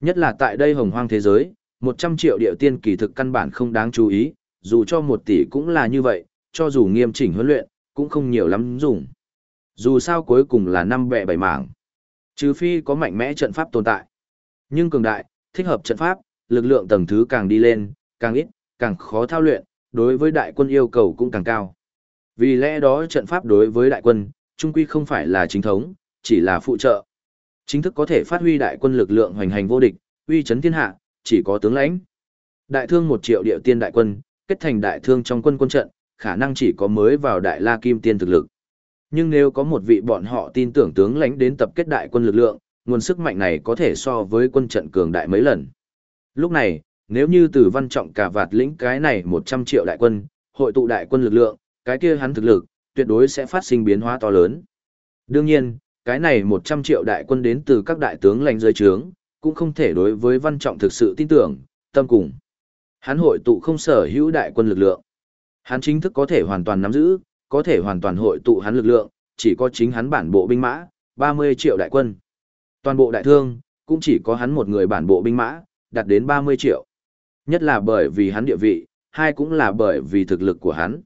Nhất là tại đây hồng hoang thế giới, 100 triệu địa tiên kỳ thực căn bản không đáng chú ý, dù cho 1 tỷ cũng là như vậy, cho dù nghiêm chỉnh huấn luyện, cũng không nhiều lắm dùng. Dù sao cuối cùng là năm bẻ bảy mảng. Trừ phi có mạnh mẽ trận pháp tồn tại. Nhưng cường đại, thích hợp trận pháp, lực lượng tầng thứ càng đi lên, càng ít, càng khó thao luyện, đối với đại quân yêu cầu cũng càng cao. Vì lẽ đó trận pháp đối với đại quân, trung quy không phải là chính thống, chỉ là phụ trợ. Chính thức có thể phát huy đại quân lực lượng hoành hành vô địch, uy chấn thiên hạ, chỉ có tướng lãnh. Đại thương một triệu địa tiên đại quân, kết thành đại thương trong quân quân trận, khả năng chỉ có mới vào đại la kim tiên thực lực. Nhưng nếu có một vị bọn họ tin tưởng tướng lãnh đến tập kết đại quân lực lượng, nguồn sức mạnh này có thể so với quân trận cường đại mấy lần. Lúc này, nếu như từ văn trọng cả vạt lĩnh cái này 100 triệu đại quân, hội tụ đại quân lực lượng, cái kia hắn thực lực, tuyệt đối sẽ phát sinh biến hóa to lớn. Đương nhiên, cái này 100 triệu đại quân đến từ các đại tướng lãnh dưới trướng, cũng không thể đối với văn trọng thực sự tin tưởng, tâm cùng. Hắn hội tụ không sở hữu đại quân lực lượng. Hắn chính thức có thể hoàn toàn nắm giữ, có thể hoàn toàn hội tụ hắn lực lượng, chỉ có chính hắn bản bộ binh mã, 30 triệu đại quân. Toàn bộ đại thương, cũng chỉ có hắn một người bản bộ binh mã, đạt đến 30 triệu. Nhất là bởi vì hắn địa vị, hai cũng là bởi vì thực lực của hắn.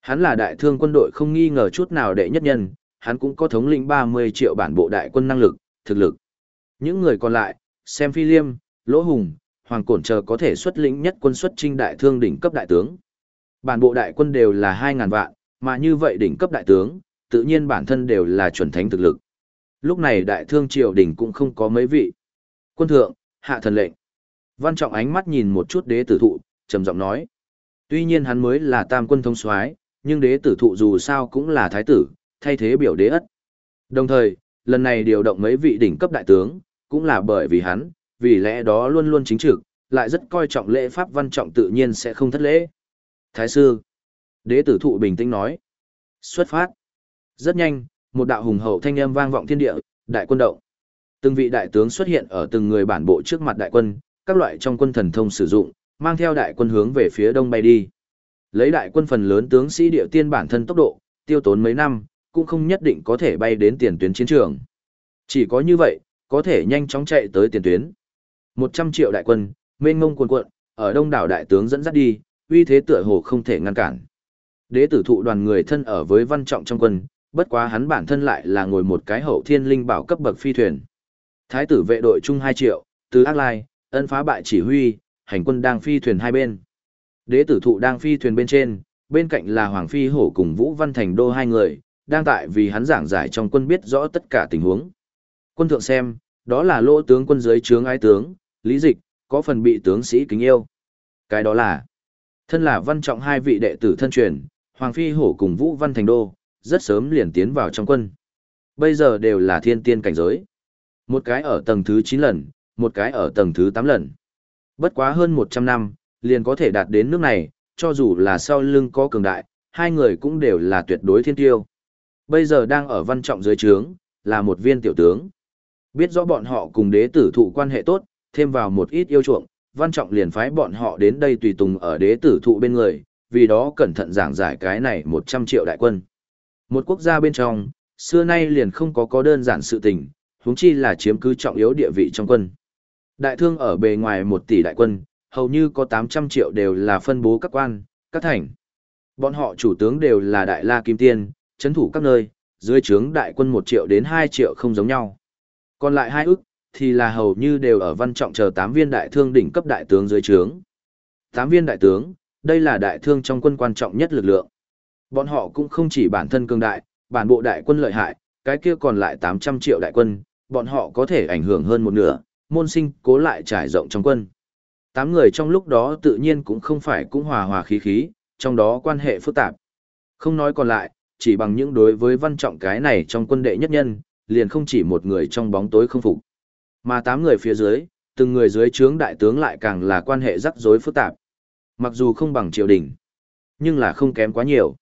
Hắn là đại thương quân đội không nghi ngờ chút nào đệ nhất nhân, hắn cũng có thống lĩnh 30 triệu bản bộ đại quân năng lực, thực lực. Những người còn lại, xem phi liêm, lỗ hùng, hoàng cổn chờ có thể xuất lĩnh nhất quân xuất trinh đại thương đỉnh cấp đại tướng. Bản bộ đại quân đều là 2.000 vạn, mà như vậy đỉnh cấp đại tướng, tự nhiên bản thân đều là chuẩn thánh thực lực. Lúc này đại thương triều đỉnh cũng không có mấy vị. Quân thượng, hạ thần lệnh. Văn trọng ánh mắt nhìn một chút đế tử thụ, trầm giọng nói. Tuy nhiên hắn mới là tam quân thông soái, nhưng đế tử thụ dù sao cũng là thái tử, thay thế biểu đế ất. Đồng thời, lần này điều động mấy vị đỉnh cấp đại tướng, cũng là bởi vì hắn, vì lẽ đó luôn luôn chính trực, lại rất coi trọng lễ pháp văn trọng tự nhiên sẽ không thất lễ. Thái sư, đế tử thụ bình tĩnh nói, xuất phát. Rất nhanh, một đạo hùng hậu thanh âm vang vọng thiên địa, đại quân động. Từng vị đại tướng xuất hiện ở từng người bản bộ trước mặt đại quân, các loại trong quân thần thông sử dụng, mang theo đại quân hướng về phía đông bay đi. Lấy đại quân phần lớn tướng sĩ địa tiên bản thân tốc độ, tiêu tốn mấy năm, cũng không nhất định có thể bay đến tiền tuyến chiến trường. Chỉ có như vậy, có thể nhanh chóng chạy tới tiền tuyến. 100 triệu đại quân, mênh mông cuồn cuộn, ở đông đảo đại tướng dẫn dắt đi, uy thế tựa hồ không thể ngăn cản. Đế tử thụ đoàn người thân ở với văn trọng trong quân, bất quá hắn bản thân lại là ngồi một cái hậu thiên linh bảo cấp bậc phi thuyền. Thái tử vệ đội chung 2 triệu, từ ác lai, ân phá bại chỉ huy, hành quân đang phi thuyền hai bên. Đế tử thụ đang phi thuyền bên trên, bên cạnh là Hoàng Phi Hổ cùng Vũ Văn Thành Đô hai người, đang tại vì hắn giảng giải trong quân biết rõ tất cả tình huống. Quân thượng xem, đó là lỗ tướng quân dưới trướng ái tướng, lý dịch, có phần bị tướng sĩ kính yêu. Cái đó là, thân là văn trọng hai vị đệ tử thân truyền, Hoàng Phi Hổ cùng Vũ Văn Thành Đô, rất sớm liền tiến vào trong quân. Bây giờ đều là thiên tiên cảnh giới. Một cái ở tầng thứ 9 lần, một cái ở tầng thứ 8 lần. Bất quá hơn 100 năm, liền có thể đạt đến nước này, cho dù là sau lưng có cường đại, hai người cũng đều là tuyệt đối thiên tiêu. Bây giờ đang ở văn trọng dưới trướng, là một viên tiểu tướng. Biết rõ bọn họ cùng đế tử thụ quan hệ tốt, thêm vào một ít yêu chuộng, văn trọng liền phái bọn họ đến đây tùy tùng ở đế tử thụ bên người, vì đó cẩn thận giảng giải cái này 100 triệu đại quân. Một quốc gia bên trong, xưa nay liền không có có đơn giản sự tình, huống chi là chiếm cứ trọng yếu địa vị trong quân. Đại thương ở bề ngoài 1 tỷ đại quân, hầu như có 800 triệu đều là phân bố các quan, các thành. Bọn họ chủ tướng đều là đại la kim tiên, chấn thủ các nơi, dưới trướng đại quân 1 triệu đến 2 triệu không giống nhau. Còn lại hai ức, thì là hầu như đều ở văn trọng chờ 8 viên đại thương đỉnh cấp đại tướng dưới trướng. 8 viên đại tướng, đây là đại thương trong quân quan trọng nhất lực lượng. Bọn họ cũng không chỉ bản thân cường đại, bản bộ đại quân lợi hại, cái kia còn lại 800 triệu đại quân, bọn họ có thể ảnh hưởng hơn một nửa, môn sinh cố lại trải rộng trong quân. Tám người trong lúc đó tự nhiên cũng không phải cũng hòa hòa khí khí, trong đó quan hệ phức tạp. Không nói còn lại, chỉ bằng những đối với văn trọng cái này trong quân đệ nhất nhân, liền không chỉ một người trong bóng tối không phục. Mà tám người phía dưới, từng người dưới trướng đại tướng lại càng là quan hệ rắc rối phức tạp. Mặc dù không bằng triều đình, nhưng là không kém quá nhiều.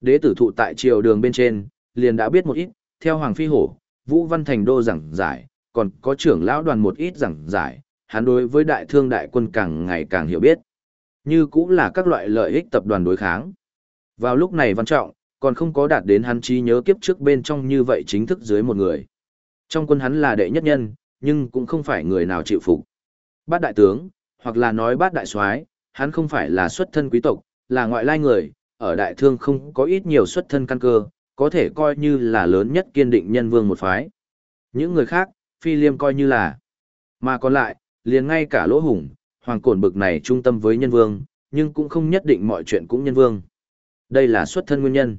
Đế tử thụ tại triều đường bên trên, liền đã biết một ít, theo Hoàng Phi Hổ, Vũ Văn Thành Đô giảng giải, còn có trưởng lão đoàn một ít giảng giải, hắn đối với đại thương đại quân càng ngày càng hiểu biết. Như cũng là các loại lợi ích tập đoàn đối kháng. Vào lúc này văn trọng, còn không có đạt đến hắn trí nhớ kiếp trước bên trong như vậy chính thức dưới một người. Trong quân hắn là đệ nhất nhân, nhưng cũng không phải người nào chịu phục. Bát đại tướng, hoặc là nói bát đại soái, hắn không phải là xuất thân quý tộc, là ngoại lai người, ở đại thương không có ít nhiều xuất thân căn cơ, có thể coi như là lớn nhất kiên định nhân vương một phái. Những người khác, phi liêm coi như là. Mà còn lại, liền ngay cả lỗ hùng, hoàng cổn bực này trung tâm với nhân vương, nhưng cũng không nhất định mọi chuyện cũng nhân vương. Đây là xuất thân nguyên nhân.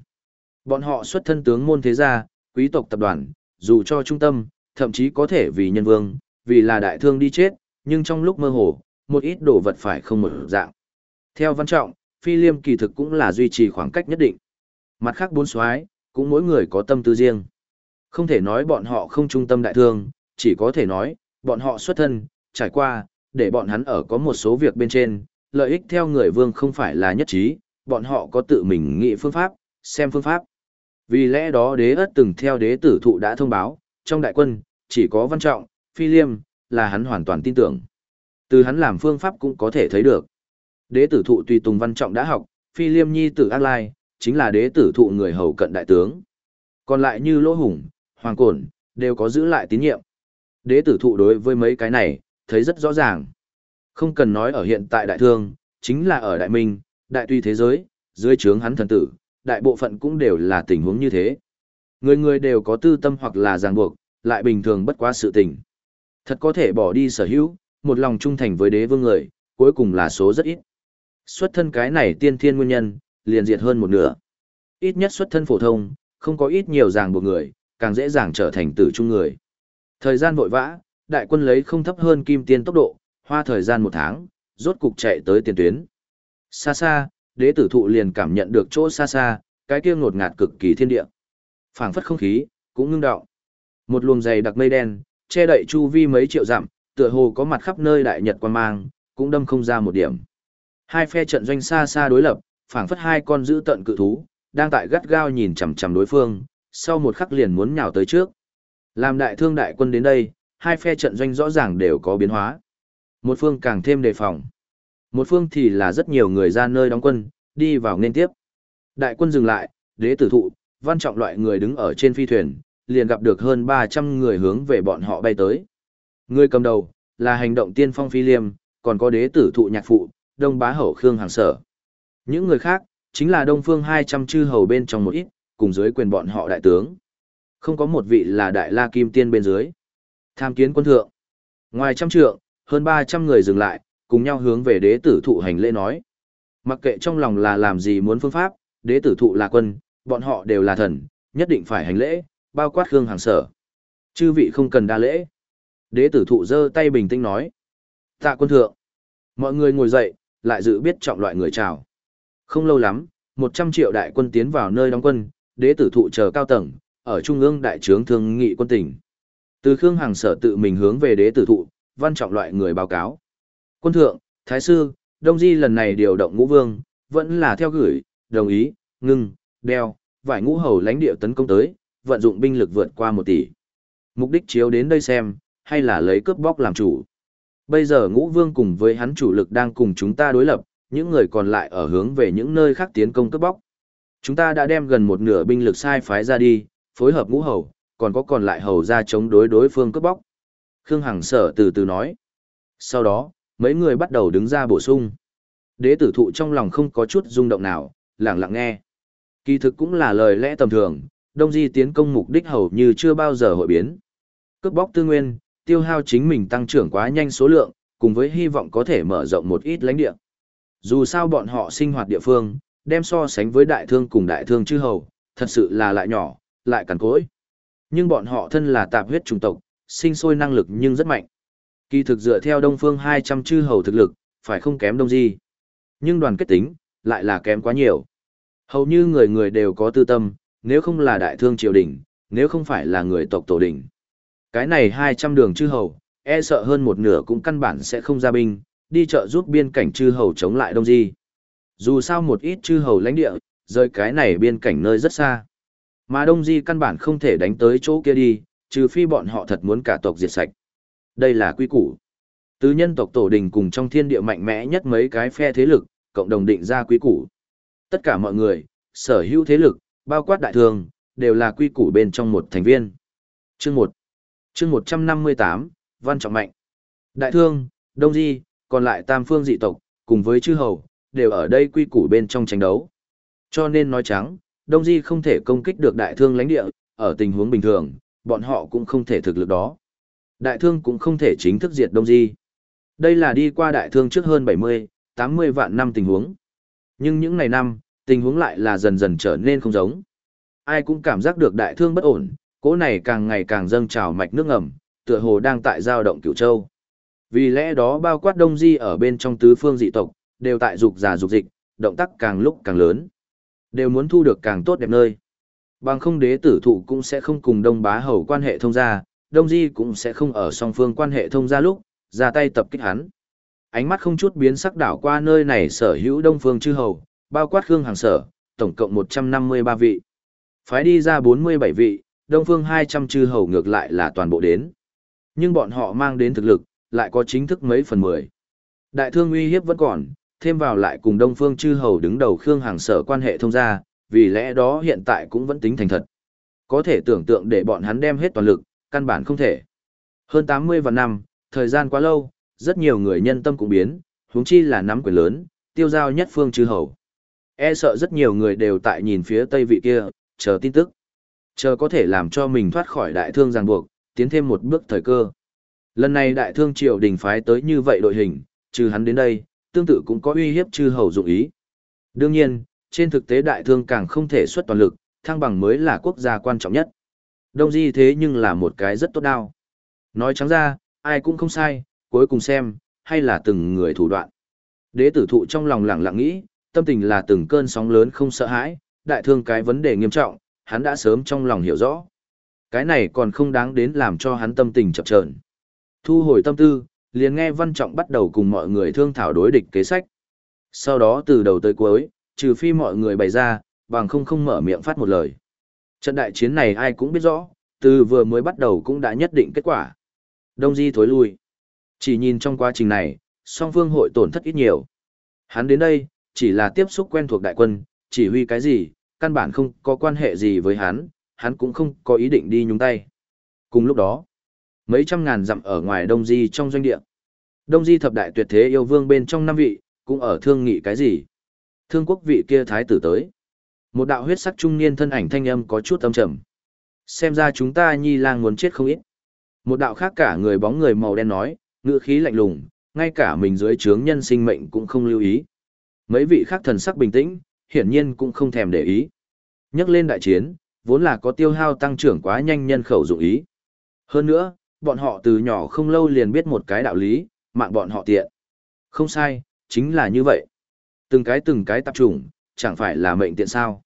Bọn họ xuất thân tướng môn thế gia, quý tộc tập đoàn, dù cho trung tâm, thậm chí có thể vì nhân vương, vì là đại thương đi chết, nhưng trong lúc mơ hồ, một ít đồ vật phải không một dạng. Theo văn trọng, phi liêm kỳ thực cũng là duy trì khoảng cách nhất định. Mặt khác bốn soái cũng mỗi người có tâm tư riêng. Không thể nói bọn họ không trung tâm đại thương, chỉ có thể nói, bọn họ xuất thân, trải qua, để bọn hắn ở có một số việc bên trên, lợi ích theo người vương không phải là nhất trí, bọn họ có tự mình nghĩ phương pháp, xem phương pháp. Vì lẽ đó đế ất từng theo đế tử thụ đã thông báo, trong đại quân, chỉ có văn trọng, phi liêm, là hắn hoàn toàn tin tưởng. Từ hắn làm phương pháp cũng có thể thấy được. Đế tử thụ tùy tùng văn trọng đã học, phi liêm nhi tử ác lai, chính là đế tử thụ người hầu cận đại tướng. Còn lại như lỗ hùng, hoàng cổn, đều có giữ lại tín nhiệm. Đế tử thụ đối với mấy cái này, thấy rất rõ ràng. Không cần nói ở hiện tại đại thương, chính là ở đại minh, đại tuy thế giới, dưới trướng hắn thần tử, đại bộ phận cũng đều là tình huống như thế. Người người đều có tư tâm hoặc là ràng buộc, lại bình thường bất quá sự tình. Thật có thể bỏ đi sở hữu, một lòng trung thành với đế vương người, cuối cùng là số rất ít. Xuất thân cái này tiên thiên nguyên nhân, liền diệt hơn một nửa. Ít nhất xuất thân phổ thông, không có ít nhiều ràng buộc người, càng dễ dàng trở thành tử trung người. Thời gian vội vã, đại quân lấy không thấp hơn kim tiên tốc độ, hoa thời gian một tháng, rốt cục chạy tới tiền tuyến. Xa xa, đế tử thụ liền cảm nhận được chỗ xa xa, cái kia ngột ngạt cực kỳ thiên địa. phảng phất không khí, cũng ngưng đọng. Một luồng dày đặc mây đen, che đậy chu vi mấy triệu dặm, tựa hồ có mặt khắp nơi đại nhật quan mang, cũng đâm không ra một điểm. Hai phe trận doanh xa xa đối lập, phảng phất hai con dữ tận cự thú, đang tại gắt gao nhìn chằm chằm đối phương, sau một khắc liền muốn nhào tới trước. Làm đại thương đại quân đến đây, hai phe trận doanh rõ ràng đều có biến hóa. Một phương càng thêm đề phòng. Một phương thì là rất nhiều người ra nơi đóng quân, đi vào nên tiếp. Đại quân dừng lại, đế tử thụ, văn trọng loại người đứng ở trên phi thuyền, liền gặp được hơn 300 người hướng về bọn họ bay tới. Người cầm đầu, là hành động tiên phong phi liêm, còn có đế tử thụ nhạc phụ, đông bá hậu khương hàng sở. Những người khác, chính là đông phương 200 chư hầu bên trong một ít, cùng dưới quyền bọn họ đại tướng. Không có một vị là đại la kim tiên bên dưới. Tham kiến quân thượng. Ngoài trăm trượng, hơn 300 người dừng lại, cùng nhau hướng về đế tử thụ hành lễ nói. Mặc kệ trong lòng là làm gì muốn phương pháp, đế tử thụ là quân, bọn họ đều là thần, nhất định phải hành lễ, bao quát khương hàng sở. Chư vị không cần đa lễ. Đế tử thụ giơ tay bình tĩnh nói. Tạ quân thượng. Mọi người ngồi dậy, lại dự biết trọng loại người chào. Không lâu lắm, 100 triệu đại quân tiến vào nơi đóng quân, đế tử thụ chờ cao tầng, ở trung ương đại trướng thương nghị quân tỉnh. Từ Khương hàng sở tự mình hướng về đế tử thụ, văn trọng loại người báo cáo. Quân thượng, Thái sư, Đông Di lần này điều động ngũ vương, vẫn là theo gửi, đồng ý, ngưng, đeo, vải ngũ hầu lãnh địa tấn công tới, vận dụng binh lực vượt qua một tỷ. Mục đích chiếu đến đây xem, hay là lấy cướp bóc làm chủ. Bây giờ ngũ vương cùng với hắn chủ lực đang cùng chúng ta đối lập, những người còn lại ở hướng về những nơi khác tiến công cướp bóc. Chúng ta đã đem gần một nửa binh lực sai phái ra đi, phối hợp ngũ hầu, còn có còn lại hầu ra chống đối đối phương cướp bóc. Khương Hằng sở từ từ nói. Sau đó, mấy người bắt đầu đứng ra bổ sung. Đế tử thụ trong lòng không có chút rung động nào, lặng lặng nghe. Kỳ thực cũng là lời lẽ tầm thường, Đông Di tiến công mục đích hầu như chưa bao giờ hội biến. Cướp bóc tư nguyên, tiêu hao chính mình tăng trưởng quá nhanh số lượng, cùng với hy vọng có thể mở rộng một ít lãnh địa. Dù sao bọn họ sinh hoạt địa phương, đem so sánh với đại thương cùng đại thương chư hầu, thật sự là lại nhỏ, lại cằn cỗi. Nhưng bọn họ thân là tạp huyết chủng tộc, sinh sôi năng lực nhưng rất mạnh. Kỳ thực dựa theo đông phương 200 chư hầu thực lực, phải không kém đông di. Nhưng đoàn kết tính, lại là kém quá nhiều. Hầu như người người đều có tư tâm, nếu không là đại thương triều đình, nếu không phải là người tộc tổ đình. Cái này 200 đường chư hầu, e sợ hơn một nửa cũng căn bản sẽ không ra binh, đi chợ giúp biên cảnh chư hầu chống lại đông di. Dù sao một ít chư hầu lãnh địa, rời cái này biên cảnh nơi rất xa. Mà đông di căn bản không thể đánh tới chỗ kia đi, trừ phi bọn họ thật muốn cả tộc diệt sạch. Đây là quy củ. Từ nhân tộc tổ đình cùng trong thiên địa mạnh mẽ nhất mấy cái phe thế lực, cộng đồng định ra quy củ. Tất cả mọi người, sở hữu thế lực, bao quát đại thường, đều là quy củ bên trong một thành viên. Chương 1 Chương 158, văn trọng mạnh. Đại thương, đông di, còn lại tam phương dị tộc, cùng với chư hầu, đều ở đây quy củ bên trong tranh đấu. Cho nên nói trắng, đông di không thể công kích được đại thương lãnh địa, ở tình huống bình thường, bọn họ cũng không thể thực lực đó. Đại thương cũng không thể chính thức diệt đông di. Đây là đi qua đại thương trước hơn 70, 80 vạn năm tình huống. Nhưng những ngày năm, tình huống lại là dần dần trở nên không giống. Ai cũng cảm giác được đại thương bất ổn, cỗ này càng ngày càng dâng trào mạch nước ngầm, tựa hồ đang tại giao động cửu châu. Vì lẽ đó bao quát đông di ở bên trong tứ phương dị tộc, đều tại dục giả dục dịch, động tác càng lúc càng lớn. Đều muốn thu được càng tốt đẹp nơi. Bằng không đế tử thụ cũng sẽ không cùng đông bá hầu quan hệ thông gia, đông di cũng sẽ không ở song phương quan hệ thông gia lúc, ra tay tập kích hắn. Ánh mắt không chút biến sắc đảo qua nơi này sở hữu đông phương chư hầu, bao quát khương hàng sở, tổng cộng 153 vị. Phái đi ra 47 vị, đông phương 200 chư hầu ngược lại là toàn bộ đến. Nhưng bọn họ mang đến thực lực, lại có chính thức mấy phần mười. Đại thương uy hiếp vẫn còn, thêm vào lại cùng đông phương chư hầu đứng đầu khương hàng sở quan hệ thông gia, vì lẽ đó hiện tại cũng vẫn tính thành thật. Có thể tưởng tượng để bọn hắn đem hết toàn lực, căn bản không thể. Hơn 80 và năm, thời gian quá lâu, rất nhiều người nhân tâm cũng biến, huống chi là nắm quyền lớn, tiêu giao nhất phương chư hầu. E sợ rất nhiều người đều tại nhìn phía tây vị kia, chờ tin tức. Chờ có thể làm cho mình thoát khỏi đại thương ràng buộc, tiến thêm một bước thời cơ. Lần này đại thương triều đình phái tới như vậy đội hình, trừ hắn đến đây, tương tự cũng có uy hiếp chư hầu dụng ý. Đương nhiên, trên thực tế đại thương càng không thể xuất toàn lực, thăng bằng mới là quốc gia quan trọng nhất. Đông di thế nhưng là một cái rất tốt đao. Nói trắng ra, ai cũng không sai, cuối cùng xem, hay là từng người thủ đoạn. Đế tử thụ trong lòng lặng lặng nghĩ, tâm tình là từng cơn sóng lớn không sợ hãi, đại thương cái vấn đề nghiêm trọng, hắn đã sớm trong lòng hiểu rõ. Cái này còn không đáng đến làm cho hắn tâm tình chập chờn. Thu hồi tâm tư, liền nghe Văn Trọng bắt đầu cùng mọi người thương thảo đối địch kế sách. Sau đó từ đầu tới cuối, trừ phi mọi người bày ra, bằng không không mở miệng phát một lời. Trận đại chiến này ai cũng biết rõ, từ vừa mới bắt đầu cũng đã nhất định kết quả. Đông Di thối lui. Chỉ nhìn trong quá trình này, song phương hội tổn thất ít nhiều. Hắn đến đây, chỉ là tiếp xúc quen thuộc đại quân, chỉ huy cái gì, căn bản không có quan hệ gì với hắn, hắn cũng không có ý định đi nhúng tay. Cùng lúc đó, mấy trăm ngàn dặm ở ngoài Đông Di trong doanh địa. Đông Di thập đại tuyệt thế yêu vương bên trong năm vị, cũng ở thương nghị cái gì. Thương quốc vị kia thái tử tới. Một đạo huyết sắc trung niên thân ảnh thanh âm có chút âm trầm. Xem ra chúng ta nhi lang muốn chết không ít. Một đạo khác cả người bóng người màu đen nói, ngữ khí lạnh lùng, ngay cả mình dưới trướng nhân sinh mệnh cũng không lưu ý. Mấy vị khác thần sắc bình tĩnh, hiển nhiên cũng không thèm để ý. Nhắc lên đại chiến, vốn là có tiêu hao tăng trưởng quá nhanh nhân khẩu dụng ý. Hơn nữa, bọn họ từ nhỏ không lâu liền biết một cái đạo lý, mạng bọn họ tiện. Không sai, chính là như vậy. Từng cái từng cái tập trung, chẳng phải là mệnh tiện sao.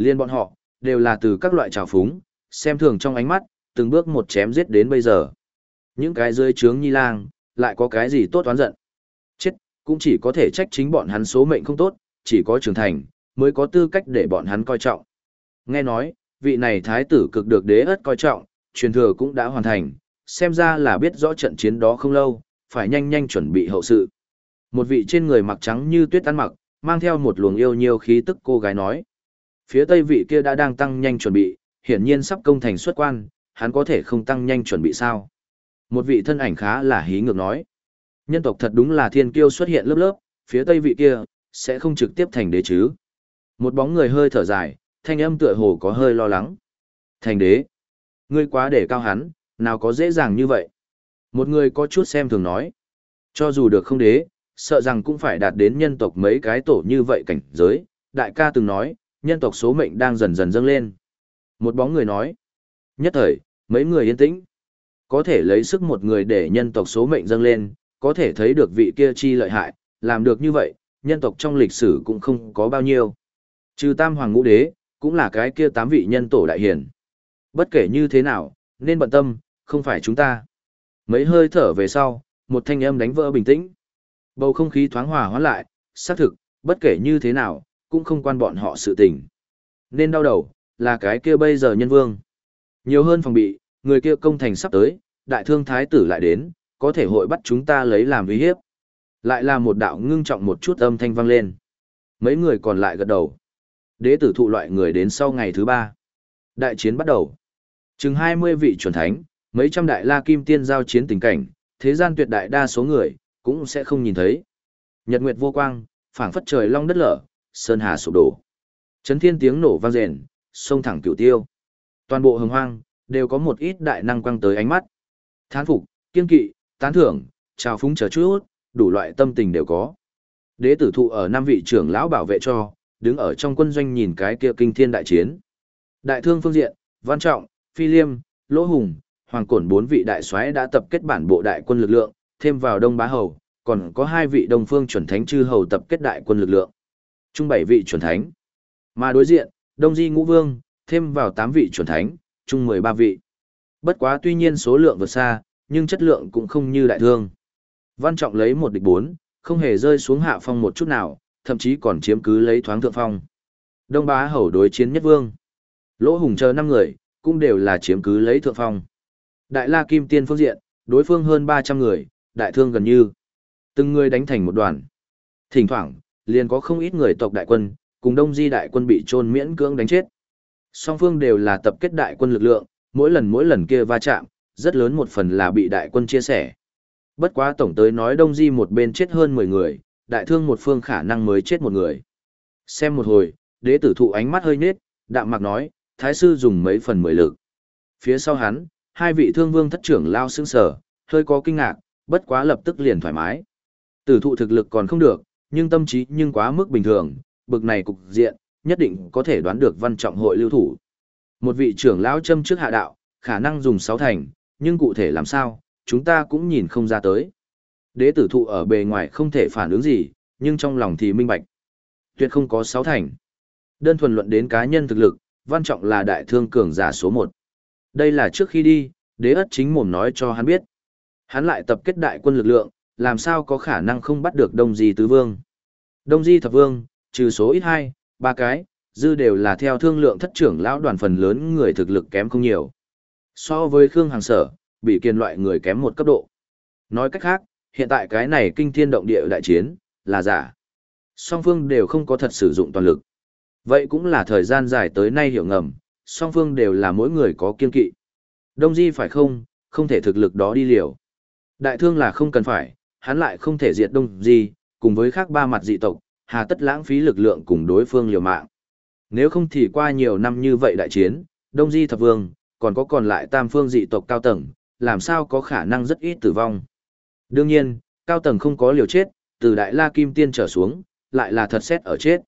Liên bọn họ, đều là từ các loại trào phúng, xem thường trong ánh mắt, từng bước một chém giết đến bây giờ. Những cái dưới trướng nhi lang, lại có cái gì tốt oán giận. Chết, cũng chỉ có thể trách chính bọn hắn số mệnh không tốt, chỉ có trưởng thành, mới có tư cách để bọn hắn coi trọng. Nghe nói, vị này thái tử cực được đế ất coi trọng, truyền thừa cũng đã hoàn thành, xem ra là biết rõ trận chiến đó không lâu, phải nhanh nhanh chuẩn bị hậu sự. Một vị trên người mặc trắng như tuyết ăn mặc, mang theo một luồng yêu nhiều khí tức cô gái nói. Phía tây vị kia đã đang tăng nhanh chuẩn bị, hiển nhiên sắp công thành xuất quan, hắn có thể không tăng nhanh chuẩn bị sao. Một vị thân ảnh khá là hí ngược nói. Nhân tộc thật đúng là thiên kiêu xuất hiện lớp lớp, phía tây vị kia, sẽ không trực tiếp thành đế chứ. Một bóng người hơi thở dài, thanh âm tựa hồ có hơi lo lắng. Thành đế. Ngươi quá để cao hắn, nào có dễ dàng như vậy. Một người có chút xem thường nói. Cho dù được không đế, sợ rằng cũng phải đạt đến nhân tộc mấy cái tổ như vậy cảnh giới. Đại ca từng nói, nhân tộc số mệnh đang dần dần dâng lên. Một bóng người nói. Nhất thời, mấy người yên tĩnh. Có thể lấy sức một người để nhân tộc số mệnh dâng lên, có thể thấy được vị kia chi lợi hại, làm được như vậy, nhân tộc trong lịch sử cũng không có bao nhiêu. Trừ tam hoàng ngũ đế, cũng là cái kia tám vị nhân tổ đại hiển. Bất kể như thế nào, nên bận tâm, không phải chúng ta. Mấy hơi thở về sau, một thanh âm đánh vỡ bình tĩnh. Bầu không khí thoáng hòa hoãn lại, xác thực, bất kể như thế nào, cũng không quan bọn họ sự tình. Nên đau đầu, là cái kia bây giờ nhân vương. Nhiều hơn phòng bị, người kia công thành sắp tới, đại thương thái tử lại đến, có thể hội bắt chúng ta lấy làm uy hiếp. Lại là một đạo ngưng trọng một chút âm thanh vang lên. Mấy người còn lại gật đầu. Đế tử thụ loại người đến sau ngày thứ ba. Đại chiến bắt đầu. Chừng 20 vị chuẩn thánh, Mấy trăm đại la kim tiên giao chiến tình cảnh, thế gian tuyệt đại đa số người, cũng sẽ không nhìn thấy. Nhật nguyệt vô quang, phảng phất trời long đất lở, sơn hà sụp đổ. Chấn thiên tiếng nổ vang rền, sông thẳng cửu tiêu. Toàn bộ hồng hoang, đều có một ít đại năng quăng tới ánh mắt. Thán phục, kiên kỵ, tán thưởng, trào phúng chờ chút, đủ loại tâm tình đều có. Đế tử thụ ở năm vị trưởng lão bảo vệ cho, đứng ở trong quân doanh nhìn cái kia kinh thiên đại chiến. Đại thương phương diện, Văn Trọng, Phi Liêm, Lỗ Hùng, Hoàng Cổn bốn vị đại soái đã tập kết bản bộ đại quân lực lượng, thêm vào Đông Bá Hầu, còn có hai vị Đông Phương chuẩn thánh chư hầu tập kết đại quân lực lượng. Trung bảy vị chuẩn thánh. Mà đối diện, Đông Di Ngũ Vương, thêm vào tám vị chuẩn thánh, chung mười ba vị. Bất quá tuy nhiên số lượng vượt xa, nhưng chất lượng cũng không như đại thương. Văn Trọng lấy một địch bốn, không hề rơi xuống hạ phong một chút nào, thậm chí còn chiếm cứ lấy thoáng thượng phong. Đông Bá Hầu đối chiến nhất vương. Lỗ Hùng chờ năm người, cũng đều là chiếm cứ lấy thượng phong. Đại La Kim Tiên phương diện, đối phương hơn 300 người, đại thương gần như. Từng người đánh thành một đoàn. Thỉnh thoảng, liền có không ít người tộc đại quân, cùng Đông Di đại quân bị trôn miễn cưỡng đánh chết. Song phương đều là tập kết đại quân lực lượng, mỗi lần mỗi lần kia va chạm, rất lớn một phần là bị đại quân chia sẻ. Bất quá tổng tới nói Đông Di một bên chết hơn 10 người, đại thương một phương khả năng mới chết một người. Xem một hồi, đế tử thụ ánh mắt hơi nết, đạm mạc nói, thái sư dùng mấy phần mười lực. Phía sau hắn, hai vị thương vương thất trưởng lao sững sở, hơi có kinh ngạc, bất quá lập tức liền thoải mái. Tử thụ thực lực còn không được, nhưng tâm trí nhưng quá mức bình thường, bực này cục diện, nhất định có thể đoán được văn trọng hội lưu thủ. Một vị trưởng lão châm trước hạ đạo, khả năng dùng sáu thành, nhưng cụ thể làm sao, chúng ta cũng nhìn không ra tới. Đế tử thụ ở bề ngoài không thể phản ứng gì, nhưng trong lòng thì minh bạch. Tuyệt không có sáu thành. Đơn thuần luận đến cá nhân thực lực, văn trọng là đại thương cường giả số một. Đây là trước khi đi, đế ất chính mồm nói cho hắn biết. Hắn lại tập kết đại quân lực lượng, làm sao có khả năng không bắt được Đông Di Tứ Vương. Đông Di Thập Vương, trừ số ít hai, ba cái, dư đều là theo thương lượng thất trưởng lão đoàn phần lớn người thực lực kém không nhiều. So với Khương Hàng Sở, bị kiên loại người kém một cấp độ. Nói cách khác, hiện tại cái này kinh thiên động địa đại chiến, là giả. Song phương đều không có thật sử dụng toàn lực. Vậy cũng là thời gian dài tới nay hiểu ngầm, song phương đều là mỗi người có kiên kỵ. Đông Di phải không, không thể thực lực đó đi liều. Đại thương là không cần phải, hắn lại không thể diệt Đông Di, cùng với khác ba mặt dị tộc, hà tất lãng phí lực lượng cùng đối phương liều mạng. Nếu không thì qua nhiều năm như vậy đại chiến, Đông Di thập vương, còn có còn lại tam phương dị tộc cao tầng, làm sao có khả năng rất ít tử vong. Đương nhiên, cao tầng không có liều chết, từ đại la kim tiên trở xuống, lại là thật xét ở chết.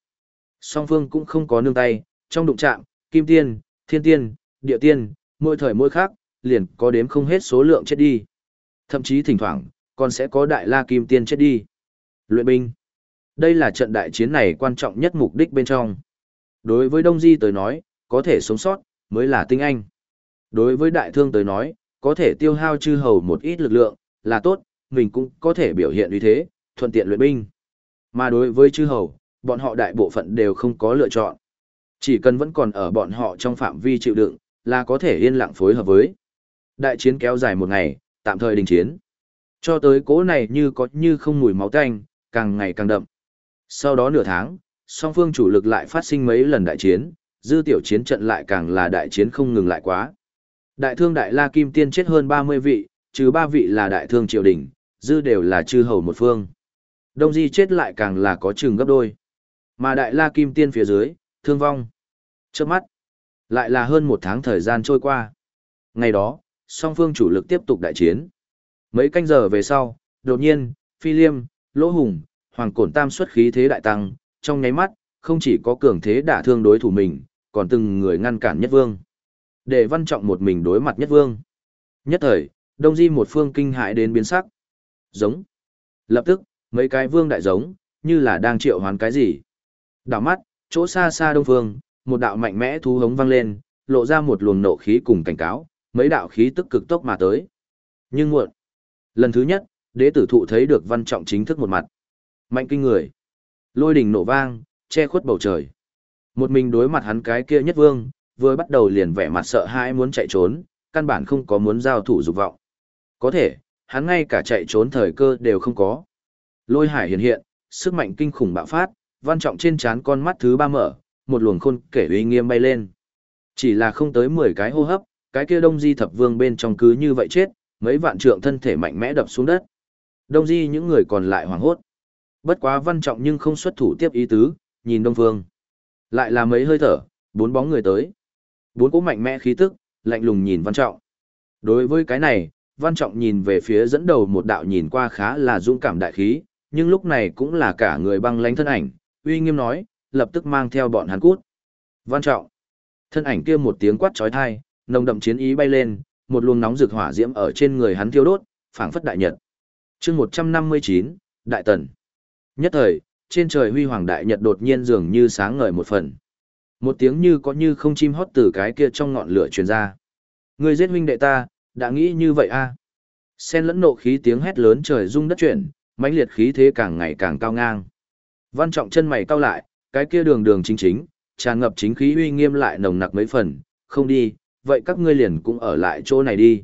Song phương cũng không có nương tay, trong đụng chạm, kim tiên, thiên tiên, địa tiên, mỗi thời mỗi khác, liền có đếm không hết số lượng chết đi. Thậm chí thỉnh thoảng, còn sẽ có đại la kim tiên chết đi. Luyện binh. Đây là trận đại chiến này quan trọng nhất mục đích bên trong. Đối với Đông Di tới nói, có thể sống sót, mới là tinh anh. Đối với đại thương tới nói, có thể tiêu hao chư hầu một ít lực lượng, là tốt, mình cũng có thể biểu hiện uy thế, thuận tiện luyện binh. Mà đối với chư hầu, bọn họ đại bộ phận đều không có lựa chọn. Chỉ cần vẫn còn ở bọn họ trong phạm vi chịu đựng, là có thể yên lặng phối hợp với. Đại chiến kéo dài một ngày, tạm thời đình chiến. Cho tới cố này như có như không mùi máu tanh, càng ngày càng đậm. Sau đó nửa tháng, song phương chủ lực lại phát sinh mấy lần đại chiến, dư tiểu chiến trận lại càng là đại chiến không ngừng lại quá. Đại thương đại la kim tiên chết hơn 30 vị, trừ ba vị là đại thương triều đình, dư đều là chư hầu một phương. Đông Di chết lại càng là có chừng gấp đôi. Mà đại la kim tiên phía dưới, thương vong. Trước mắt, lại là hơn một tháng thời gian trôi qua. Ngày đó, song phương chủ lực tiếp tục đại chiến. Mấy canh giờ về sau, đột nhiên, Phi Liêm, Lỗ Hùng, Hoàng Cổn Tam xuất khí thế đại tăng, trong nháy mắt, không chỉ có cường thế đả thương đối thủ mình, còn từng người ngăn cản nhất vương. Để văn trọng một mình đối mặt nhất vương. Nhất thời, Đông Di một phương kinh hại đến biến sắc. Giống. Lập tức, mấy cái vương đại giống, như là đang triệu hoán cái gì. Đảo mắt, chỗ xa xa đông phương, một đạo mạnh mẽ thú hống vang lên, lộ ra một luồng nộ khí cùng cảnh cáo, mấy đạo khí tức cực tốc mà tới. Nhưng muộn. Lần thứ nhất, đế tử thụ thấy được văn trọng chính thức một mặt. Mạnh kinh người. Lôi đỉnh nổ vang, che khuất bầu trời. Một mình đối mặt hắn cái kia nhất vương, vừa bắt đầu liền vẻ mặt sợ hãi muốn chạy trốn, căn bản không có muốn giao thủ dục vọng. Có thể, hắn ngay cả chạy trốn thời cơ đều không có. Lôi hải hiện hiện, sức mạnh kinh khủng bạo phát, văn trọng trên trán con mắt thứ ba mở, một luồng khôn kể uy nghiêm bay lên. Chỉ là không tới 10 cái hô hấp, cái kia đông di thập vương bên trong cứ như vậy chết, mấy vạn trượng thân thể mạnh mẽ đập xuống đất. Đông di những người còn lại hoảng hốt. Bất quá văn trọng nhưng không xuất thủ tiếp ý tứ, nhìn đông phương. Lại là mấy hơi thở, bốn bóng người tới. Bốn cỗ mạnh mẽ khí tức, lạnh lùng nhìn văn trọng. Đối với cái này, văn trọng nhìn về phía dẫn đầu một đạo nhìn qua khá là dũng cảm đại khí, nhưng lúc này cũng là cả người băng lánh thân ảnh, uy nghiêm nói, lập tức mang theo bọn hắn cút. Văn trọng. Thân ảnh kia một tiếng quát trói thai, nồng đậm chiến ý bay lên, một luồng nóng rực hỏa diễm ở trên người hắn thiêu đốt, phảng phất đại nhật. Chương 159, Đại Tần. Nhất thời, trên trời huy hoàng đại nhật đột nhiên dường như sáng ngời một phần. Một tiếng như có như không chim hót từ cái kia trong ngọn lửa truyền ra. Người giết huynh đệ ta, đã nghĩ như vậy a? À? Xen lẫn nộ khí tiếng hét lớn trời rung đất chuyển, mãnh liệt khí thế càng ngày càng cao ngang. Văn Trọng chân mày cau lại, cái kia đường đường chính chính, tràn ngập chính khí uy nghiêm lại nồng nặc mấy phần, không đi, vậy các ngươi liền cũng ở lại chỗ này đi.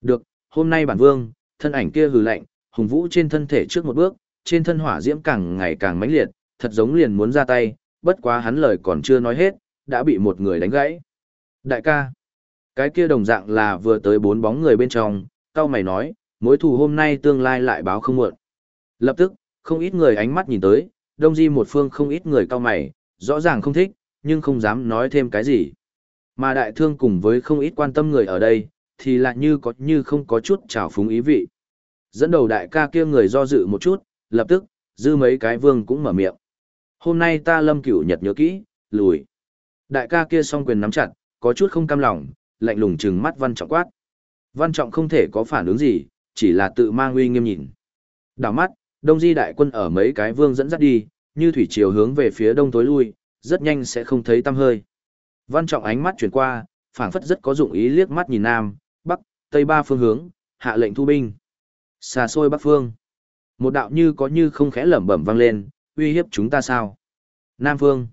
Được, hôm nay bản vương, thân ảnh kia hừ lạnh, hùng vũ trên thân thể trước một bước, trên thân hỏa diễm càng ngày càng mãnh liệt, thật giống liền muốn ra tay, bất quá hắn lời còn chưa nói hết, đã bị một người đánh gãy. Đại ca, cái kia đồng dạng là vừa tới bốn bóng người bên trong, cao mày nói, mối thù hôm nay tương lai lại báo không muộn. Lập tức, không ít người ánh mắt nhìn tới, đông di một phương không ít người cao mày, rõ ràng không thích, nhưng không dám nói thêm cái gì. Mà đại thương cùng với không ít quan tâm người ở đây, thì lại như có như không có chút trào phúng ý vị. Dẫn đầu đại ca kia người do dự một chút, lập tức, dư mấy cái vương cũng mở miệng. Hôm nay ta lâm cửu nhật nhớ kỹ, lùi. Đại ca kia song quyền nắm chặt, có chút không cam lòng, lạnh lùng trừng mắt văn trọng quát. Văn trọng không thể có phản ứng gì, chỉ là tự mang uy nghiêm nhìn. Đảo mắt, đông di đại quân ở mấy cái vương dẫn dắt đi, như thủy chiều hướng về phía đông tối lui, rất nhanh sẽ không thấy tăm hơi. Văn trọng ánh mắt chuyển qua, phảng phất rất có dụng ý liếc mắt nhìn nam, bắc, tây ba phương hướng, hạ lệnh thu binh. Xa xôi bắc phương. Một đạo như có như không khẽ lẩm bẩm vang lên, uy hiếp chúng ta sao? Nam phương.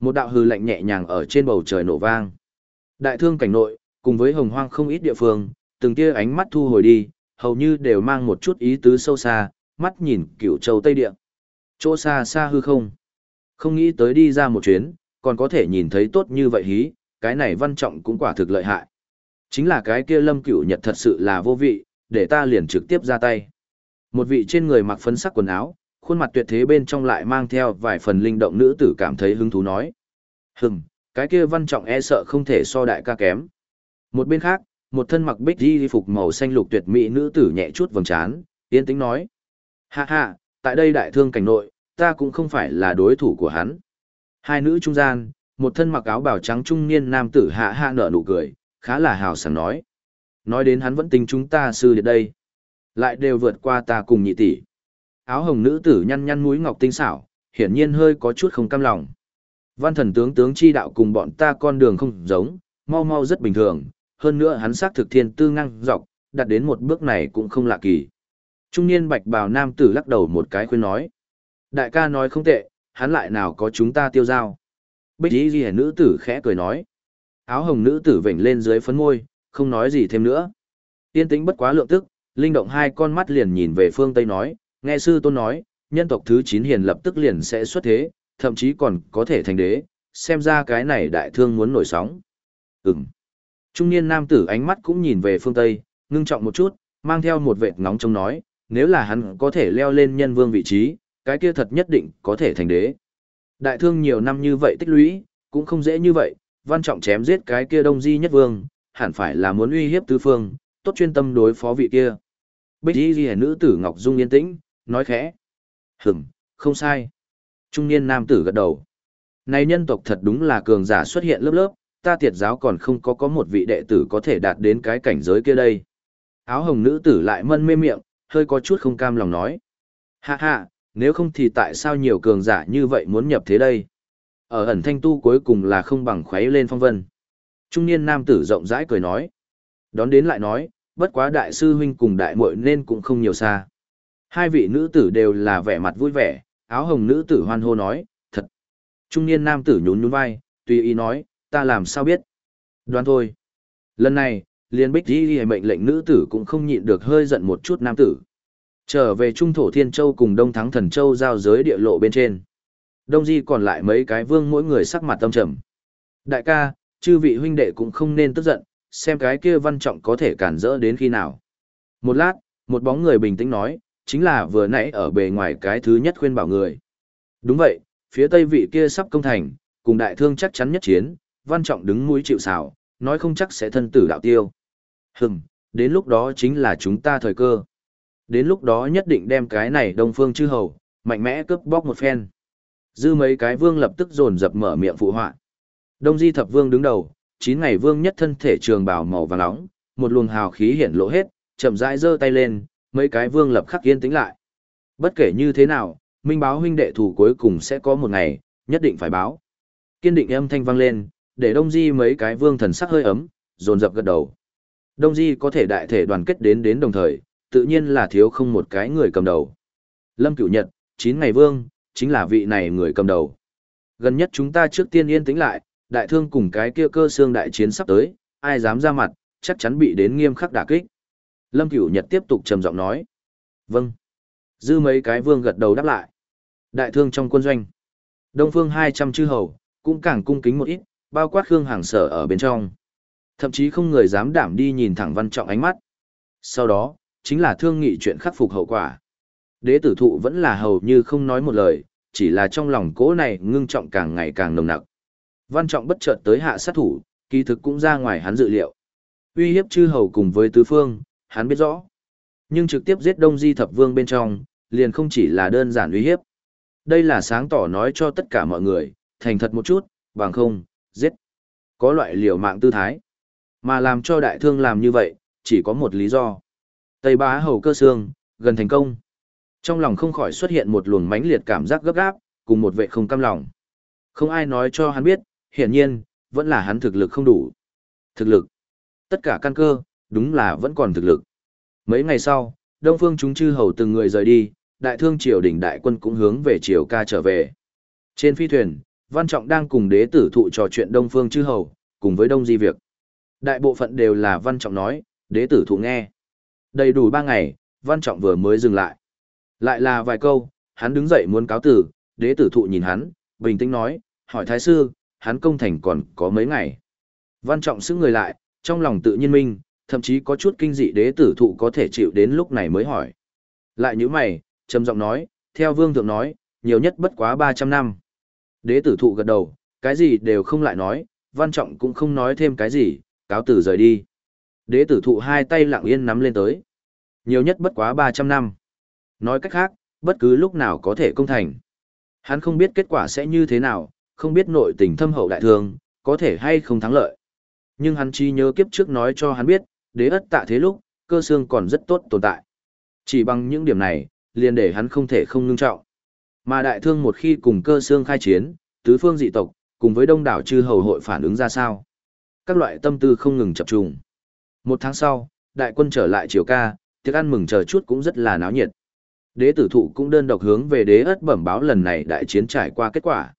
Một đạo hư lạnh nhẹ nhàng ở trên bầu trời nổ vang. Đại thương cảnh nội, cùng với hồng hoang không ít địa phương, từng tia ánh mắt thu hồi đi, hầu như đều mang một chút ý tứ sâu xa, mắt nhìn cửu châu Tây Địa. Chỗ xa xa hư không. Không nghĩ tới đi ra một chuyến, còn có thể nhìn thấy tốt như vậy hí, cái này văn trọng cũng quả thực lợi hại. Chính là cái kia lâm cửu nhật thật sự là vô vị, để ta liền trực tiếp ra tay. Một vị trên người mặc phấn sắc quần áo, khuôn mặt tuyệt thế bên trong lại mang theo vài phần linh động nữ tử cảm thấy hứng thú nói. Hừm, cái kia văn trọng e sợ không thể so đại ca kém. Một bên khác, một thân mặc bích di phục màu xanh lục tuyệt mỹ nữ tử nhẹ chút vầng trán, yên tĩnh nói. Ha ha, tại đây đại thương cảnh nội, ta cũng không phải là đối thủ của hắn. Hai nữ trung gian, một thân mặc áo bào trắng trung niên nam tử hạ hạ nở nụ cười, khá là hào sảng nói. Nói đến hắn vẫn tính chúng ta sư liệt đây. Lại đều vượt qua ta cùng nhị tỷ. Áo hồng nữ tử nhăn nhăn mũi ngọc tinh xảo, hiển nhiên hơi có chút không cam lòng. Văn thần tướng tướng chi đạo cùng bọn ta con đường không giống, mau mau rất bình thường, hơn nữa hắn xác thực thiên tư ngang dọc, đặt đến một bước này cũng không lạ kỳ. Trung niên bạch bào nam tử lắc đầu một cái khuyên nói. Đại ca nói không tệ, hắn lại nào có chúng ta tiêu giao. Bích y ghi nữ tử khẽ cười nói. Áo hồng nữ tử vểnh lên dưới phấn môi, không nói gì thêm nữa. Tiên tĩnh bất quá lượng tức, linh động hai con mắt liền nhìn về phương Tây nói, nghe sư tôn nói, nhân tộc thứ 9 hiền lập tức liền sẽ xuất thế, thậm chí còn có thể thành đế, xem ra cái này đại thương muốn nổi sóng. Ừm. Trung niên nam tử ánh mắt cũng nhìn về phương Tây, ngưng trọng một chút, mang theo một vệt ngóng trông nói, nếu là hắn có thể leo lên nhân vương vị trí, cái kia thật nhất định có thể thành đế. Đại thương nhiều năm như vậy tích lũy, cũng không dễ như vậy, văn trọng chém giết cái kia đông di nhất vương, hẳn phải là muốn uy hiếp tứ phương, tốt chuyên tâm đối phó vị kia. Bích y ghi nữ tử Ngọc Dung yên tĩnh, nói khẽ. Hửm, không sai. Trung niên nam tử gật đầu. Này nhân tộc thật đúng là cường giả xuất hiện lớp lớp, ta tiệt giáo còn không có có một vị đệ tử có thể đạt đến cái cảnh giới kia đây. Áo hồng nữ tử lại mân mê miệng, hơi có chút không cam lòng nói. Hạ hạ, nếu không thì tại sao nhiều cường giả như vậy muốn nhập thế đây? Ở ẩn thanh tu cuối cùng là không bằng khuấy lên phong vân. Trung niên nam tử rộng rãi cười nói. Đón đến lại nói, bất quá đại sư huynh cùng đại muội nên cũng không nhiều xa. Hai vị nữ tử đều là vẻ mặt vui vẻ, áo hồng nữ tử hoan hô nói, thật. Trung niên nam tử nhún nhún vai, tùy ý nói, ta làm sao biết. Đoán thôi. Lần này, liên bích đi mệnh lệnh nữ tử cũng không nhịn được hơi giận một chút nam tử. Trở về Trung Thổ Thiên Châu cùng Đông Thắng Thần Châu giao giới địa lộ bên trên. Đông Di còn lại mấy cái vương mỗi người sắc mặt tâm trầm. Đại ca, chư vị huynh đệ cũng không nên tức giận, xem cái kia văn trọng có thể cản rỡ đến khi nào. Một lát, một bóng người bình tĩnh nói, chính là vừa nãy ở bề ngoài cái thứ nhất khuyên bảo người. Đúng vậy, phía tây vị kia sắp công thành, cùng đại thương chắc chắn nhất chiến, văn trọng đứng mũi chịu xào, nói không chắc sẽ thân tử đạo tiêu. Hừm, đến lúc đó chính là chúng ta thời cơ. Đến lúc đó nhất định đem cái này đông phương chư hầu, mạnh mẽ cướp bóc một phen. Dư mấy cái vương lập tức dồn dập mở miệng phụ họa. Đông di thập vương đứng đầu, chín ngày vương nhất thân thể trường bào màu vàng nóng, một luồng hào khí hiển lộ hết, chậm rãi giơ tay lên, mấy cái vương lập khắc yên tĩnh lại. Bất kể như thế nào, minh báo huynh đệ thủ cuối cùng sẽ có một ngày, nhất định phải báo. Kiên định âm thanh vang lên, để đông di mấy cái vương thần sắc hơi ấm, dồn dập gật đầu. Đông di có thể đại thể đoàn kết đến đến đồng thời, tự nhiên là thiếu không một cái người cầm đầu. Lâm Cửu Nhật, chín ngày vương, chính là vị này người cầm đầu. Gần nhất chúng ta trước tiên yên tĩnh lại, đại thương cùng cái kia cơ xương đại chiến sắp tới, ai dám ra mặt, chắc chắn bị đến nghiêm khắc đả kích. Lâm Cửu Nhật tiếp tục trầm giọng nói. Vâng. Dư mấy cái vương gật đầu đáp lại. Đại thương trong quân doanh. Đông phương 200 chư hầu, cũng càng cung kính một ít, bao quát Khương Hàng sở ở bên trong. Thậm chí không người dám đảm đi nhìn thẳng văn trọng ánh mắt. Sau đó, chính là thương nghị chuyện khắc phục hậu quả. Đế tử thụ vẫn là hầu như không nói một lời, chỉ là trong lòng cố này ngưng trọng càng ngày càng nồng nặc. Văn trọng bất chợt tới hạ sát thủ, kỳ thực cũng ra ngoài hắn dự liệu. Uy hiếp chư hầu cùng với tứ phương, hắn biết rõ. Nhưng trực tiếp giết đông di thập vương bên trong, liền không chỉ là đơn giản uy hiếp. Đây là sáng tỏ nói cho tất cả mọi người, thành thật một chút, bằng không, giết. Có loại liều mạng tư thái. Mà làm cho đại thương làm như vậy, chỉ có một lý do. Tây bá hầu cơ xương, gần thành công. Trong lòng không khỏi xuất hiện một luồng mãnh liệt cảm giác gấp gáp, cùng một vệ không cam lòng. Không ai nói cho hắn biết, hiển nhiên, vẫn là hắn thực lực không đủ. Thực lực. Tất cả căn cơ, đúng là vẫn còn thực lực. Mấy ngày sau, Đông Phương chúng chư hầu từng người rời đi, đại thương triều đỉnh đại quân cũng hướng về triều ca trở về. Trên phi thuyền, Văn Trọng đang cùng đế tử thụ trò chuyện Đông Phương chư hầu, cùng với Đông Di Việc. Đại bộ phận đều là Văn Trọng nói, đế tử thụ nghe. Đầy đủ ba ngày, Văn Trọng vừa mới dừng lại. Lại là vài câu, hắn đứng dậy muốn cáo tử, đế tử thụ nhìn hắn, bình tĩnh nói, hỏi thái sư, hắn công thành còn có mấy ngày. Văn Trọng xứng người lại, trong lòng tự nhiên minh, thậm chí có chút kinh dị đế tử thụ có thể chịu đến lúc này mới hỏi. Lại như mày, trầm giọng nói, theo vương thượng nói, nhiều nhất bất quá 300 năm. Đế tử thụ gật đầu, cái gì đều không lại nói, văn trọng cũng không nói thêm cái gì, cáo tử rời đi. Đế tử thụ hai tay lặng yên nắm lên tới. Nhiều nhất bất quá 300 năm. Nói cách khác, bất cứ lúc nào có thể công thành. Hắn không biết kết quả sẽ như thế nào, không biết nội tình thâm hậu đại thương, có thể hay không thắng lợi. Nhưng hắn chi nhớ kiếp trước nói cho hắn biết, đế ất tạ thế lúc, cơ xương còn rất tốt tồn tại. Chỉ bằng những điểm này, liền để hắn không thể không ngưng trọng. Mà đại thương một khi cùng cơ xương khai chiến, tứ phương dị tộc, cùng với đông đảo chư hầu hội phản ứng ra sao. Các loại tâm tư không ngừng chập trùng. Một tháng sau, đại quân trở lại triều ca, tiệc ăn mừng chờ chút cũng rất là náo nhiệt. Đế tử thụ cũng đơn độc hướng về đế ất bẩm báo lần này đại chiến trải qua kết quả.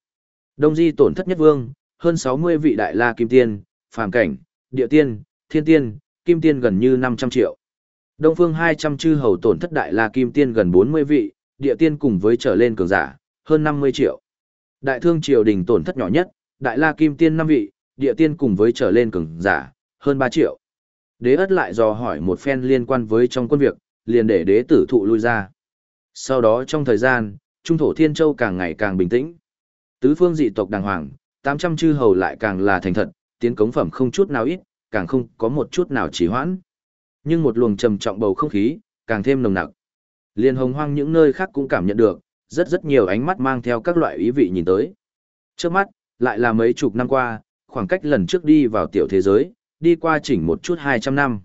Đông di tổn thất nhất vương, hơn 60 vị đại la kim tiên, phàm cảnh, địa tiên, thiên tiên, kim tiên gần như 500 triệu. Đông phương 200 chư hầu tổn thất đại la kim tiên gần 40 vị, địa tiên cùng với trở lên cường giả, hơn 50 triệu. Đại thương triều đình tổn thất nhỏ nhất, đại la kim tiên 5 vị, địa tiên cùng với trở lên cường giả, hơn 3 triệu. Đế ất lại dò hỏi một phen liên quan với trong quân việc, liền để đế tử thụ lui ra. Sau đó trong thời gian, trung thổ thiên châu càng ngày càng bình tĩnh. Tứ phương dị tộc đàng hoàng, 800 chư hầu lại càng là thành thật, tiến cống phẩm không chút nào ít, càng không có một chút nào trì hoãn. Nhưng một luồng trầm trọng bầu không khí, càng thêm nồng nặc. Liên hồng hoang những nơi khác cũng cảm nhận được, rất rất nhiều ánh mắt mang theo các loại ý vị nhìn tới. Trước mắt, lại là mấy chục năm qua, khoảng cách lần trước đi vào tiểu thế giới, đi qua chỉnh một chút 200 năm.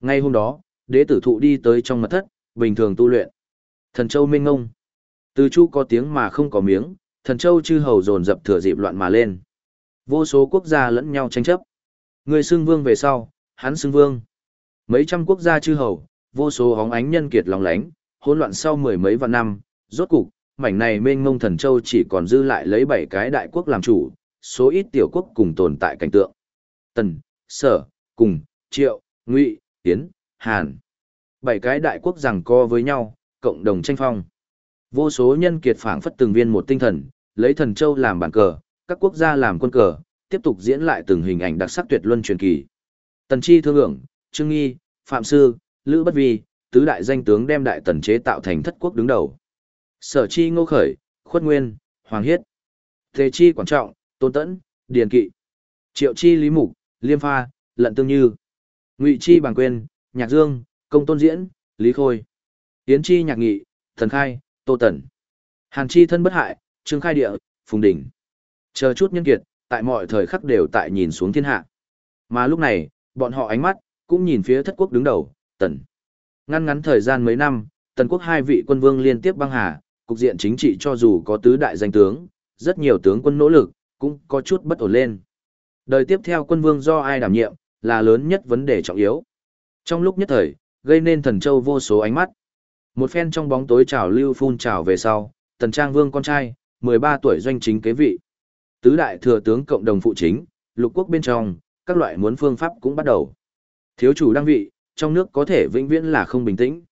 Ngay hôm đó, đế tử thụ đi tới trong mật thất, bình thường tu luyện. Thần châu minh ngông. Từ chu có tiếng mà không có miếng, thần châu chư hầu dồn dập thừa dịp loạn mà lên. Vô số quốc gia lẫn nhau tranh chấp. Người xưng vương về sau, hắn xưng vương. Mấy trăm quốc gia chư hầu, vô số hóng ánh nhân kiệt lòng lánh, hỗn loạn sau mười mấy vạn năm, rốt cục, mảnh này mênh mông thần châu chỉ còn dư lại lấy bảy cái đại quốc làm chủ, số ít tiểu quốc cùng tồn tại cảnh tượng. Tần, Sở, Cùng, Triệu, Ngụy, Tiến, Hàn. Bảy cái đại quốc rằng co với nhau, cộng đồng tranh phong. Vô số nhân kiệt phảng phất từng viên một tinh thần, lấy thần châu làm bản cờ, các quốc gia làm quân cờ, tiếp tục diễn lại từng hình ảnh đặc sắc tuyệt luân truyền kỳ. Tần Chi thương lượng, Trương Nghi, Phạm Sư, Lữ Bất Vi, tứ đại danh tướng đem đại tần chế tạo thành thất quốc đứng đầu. Sở Chi Ngô Khởi, Khuất Nguyên, Hoàng Hiết, Thế Chi Quảng Trọng, Tôn Tẫn, Điền Kỵ, Triệu Chi Lý Mục, Liêm Pha, Lận Tương Như, Ngụy Chi Bàng Quyên, Nhạc Dương, Công Tôn Diễn, Lý Khôi, Yến Chi Nhạc Nghị, Thần Khai, Tô Tần, Hàn Chi Thân Bất Hại, Trương Khai Địa, Phùng Đỉnh. Chờ chút nhân kiệt, tại mọi thời khắc đều tại nhìn xuống thiên hạ. Mà lúc này, bọn họ ánh mắt, cũng nhìn phía thất quốc đứng đầu, Tần. Ngăn ngắn thời gian mấy năm, Tần quốc hai vị quân vương liên tiếp băng hà, cục diện chính trị cho dù có tứ đại danh tướng, rất nhiều tướng quân nỗ lực, cũng có chút bất ổn lên. Đời tiếp theo quân vương do ai đảm nhiệm, là lớn nhất vấn đề trọng yếu. Trong lúc nhất thời, gây nên thần châu vô số ánh mắt. Một phen trong bóng tối trào lưu phun trào về sau, tần trang vương con trai, 13 tuổi doanh chính kế vị. Tứ đại thừa tướng cộng đồng phụ chính, lục quốc bên trong, các loại muốn phương pháp cũng bắt đầu. Thiếu chủ đăng vị, trong nước có thể vĩnh viễn là không bình tĩnh.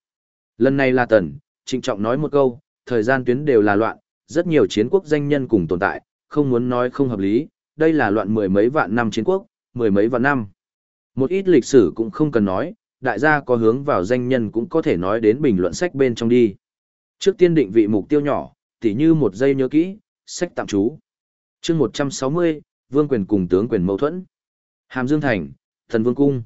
Lần này là tần, trịnh trọng nói một câu, thời gian tuyến đều là loạn, rất nhiều chiến quốc danh nhân cùng tồn tại, không muốn nói không hợp lý, đây là loạn mười mấy vạn năm chiến quốc, mười mấy vạn năm. Một ít lịch sử cũng không cần nói, đại gia có hướng vào danh nhân cũng có thể nói đến bình luận sách bên trong đi. Trước tiên định vị mục tiêu nhỏ, tỉ như một giây nhớ kỹ, sách tạm trú. chương 160, vương quyền cùng tướng quyền mâu thuẫn. Hàm Dương Thành, Thần Vương Cung.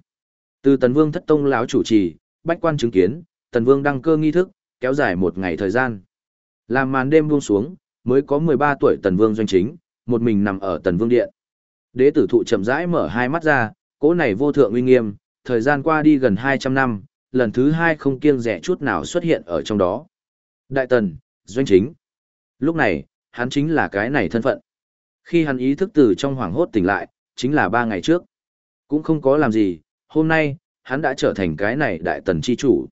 Từ Tần Vương thất tông lão chủ trì, bách quan chứng kiến, Tần Vương đăng cơ nghi thức, kéo dài một ngày thời gian. Làm màn đêm buông xuống, mới có 13 tuổi Tần Vương doanh chính, một mình nằm ở Tần Vương Điện. Đế tử thụ chậm rãi mở hai mắt ra, cỗ này vô thượng uy nghiêm, thời gian qua đi gần 200 năm, lần thứ hai không kiêng rẻ chút nào xuất hiện ở trong đó. Đại Tần, doanh chính. Lúc này, hắn chính là cái này thân phận. Khi hắn ý thức từ trong hoàng hốt tỉnh lại, chính là ba ngày trước. Cũng không có làm gì, hôm nay, hắn đã trở thành cái này đại tần chi chủ.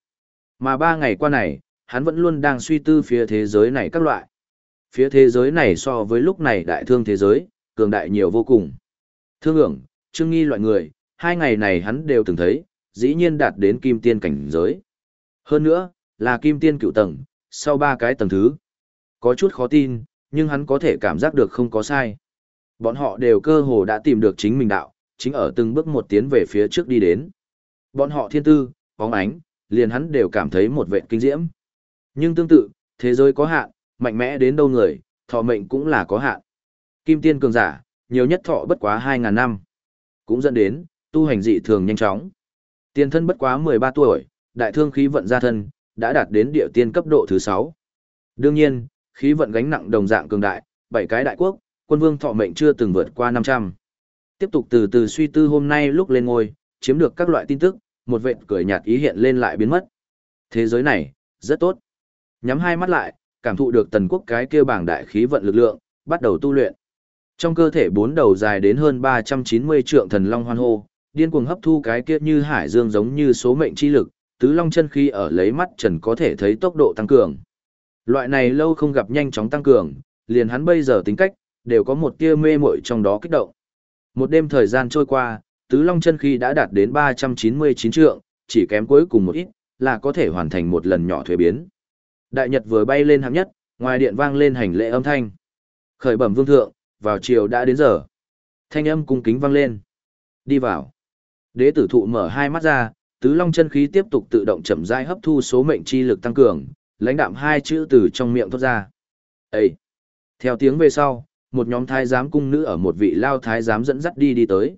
Mà ba ngày qua này, hắn vẫn luôn đang suy tư phía thế giới này các loại. Phía thế giới này so với lúc này đại thương thế giới, cường đại nhiều vô cùng. Thương ưởng, trương nghi loại người, hai ngày này hắn đều từng thấy, dĩ nhiên đạt đến kim tiên cảnh giới. Hơn nữa, là kim tiên cựu tầng, sau ba cái tầng thứ. Có chút khó tin, nhưng hắn có thể cảm giác được không có sai. Bọn họ đều cơ hồ đã tìm được chính mình đạo, chính ở từng bước một tiến về phía trước đi đến. Bọn họ thiên tư, bóng ánh, liền hắn đều cảm thấy một vệ kinh diễm. Nhưng tương tự, thế giới có hạn, mạnh mẽ đến đâu người, thọ mệnh cũng là có hạn. Kim tiên cường giả, nhiều nhất thọ bất quá 2.000 năm. Cũng dẫn đến, tu hành dị thường nhanh chóng. Tiên thân bất quá 13 tuổi, đại thương khí vận gia thân, đã đạt đến địa tiên cấp độ thứ 6. Đương nhiên, khí vận gánh nặng đồng dạng cường đại, bảy cái đại quốc, quân vương thọ mệnh chưa từng vượt qua 500. Tiếp tục từ từ suy tư hôm nay lúc lên ngôi, chiếm được các loại tin tức, một vệt cười nhạt ý hiện lên lại biến mất. Thế giới này, rất tốt. Nhắm hai mắt lại, cảm thụ được tần quốc cái kia bảng đại khí vận lực lượng, bắt đầu tu luyện. Trong cơ thể bốn đầu dài đến hơn 390 trượng thần long hoan hô, điên cuồng hấp thu cái kia như hải dương giống như số mệnh chi lực, tứ long chân khí ở lấy mắt trần có thể thấy tốc độ tăng cường. Loại này lâu không gặp nhanh chóng tăng cường, liền hắn bây giờ tính cách, đều có một tia mê muội trong đó kích động. Một đêm thời gian trôi qua, tứ long chân khí đã đạt đến 399 trượng, chỉ kém cuối cùng một ít, là có thể hoàn thành một lần nhỏ thuế biến. Đại Nhật vừa bay lên hạng nhất, ngoài điện vang lên hành lễ âm thanh. Khởi bẩm vương thượng, vào chiều đã đến giờ. Thanh âm cung kính vang lên. Đi vào. Đế tử thụ mở hai mắt ra, tứ long chân khí tiếp tục tự động chậm rãi hấp thu số mệnh chi lực tăng cường, lãnh đạm hai chữ từ trong miệng thoát ra. Ê! Theo tiếng về sau, một nhóm thái giám cung nữ ở một vị lao thái giám dẫn dắt đi đi tới.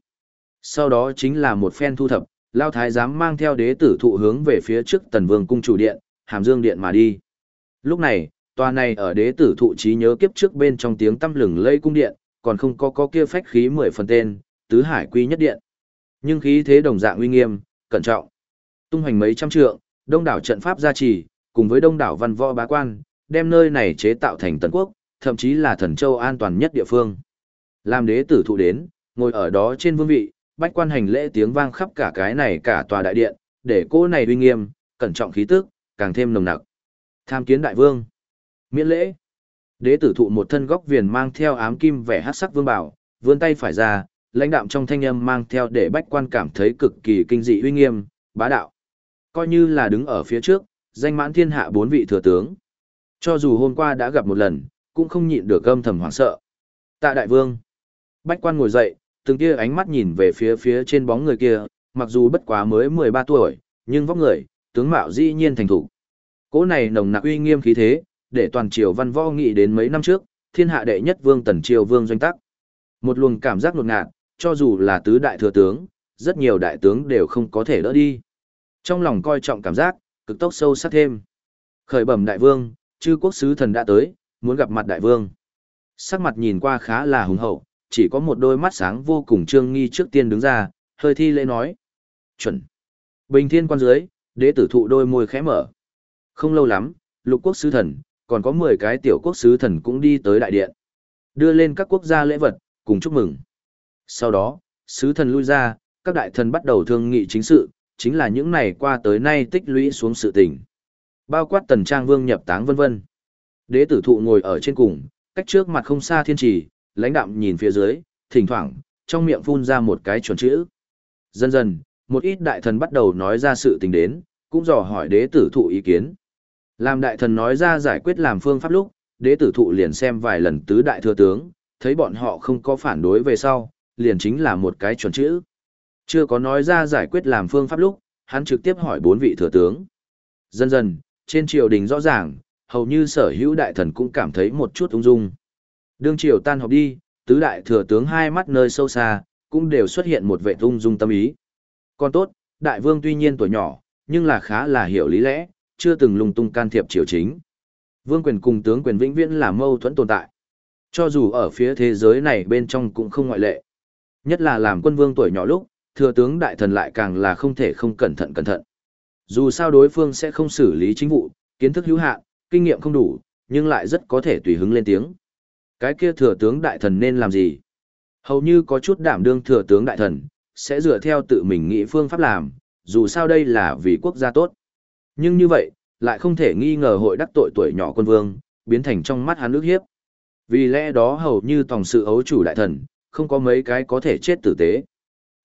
Sau đó chính là một phen thu thập, lao thái giám mang theo đế tử thụ hướng về phía trước tần vương cung chủ điện, hàm dương điện mà đi. Lúc này, tòa này ở đế tử thụ trí nhớ kiếp trước bên trong tiếng tăm lừng lây cung điện, còn không có có kia phách khí mười phần tên, tứ hải quy nhất điện. Nhưng khí thế đồng dạng uy nghiêm, cẩn trọng. Tung hoành mấy trăm trượng, đông đảo trận pháp gia trì, cùng với đông đảo văn võ bá quan, đem nơi này chế tạo thành tần quốc, thậm chí là thần châu an toàn nhất địa phương. Làm đế tử thụ đến, ngồi ở đó trên vương vị, bách quan hành lễ tiếng vang khắp cả cái này cả tòa đại điện, để cô này uy nghiêm, cẩn trọng khí tức, càng thêm nồng nặc. Tham kiến đại vương. Miễn lễ. Đế tử thụ một thân góc viền mang theo ám kim vẻ hắc sắc vương bảo, vươn tay phải ra, lãnh đạm trong thanh âm mang theo để bách quan cảm thấy cực kỳ kinh dị uy nghiêm, bá đạo. Coi như là đứng ở phía trước, danh mãn thiên hạ bốn vị thừa tướng. Cho dù hôm qua đã gặp một lần, cũng không nhịn được âm thầm hoảng sợ. Tạ đại vương. Bách quan ngồi dậy, từng tia ánh mắt nhìn về phía phía trên bóng người kia, mặc dù bất quá mới 13 tuổi, nhưng vóc người, tướng mạo dĩ nhiên thành thủ. Cỗ này nồng nặc uy nghiêm khí thế, để toàn triều văn võ nghĩ đến mấy năm trước, thiên hạ đệ nhất vương tần triều vương doanh tắc. Một luồng cảm giác ngột ngạt, cho dù là tứ đại thừa tướng, rất nhiều đại tướng đều không có thể đỡ đi. Trong lòng coi trọng cảm giác, cực tốc sâu sắc thêm. Khởi bẩm đại vương, chư quốc sứ thần đã tới, muốn gặp mặt đại vương. Sắc mặt nhìn qua khá là hùng hậu, chỉ có một đôi mắt sáng vô cùng trương nghi trước tiên đứng ra, hơi thi lễ nói. Chuẩn. Bình thiên quan dưới, đế tử thụ đôi môi khẽ mở. Không lâu lắm, lục quốc sứ thần, còn có 10 cái tiểu quốc sứ thần cũng đi tới đại điện. Đưa lên các quốc gia lễ vật, cùng chúc mừng. Sau đó, sứ thần lui ra, các đại thần bắt đầu thương nghị chính sự, chính là những này qua tới nay tích lũy xuống sự tình. Bao quát tần trang vương nhập táng vân vân. Đế tử thụ ngồi ở trên cùng, cách trước mặt không xa thiên trì, lãnh đạm nhìn phía dưới, thỉnh thoảng, trong miệng phun ra một cái chuẩn chữ. Dần dần, một ít đại thần bắt đầu nói ra sự tình đến, cũng dò hỏi đế tử thụ ý kiến. Làm đại thần nói ra giải quyết làm phương pháp lúc, đế tử thụ liền xem vài lần tứ đại thừa tướng, thấy bọn họ không có phản đối về sau, liền chính là một cái chuẩn chữ. Chưa có nói ra giải quyết làm phương pháp lúc, hắn trực tiếp hỏi bốn vị thừa tướng. Dần dần, trên triều đình rõ ràng, hầu như sở hữu đại thần cũng cảm thấy một chút ung dung. Đương triều tan họp đi, tứ đại thừa tướng hai mắt nơi sâu xa, cũng đều xuất hiện một vẻ ung dung tâm ý. Còn tốt, đại vương tuy nhiên tuổi nhỏ, nhưng là khá là hiểu lý lẽ, chưa từng lung tung can thiệp triều chính. Vương quyền cùng tướng quyền vĩnh viễn là mâu thuẫn tồn tại. Cho dù ở phía thế giới này bên trong cũng không ngoại lệ. Nhất là làm quân vương tuổi nhỏ lúc, thừa tướng đại thần lại càng là không thể không cẩn thận cẩn thận. Dù sao đối phương sẽ không xử lý chính vụ, kiến thức hữu hạn, kinh nghiệm không đủ, nhưng lại rất có thể tùy hứng lên tiếng. Cái kia thừa tướng đại thần nên làm gì? Hầu như có chút đảm đương thừa tướng đại thần, sẽ dựa theo tự mình nghĩ phương pháp làm, dù sao đây là vì quốc gia tốt. Nhưng như vậy, lại không thể nghi ngờ hội đắc tội tuổi nhỏ quân vương, biến thành trong mắt hắn nước hiếp. Vì lẽ đó hầu như tổng sự ấu chủ đại thần, không có mấy cái có thể chết tử tế.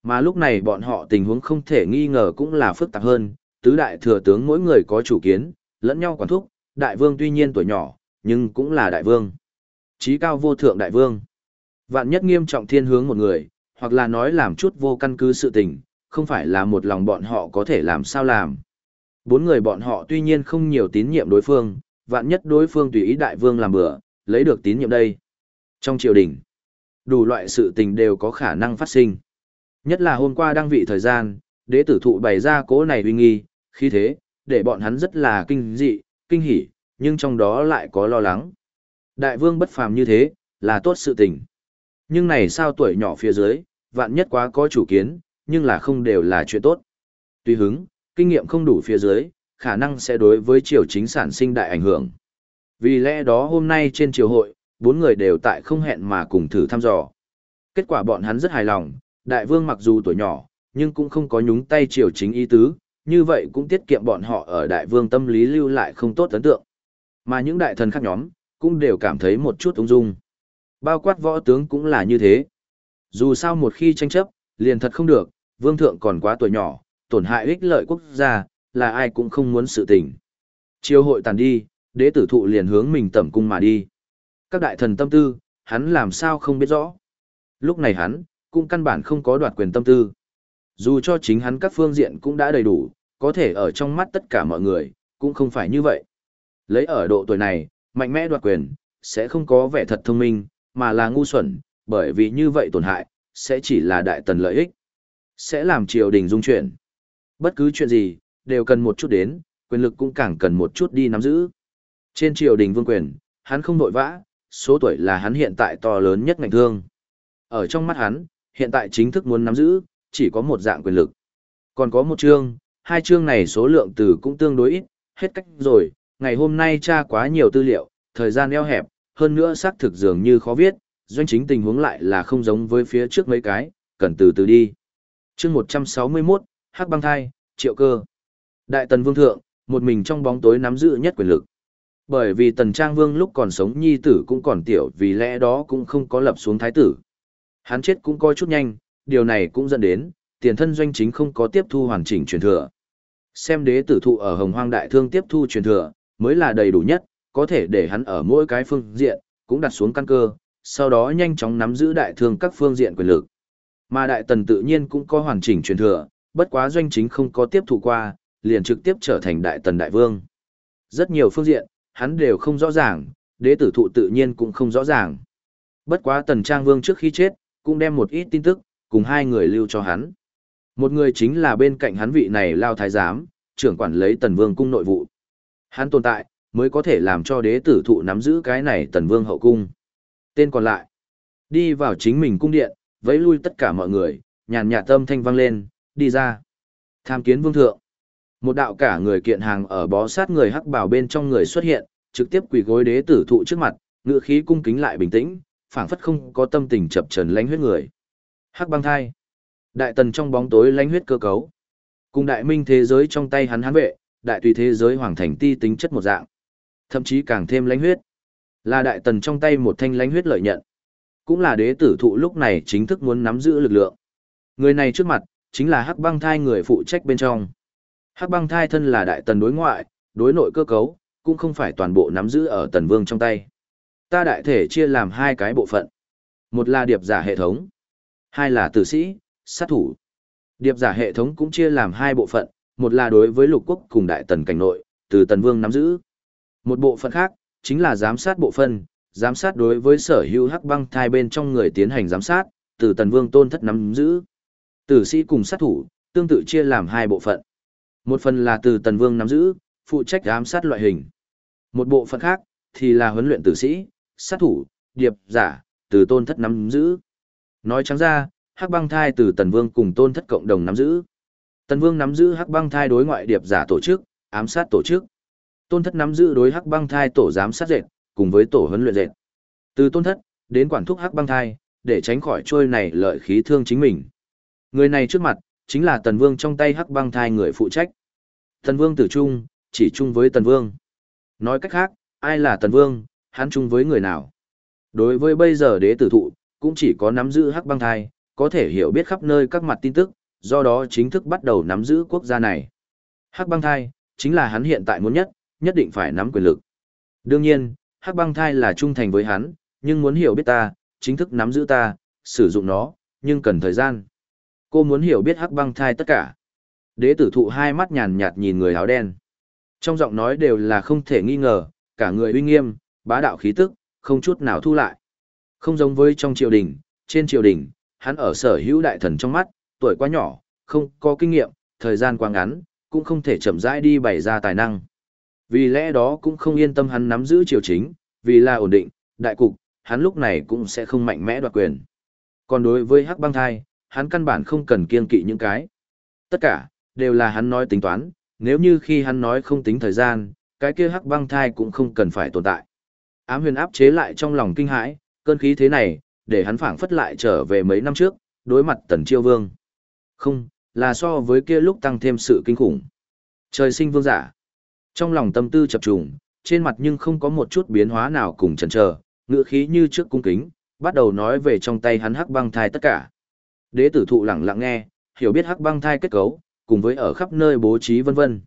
Mà lúc này bọn họ tình huống không thể nghi ngờ cũng là phức tạp hơn, tứ đại thừa tướng mỗi người có chủ kiến, lẫn nhau quản thúc, đại vương tuy nhiên tuổi nhỏ, nhưng cũng là đại vương. Chí cao vô thượng đại vương. Vạn nhất nghiêm trọng thiên hướng một người, hoặc là nói làm chút vô căn cứ sự tình, không phải là một lòng bọn họ có thể làm sao làm. Bốn người bọn họ tuy nhiên không nhiều tín nhiệm đối phương, vạn nhất đối phương tùy ý đại vương làm bừa, lấy được tín nhiệm đây. Trong triều đình, đủ loại sự tình đều có khả năng phát sinh. Nhất là hôm qua đăng vị thời gian, đế tử thụ bày ra cố này uy nghi, khi thế, để bọn hắn rất là kinh dị, kinh hỉ, nhưng trong đó lại có lo lắng. Đại vương bất phàm như thế, là tốt sự tình. Nhưng này sao tuổi nhỏ phía dưới, vạn nhất quá có chủ kiến, nhưng là không đều là chuyện tốt. Tuy hứng, kinh nghiệm không đủ phía dưới, khả năng sẽ đối với triều chính sản sinh đại ảnh hưởng. Vì lẽ đó hôm nay trên triều hội, bốn người đều tại không hẹn mà cùng thử thăm dò. Kết quả bọn hắn rất hài lòng, đại vương mặc dù tuổi nhỏ, nhưng cũng không có nhúng tay triều chính ý tứ, như vậy cũng tiết kiệm bọn họ ở đại vương tâm lý lưu lại không tốt ấn tượng. Mà những đại thần khác nhóm, cũng đều cảm thấy một chút ung dung. Bao quát võ tướng cũng là như thế. Dù sao một khi tranh chấp, liền thật không được, vương thượng còn quá tuổi nhỏ, tổn hại ích lợi quốc gia, là ai cũng không muốn sự tình. Chiêu hội tàn đi, đế tử thụ liền hướng mình tẩm cung mà đi. Các đại thần tâm tư, hắn làm sao không biết rõ. Lúc này hắn, cũng căn bản không có đoạt quyền tâm tư. Dù cho chính hắn các phương diện cũng đã đầy đủ, có thể ở trong mắt tất cả mọi người, cũng không phải như vậy. Lấy ở độ tuổi này, mạnh mẽ đoạt quyền, sẽ không có vẻ thật thông minh, mà là ngu xuẩn, bởi vì như vậy tổn hại, sẽ chỉ là đại tần lợi ích. Sẽ làm triều đình dung chuyển. Bất cứ chuyện gì, đều cần một chút đến, quyền lực cũng càng cần một chút đi nắm giữ. Trên triều đình vương quyền, hắn không nội vã, số tuổi là hắn hiện tại to lớn nhất ngành thương. Ở trong mắt hắn, hiện tại chính thức muốn nắm giữ, chỉ có một dạng quyền lực. Còn có một chương, hai chương này số lượng từ cũng tương đối ít, hết cách rồi, ngày hôm nay tra quá nhiều tư liệu, thời gian eo hẹp, hơn nữa xác thực dường như khó viết, doanh chính tình huống lại là không giống với phía trước mấy cái, cần từ từ đi. chương 161, Hắc băng thai, triệu cơ. Đại tần vương thượng, một mình trong bóng tối nắm giữ nhất quyền lực. Bởi vì tần trang vương lúc còn sống nhi tử cũng còn tiểu vì lẽ đó cũng không có lập xuống thái tử. Hắn chết cũng coi chút nhanh, điều này cũng dẫn đến, tiền thân doanh chính không có tiếp thu hoàn chỉnh truyền thừa. Xem đế tử thụ ở hồng hoang đại thương tiếp thu truyền thừa, mới là đầy đủ nhất, có thể để hắn ở mỗi cái phương diện, cũng đặt xuống căn cơ, sau đó nhanh chóng nắm giữ đại thương các phương diện quyền lực. Mà đại tần tự nhiên cũng có hoàn chỉnh truyền thừa, bất quá doanh chính không có tiếp thụ qua, liền trực tiếp trở thành đại tần đại vương. Rất nhiều phương diện, hắn đều không rõ ràng, đế tử thụ tự nhiên cũng không rõ ràng. Bất quá tần trang vương trước khi chết, cũng đem một ít tin tức, cùng hai người lưu cho hắn. Một người chính là bên cạnh hắn vị này lao thái giám, trưởng quản lấy tần vương cung nội vụ. Hắn tồn tại, mới có thể làm cho đế tử thụ nắm giữ cái này tần vương hậu cung. Tên còn lại, đi vào chính mình cung điện, vẫy lui tất cả mọi người, nhàn nhạt tâm thanh vang lên, đi ra. Tham kiến vương thượng. Một đạo cả người kiện hàng ở bó sát người hắc bảo bên trong người xuất hiện, trực tiếp quỳ gối đế tử thụ trước mặt, ngựa khí cung kính lại bình tĩnh, phảng phất không có tâm tình chập trần lánh huyết người. Hắc băng thai. Đại tần trong bóng tối lánh huyết cơ cấu. Cùng đại minh thế giới trong tay hắn hắn vệ, đại tùy thế giới hoàng thành ti tính chất một dạng. Thậm chí càng thêm lánh huyết. Là đại tần trong tay một thanh lánh huyết lợi nhận. Cũng là đế tử thụ lúc này chính thức muốn nắm giữ lực lượng. Người này trước mặt, chính là hắc băng thai người phụ trách bên trong. Hắc băng thai thân là đại tần đối ngoại, đối nội cơ cấu, cũng không phải toàn bộ nắm giữ ở tần vương trong tay. Ta đại thể chia làm hai cái bộ phận. Một là điệp giả hệ thống, hai là tử sĩ, sát thủ. Điệp giả hệ thống cũng chia làm hai bộ phận, một là đối với lục quốc cùng đại tần cảnh nội, từ tần vương nắm giữ. Một bộ phận khác, chính là giám sát bộ phận, giám sát đối với sở hữu hắc băng thai bên trong người tiến hành giám sát, từ tần vương tôn thất nắm giữ. Tử sĩ cùng sát thủ, tương tự chia làm hai bộ phận. Một phần là từ tần vương nắm giữ, phụ trách giám sát loại hình. Một bộ phận khác, thì là huấn luyện tử sĩ, sát thủ, điệp, giả, từ tôn thất nắm giữ. Nói trắng ra, hắc băng thai từ tần vương cùng tôn thất cộng đồng nắm giữ. Tần vương nắm giữ hắc băng thai đối ngoại điệp giả tổ chức, ám sát tổ chức. Tôn thất nắm giữ đối hắc băng thai tổ giám sát dệt, cùng với tổ huấn luyện dệt. Từ tôn thất, đến quản thúc hắc băng thai, để tránh khỏi trôi này lợi khí thương chính mình. Người này trước mặt, chính là tần vương trong tay hắc băng thai người phụ trách. Tần vương tử trung, chỉ chung với tần vương. Nói cách khác, ai là tần vương, hắn chung với người nào. Đối với bây giờ đế tử thụ, cũng chỉ có nắm giữ hắc băng thai, có thể hiểu biết khắp nơi các mặt tin tức, do đó chính thức bắt đầu nắm giữ quốc gia này. Hắc băng thai, chính là hắn hiện tại muốn nhất, nhất định phải nắm quyền lực. Đương nhiên, hắc băng thai là trung thành với hắn, nhưng muốn hiểu biết ta, chính thức nắm giữ ta, sử dụng nó, nhưng cần thời gian. Cô muốn hiểu biết hắc băng thai tất cả. Đế tử thụ hai mắt nhàn nhạt nhìn người áo đen. Trong giọng nói đều là không thể nghi ngờ, cả người uy nghiêm, bá đạo khí tức, không chút nào thu lại. Không giống với trong triều đình, trên triều đình, hắn ở sở hữu đại thần trong mắt, tuổi quá nhỏ, không có kinh nghiệm, thời gian quá ngắn, cũng không thể chậm rãi đi bày ra tài năng. Vì lẽ đó cũng không yên tâm hắn nắm giữ triều chính, vì là ổn định, đại cục, hắn lúc này cũng sẽ không mạnh mẽ đoạt quyền. Còn đối với hắc băng thai, hắn căn bản không cần kiên kỵ những cái. Tất cả, đều là hắn nói tính toán, nếu như khi hắn nói không tính thời gian, cái kia hắc băng thai cũng không cần phải tồn tại. Ám huyền áp chế lại trong lòng kinh hãi, cơn khí thế này, để hắn phảng phất lại trở về mấy năm trước, đối mặt tần chiêu vương. Không, là so với kia lúc tăng thêm sự kinh khủng. Trời sinh vương giả. Trong lòng tâm tư chập trùng, trên mặt nhưng không có một chút biến hóa nào cùng chần chờ, ngựa khí như trước cung kính, bắt đầu nói về trong tay hắn hắc băng thai tất cả. Đế tử thụ lặng lặng nghe, hiểu biết hắc băng thai kết cấu, cùng với ở khắp nơi bố trí vân vân.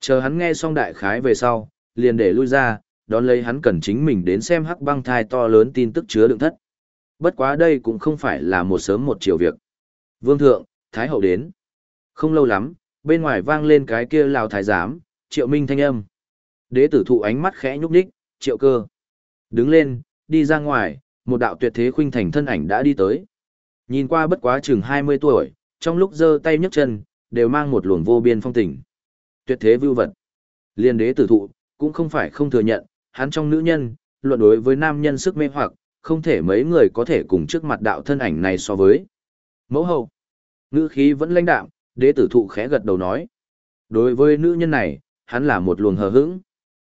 Chờ hắn nghe xong đại khái về sau, liền để lui ra, đón lấy hắn cần chính mình đến xem hắc băng thai to lớn tin tức chứa đựng thất. Bất quá đây cũng không phải là một sớm một chiều việc. Vương thượng, Thái hậu đến. Không lâu lắm, bên ngoài vang lên cái kia lào thái giám, triệu minh thanh âm. Đế tử thụ ánh mắt khẽ nhúc nhích, triệu cơ. Đứng lên, đi ra ngoài, một đạo tuyệt thế khuynh thành thân ảnh đã đi tới. Nhìn qua bất quá chừng 20 tuổi, trong lúc giơ tay nhấc chân, đều mang một luồng vô biên phong tình. Tuyệt thế vưu vật. Liên đế tử thụ, cũng không phải không thừa nhận, hắn trong nữ nhân, luận đối với nam nhân sức mê hoặc, không thể mấy người có thể cùng trước mặt đạo thân ảnh này so với. Mẫu hậu. Ngữ khí vẫn lãnh đạm, đế tử thụ khẽ gật đầu nói. Đối với nữ nhân này, hắn là một luồng hờ hững.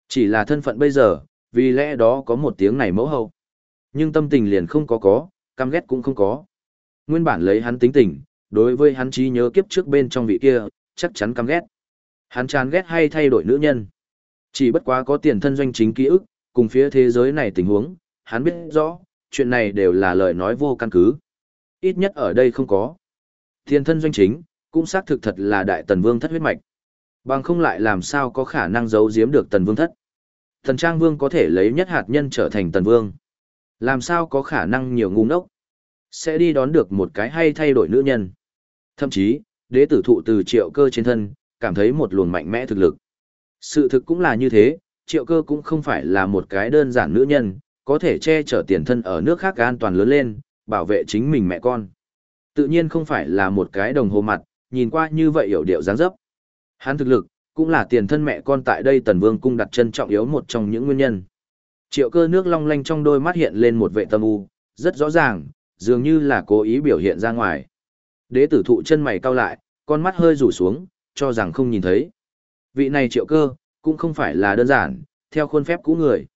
Chỉ là thân phận bây giờ, vì lẽ đó có một tiếng này mẫu hậu. Nhưng tâm tình liền không có có, căm ghét cũng không có. Nguyên bản lấy hắn tính tình, đối với hắn trí nhớ kiếp trước bên trong vị kia, chắc chắn căm ghét. Hắn chán ghét hay thay đổi nữ nhân. Chỉ bất quá có tiền thân doanh chính ký ức, cùng phía thế giới này tình huống, hắn biết rõ, chuyện này đều là lời nói vô căn cứ. Ít nhất ở đây không có. Tiền thân doanh chính, cũng xác thực thật là đại tần vương thất huyết mạch. Bằng không lại làm sao có khả năng giấu giếm được tần vương thất. Thần trang vương có thể lấy nhất hạt nhân trở thành tần vương. Làm sao có khả năng nhiều ngu ngốc. Sẽ đi đón được một cái hay thay đổi nữ nhân. Thậm chí, đế tử thụ từ triệu cơ trên thân, cảm thấy một luồng mạnh mẽ thực lực. Sự thực cũng là như thế, triệu cơ cũng không phải là một cái đơn giản nữ nhân, có thể che chở tiền thân ở nước khác an toàn lớn lên, bảo vệ chính mình mẹ con. Tự nhiên không phải là một cái đồng hồ mặt, nhìn qua như vậy hiểu điệu dáng dấp. Hắn thực lực, cũng là tiền thân mẹ con tại đây tần vương cung đặt chân trọng yếu một trong những nguyên nhân. Triệu cơ nước long lanh trong đôi mắt hiện lên một vệ tâm u, rất rõ ràng, dường như là cố ý biểu hiện ra ngoài. Đế tử thụ chân mày cau lại, con mắt hơi rủ xuống, cho rằng không nhìn thấy. Vị này triệu cơ, cũng không phải là đơn giản, theo khuôn phép cũ người.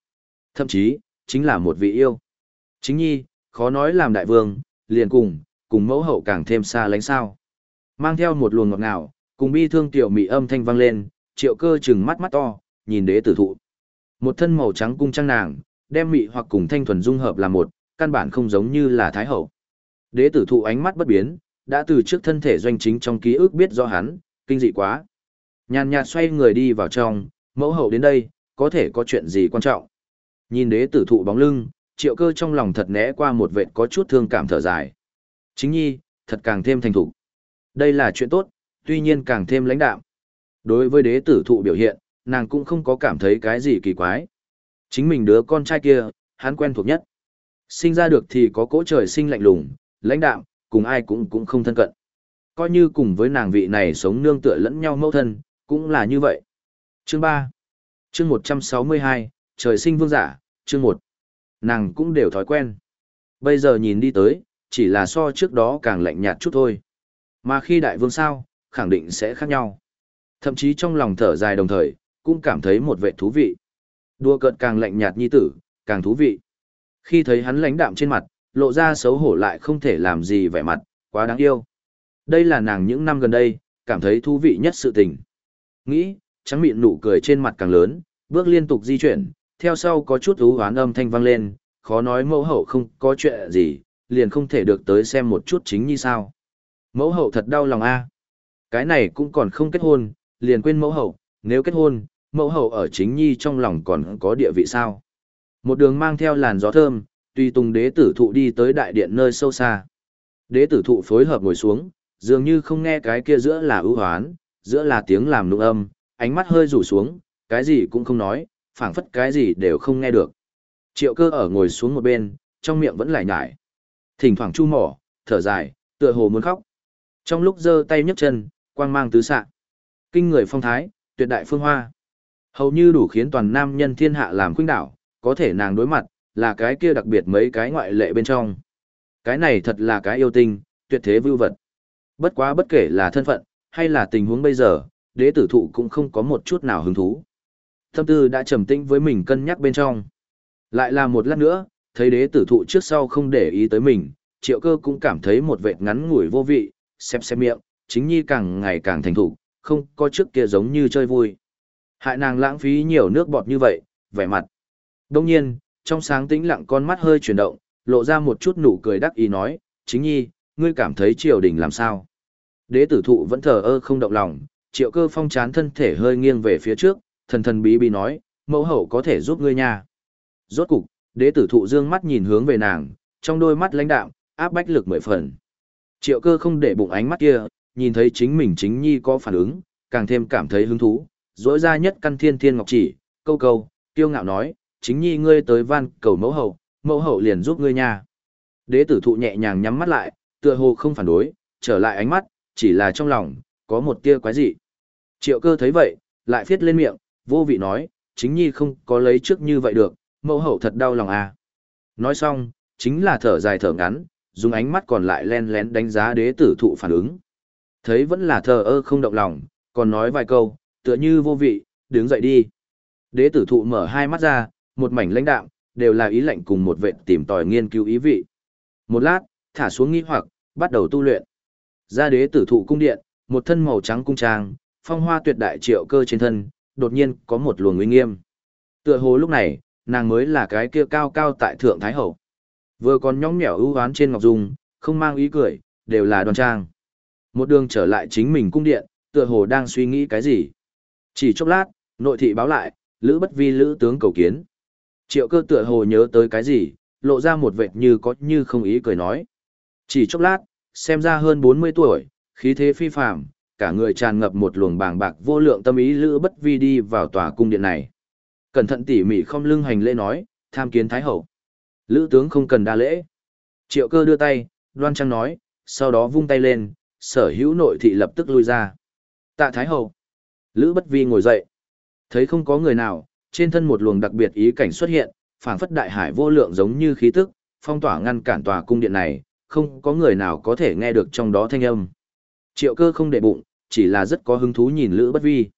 Thậm chí, chính là một vị yêu. Chính nhi, khó nói làm đại vương, liền cùng, cùng mẫu hậu càng thêm xa lánh sao. Mang theo một luồng ngọt ngào, cùng bi thương tiểu mị âm thanh vang lên, triệu cơ trừng mắt mắt to, nhìn đế tử thụ. Một thân màu trắng cung trang nàng, đem mị hoặc cùng thanh thuần dung hợp là một, căn bản không giống như là thái hậu. Đế tử thụ ánh mắt bất biến, đã từ trước thân thể doanh chính trong ký ức biết rõ hắn, kinh dị quá. Nhàn nhạt xoay người đi vào trong, mẫu hậu đến đây, có thể có chuyện gì quan trọng. Nhìn đế tử thụ bóng lưng, triệu cơ trong lòng thật né qua một vệt có chút thương cảm thở dài. Chính nhi, thật càng thêm thành thủ Đây là chuyện tốt, tuy nhiên càng thêm lãnh đạm. Đối với đế tử thụ biểu hiện, nàng cũng không có cảm thấy cái gì kỳ quái. Chính mình đứa con trai kia, hắn quen thuộc nhất. Sinh ra được thì có cỗ trời sinh lạnh lùng, lãnh đạm, cùng ai cũng cũng không thân cận. Coi như cùng với nàng vị này sống nương tựa lẫn nhau mẫu thân, cũng là như vậy. Chương 3 Chương 162, trời sinh vương giả, chương 1 Nàng cũng đều thói quen. Bây giờ nhìn đi tới, chỉ là so trước đó càng lạnh nhạt chút thôi. Mà khi đại vương sao, khẳng định sẽ khác nhau. Thậm chí trong lòng thở dài đồng thời, cũng cảm thấy một vệ thú vị. Đua cợt càng lạnh nhạt nhi tử, càng thú vị. Khi thấy hắn lãnh đạm trên mặt, lộ ra xấu hổ lại không thể làm gì vẻ mặt, quá đáng yêu. Đây là nàng những năm gần đây, cảm thấy thú vị nhất sự tình. Nghĩ, trắng miệng nụ cười trên mặt càng lớn, bước liên tục di chuyển, theo sau có chút ú hoán âm thanh vang lên, khó nói mẫu hậu không có chuyện gì, liền không thể được tới xem một chút chính như sao. Mẫu hậu thật đau lòng a. Cái này cũng còn không kết hôn, liền quên mẫu hậu, nếu kết hôn, mẫu hậu ở chính nhi trong lòng còn có địa vị sao. Một đường mang theo làn gió thơm, tùy tùng đế tử thụ đi tới đại điện nơi sâu xa. Đế tử thụ phối hợp ngồi xuống, dường như không nghe cái kia giữa là ưu hoán, giữa là tiếng làm nụ âm, ánh mắt hơi rủ xuống, cái gì cũng không nói, phảng phất cái gì đều không nghe được. Triệu cơ ở ngồi xuống một bên, trong miệng vẫn lại nhải. Thỉnh thoảng chu mỏ, thở dài, tựa hồ muốn khóc. Trong lúc giơ tay nhấc chân, quang mang tứ xạ. Kinh người phong thái, tuyệt đại phương hoa. Hầu như đủ khiến toàn nam nhân thiên hạ làm khuynh đảo, có thể nàng đối mặt, là cái kia đặc biệt mấy cái ngoại lệ bên trong. Cái này thật là cái yêu tinh, tuyệt thế vưu vật. Bất quá bất kể là thân phận, hay là tình huống bây giờ, đế tử thụ cũng không có một chút nào hứng thú. Tâm tư đã trầm tĩnh với mình cân nhắc bên trong. Lại là một lát nữa, thấy đế tử thụ trước sau không để ý tới mình, triệu cơ cũng cảm thấy một vệt ngắn ngủi vô vị, xem xem miệng, chính nhi càng ngày càng thành thục, không có trước kia giống như chơi vui. Hại nàng lãng phí nhiều nước bọt như vậy, vẻ mặt. Đông nhiên, trong sáng tĩnh lặng con mắt hơi chuyển động, lộ ra một chút nụ cười đắc ý nói, chính nhi, ngươi cảm thấy triều đình làm sao? Đế tử thụ vẫn thờ ơ không động lòng, triệu cơ phong chán thân thể hơi nghiêng về phía trước, thần thần bí bí nói, mẫu hậu có thể giúp ngươi nha. Rốt cục, đế tử thụ dương mắt nhìn hướng về nàng, trong đôi mắt lãnh đạm, áp bách lực mười phần. Triệu cơ không để bụng ánh mắt kia, nhìn thấy chính mình chính nhi có phản ứng, càng thêm cảm thấy hứng thú, dỗi ra nhất căn thiên thiên ngọc chỉ, câu câu, kiêu ngạo nói, chính nhi ngươi tới van cầu mẫu hậu, mẫu hậu liền giúp ngươi nha. Đế tử thụ nhẹ nhàng nhắm mắt lại, tựa hồ không phản đối, trở lại ánh mắt, chỉ là trong lòng, có một tia quái dị. Triệu cơ thấy vậy, lại viết lên miệng, vô vị nói, chính nhi không có lấy trước như vậy được, mẫu hậu thật đau lòng à. Nói xong, chính là thở dài thở ngắn, dùng ánh mắt còn lại len lén đánh giá đế tử thụ phản ứng. Thấy vẫn là thờ ơ không động lòng, còn nói vài câu, tựa như vô vị, đứng dậy đi. Đế tử thụ mở hai mắt ra, một mảnh lãnh đạm, đều là ý lệnh cùng một vệ tìm tòi nghiên cứu ý vị. Một lát, thả xuống nghi hoặc, bắt đầu tu luyện. Ra đế tử thụ cung điện, một thân màu trắng cung trang, phong hoa tuyệt đại triệu cơ trên thân, đột nhiên có một luồng uy nghiêm. Tựa hồ lúc này, nàng mới là cái kia cao cao tại thượng thái hậu. Vừa còn nhõng nhẽo ưu oán trên ngọc dung, không mang ý cười, đều là đoan trang. Một đường trở lại chính mình cung điện, tựa hồ đang suy nghĩ cái gì. Chỉ chốc lát, nội thị báo lại, Lữ Bất Vi Lữ tướng cầu kiến. Triệu cơ tựa hồ nhớ tới cái gì, lộ ra một vệt như có như không ý cười nói. Chỉ chốc lát, xem ra hơn 40 tuổi, khí thế phi phàm, cả người tràn ngập một luồng bàng bạc vô lượng tâm ý Lữ Bất Vi đi vào tòa cung điện này. Cẩn thận tỉ mỉ không lưng hành lễ nói, tham kiến thái hậu. Lữ tướng không cần đa lễ. Triệu Cơ đưa tay, đoan trang nói, sau đó vung tay lên, sở hữu nội thị lập tức lui ra. Tạ thái hậu. Lữ Bất Vi ngồi dậy. Thấy không có người nào, trên thân một luồng đặc biệt ý cảnh xuất hiện, phảng phất đại hải vô lượng giống như khí tức, phong tỏa ngăn cản tòa cung điện này, không có người nào có thể nghe được trong đó thanh âm. Triệu cơ không để bụng, chỉ là rất có hứng thú nhìn Lữ Bất Vi.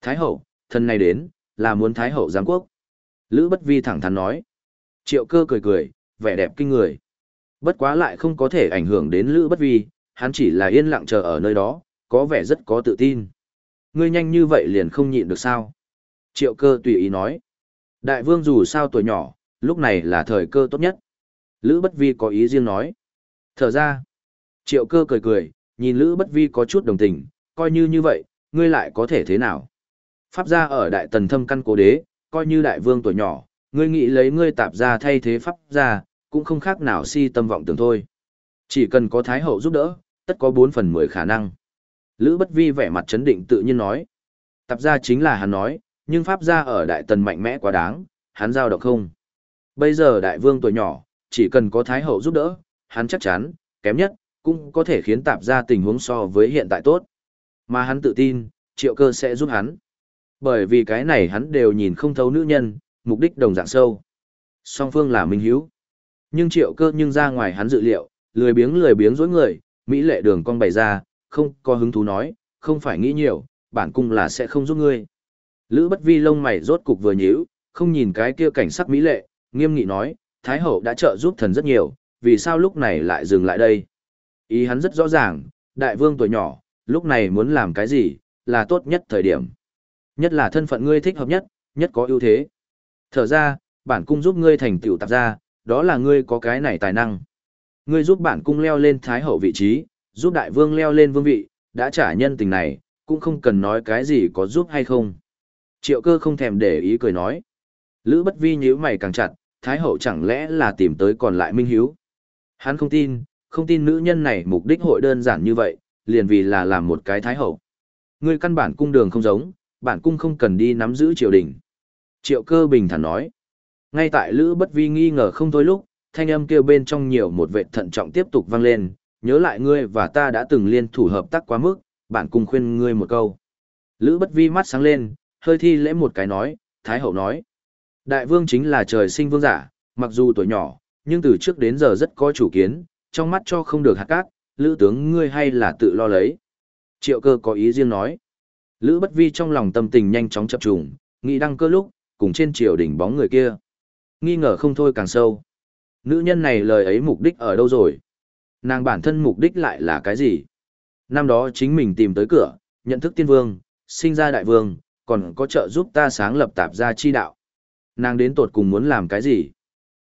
Thái hậu, thân này đến, là muốn Thái hậu giám quốc. Lữ Bất Vi thẳng thắn nói. Triệu cơ cười cười, vẻ đẹp kinh người. Bất quá lại không có thể ảnh hưởng đến Lữ Bất Vi, hắn chỉ là yên lặng chờ ở nơi đó, có vẻ rất có tự tin. Ngươi nhanh như vậy liền không nhịn được sao? Triệu cơ tùy ý nói. Đại vương dù sao tuổi nhỏ, lúc này là thời cơ tốt nhất. Lữ Bất Vi có ý riêng nói. Thở ra. Triệu cơ cười cười, nhìn Lữ Bất Vi có chút đồng tình, coi như như vậy, ngươi lại có thể thế nào? Pháp gia ở đại tần thâm căn cố đế, coi như đại vương tuổi nhỏ, ngươi nghĩ lấy ngươi tạp gia thay thế pháp gia, cũng không khác nào si tâm vọng tưởng thôi. Chỉ cần có thái hậu giúp đỡ, tất có 4 phần 10 khả năng. Lữ Bất Vi vẻ mặt chấn định tự nhiên nói. Tạp gia chính là hắn nói, nhưng pháp gia ở đại tần mạnh mẽ quá đáng, hắn giao động không. Bây giờ đại vương tuổi nhỏ, chỉ cần có thái hậu giúp đỡ, hắn chắc chắn, kém nhất, cũng có thể khiến tạp ra tình huống so với hiện tại tốt. Mà hắn tự tin, triệu cơ sẽ giúp hắn. Bởi vì cái này hắn đều nhìn không thấu nữ nhân, mục đích đồng dạng sâu. Song phương là minh hiếu. Nhưng triệu cơ nhưng ra ngoài hắn dự liệu, lười biếng lười biếng dối người, Mỹ lệ đường con bày ra, không có hứng thú nói, không phải nghĩ nhiều, bản cung là sẽ không giúp ngươi. Lữ bất vi lông mày rốt cục vừa nhíu, không nhìn cái kia cảnh sắc Mỹ lệ, nghiêm nghị nói, Thái hậu đã trợ giúp thần rất nhiều, vì sao lúc này lại dừng lại đây? Ý hắn rất rõ ràng, đại vương tuổi nhỏ, lúc này muốn làm cái gì, là tốt nhất thời điểm. Nhất là thân phận ngươi thích hợp nhất, nhất có ưu thế. Thở ra, bản cung giúp ngươi thành tựu tạp gia, đó là ngươi có cái này tài năng. Ngươi giúp bản cung leo lên thái hậu vị trí, giúp đại vương leo lên vương vị, đã trả nhân tình này, cũng không cần nói cái gì có giúp hay không. Triệu cơ không thèm để ý cười nói. Lữ bất vi nhíu mày càng chặt, thái hậu chẳng lẽ là tìm tới còn lại minh hiếu. Hắn không tin, không tin nữ nhân này mục đích hội đơn giản như vậy, liền vì là làm một cái thái hậu. Ngươi căn bản cung đường không giống, bản cung không cần đi nắm giữ triều đình. Triệu cơ bình thản nói. Ngay tại Lữ bất vi nghi ngờ không thôi lúc, thanh âm kêu bên trong nhiều một vệ thận trọng tiếp tục vang lên, nhớ lại ngươi và ta đã từng liên thủ hợp tác quá mức, bản cung khuyên ngươi một câu. Lữ bất vi mắt sáng lên, hơi thi lễ một cái nói, Thái hậu nói. Đại vương chính là trời sinh vương giả, mặc dù tuổi nhỏ, nhưng từ trước đến giờ rất có chủ kiến, trong mắt cho không được hạt cát, lữ tướng ngươi hay là tự lo lấy. Triệu cơ có ý riêng nói. Lữ bất vi trong lòng tâm tình nhanh chóng chập trùng, nghĩ đăng cơ lúc, cùng trên triều đỉnh bóng người kia. Nghi ngờ không thôi càng sâu. Nữ nhân này lời ấy mục đích ở đâu rồi? Nàng bản thân mục đích lại là cái gì? Năm đó chính mình tìm tới cửa, nhận thức tiên vương, sinh ra đại vương, còn có trợ giúp ta sáng lập tạp gia chi đạo. Nàng đến tột cùng muốn làm cái gì?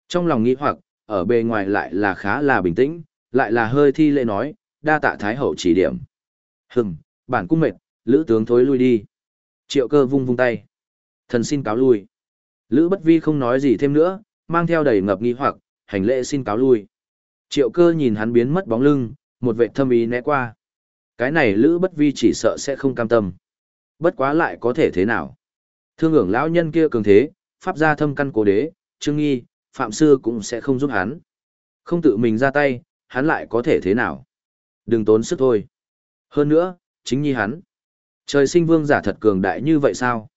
Trong lòng nghĩ hoặc, ở bề ngoài lại là khá là bình tĩnh, lại là hơi thi lễ nói, đa tạ thái hậu chỉ điểm. Hừng, bản cung mệt, lữ tướng thối lui đi. Triệu cơ vung vung tay. Thần xin cáo lui. Lữ bất vi không nói gì thêm nữa, mang theo đầy ngập nghi hoặc, hành lễ xin cáo lui. Triệu cơ nhìn hắn biến mất bóng lưng, một vệ thâm ý né qua. Cái này lữ bất vi chỉ sợ sẽ không cam tâm. Bất quá lại có thể thế nào? Thương ưởng lão nhân kia cường thế, pháp gia thâm căn cố đế, trương nghi, phạm sư cũng sẽ không giúp hắn. Không tự mình ra tay, hắn lại có thể thế nào? Đừng tốn sức thôi. Hơn nữa, chính nhi hắn. Trời sinh vương giả thật cường đại như vậy sao?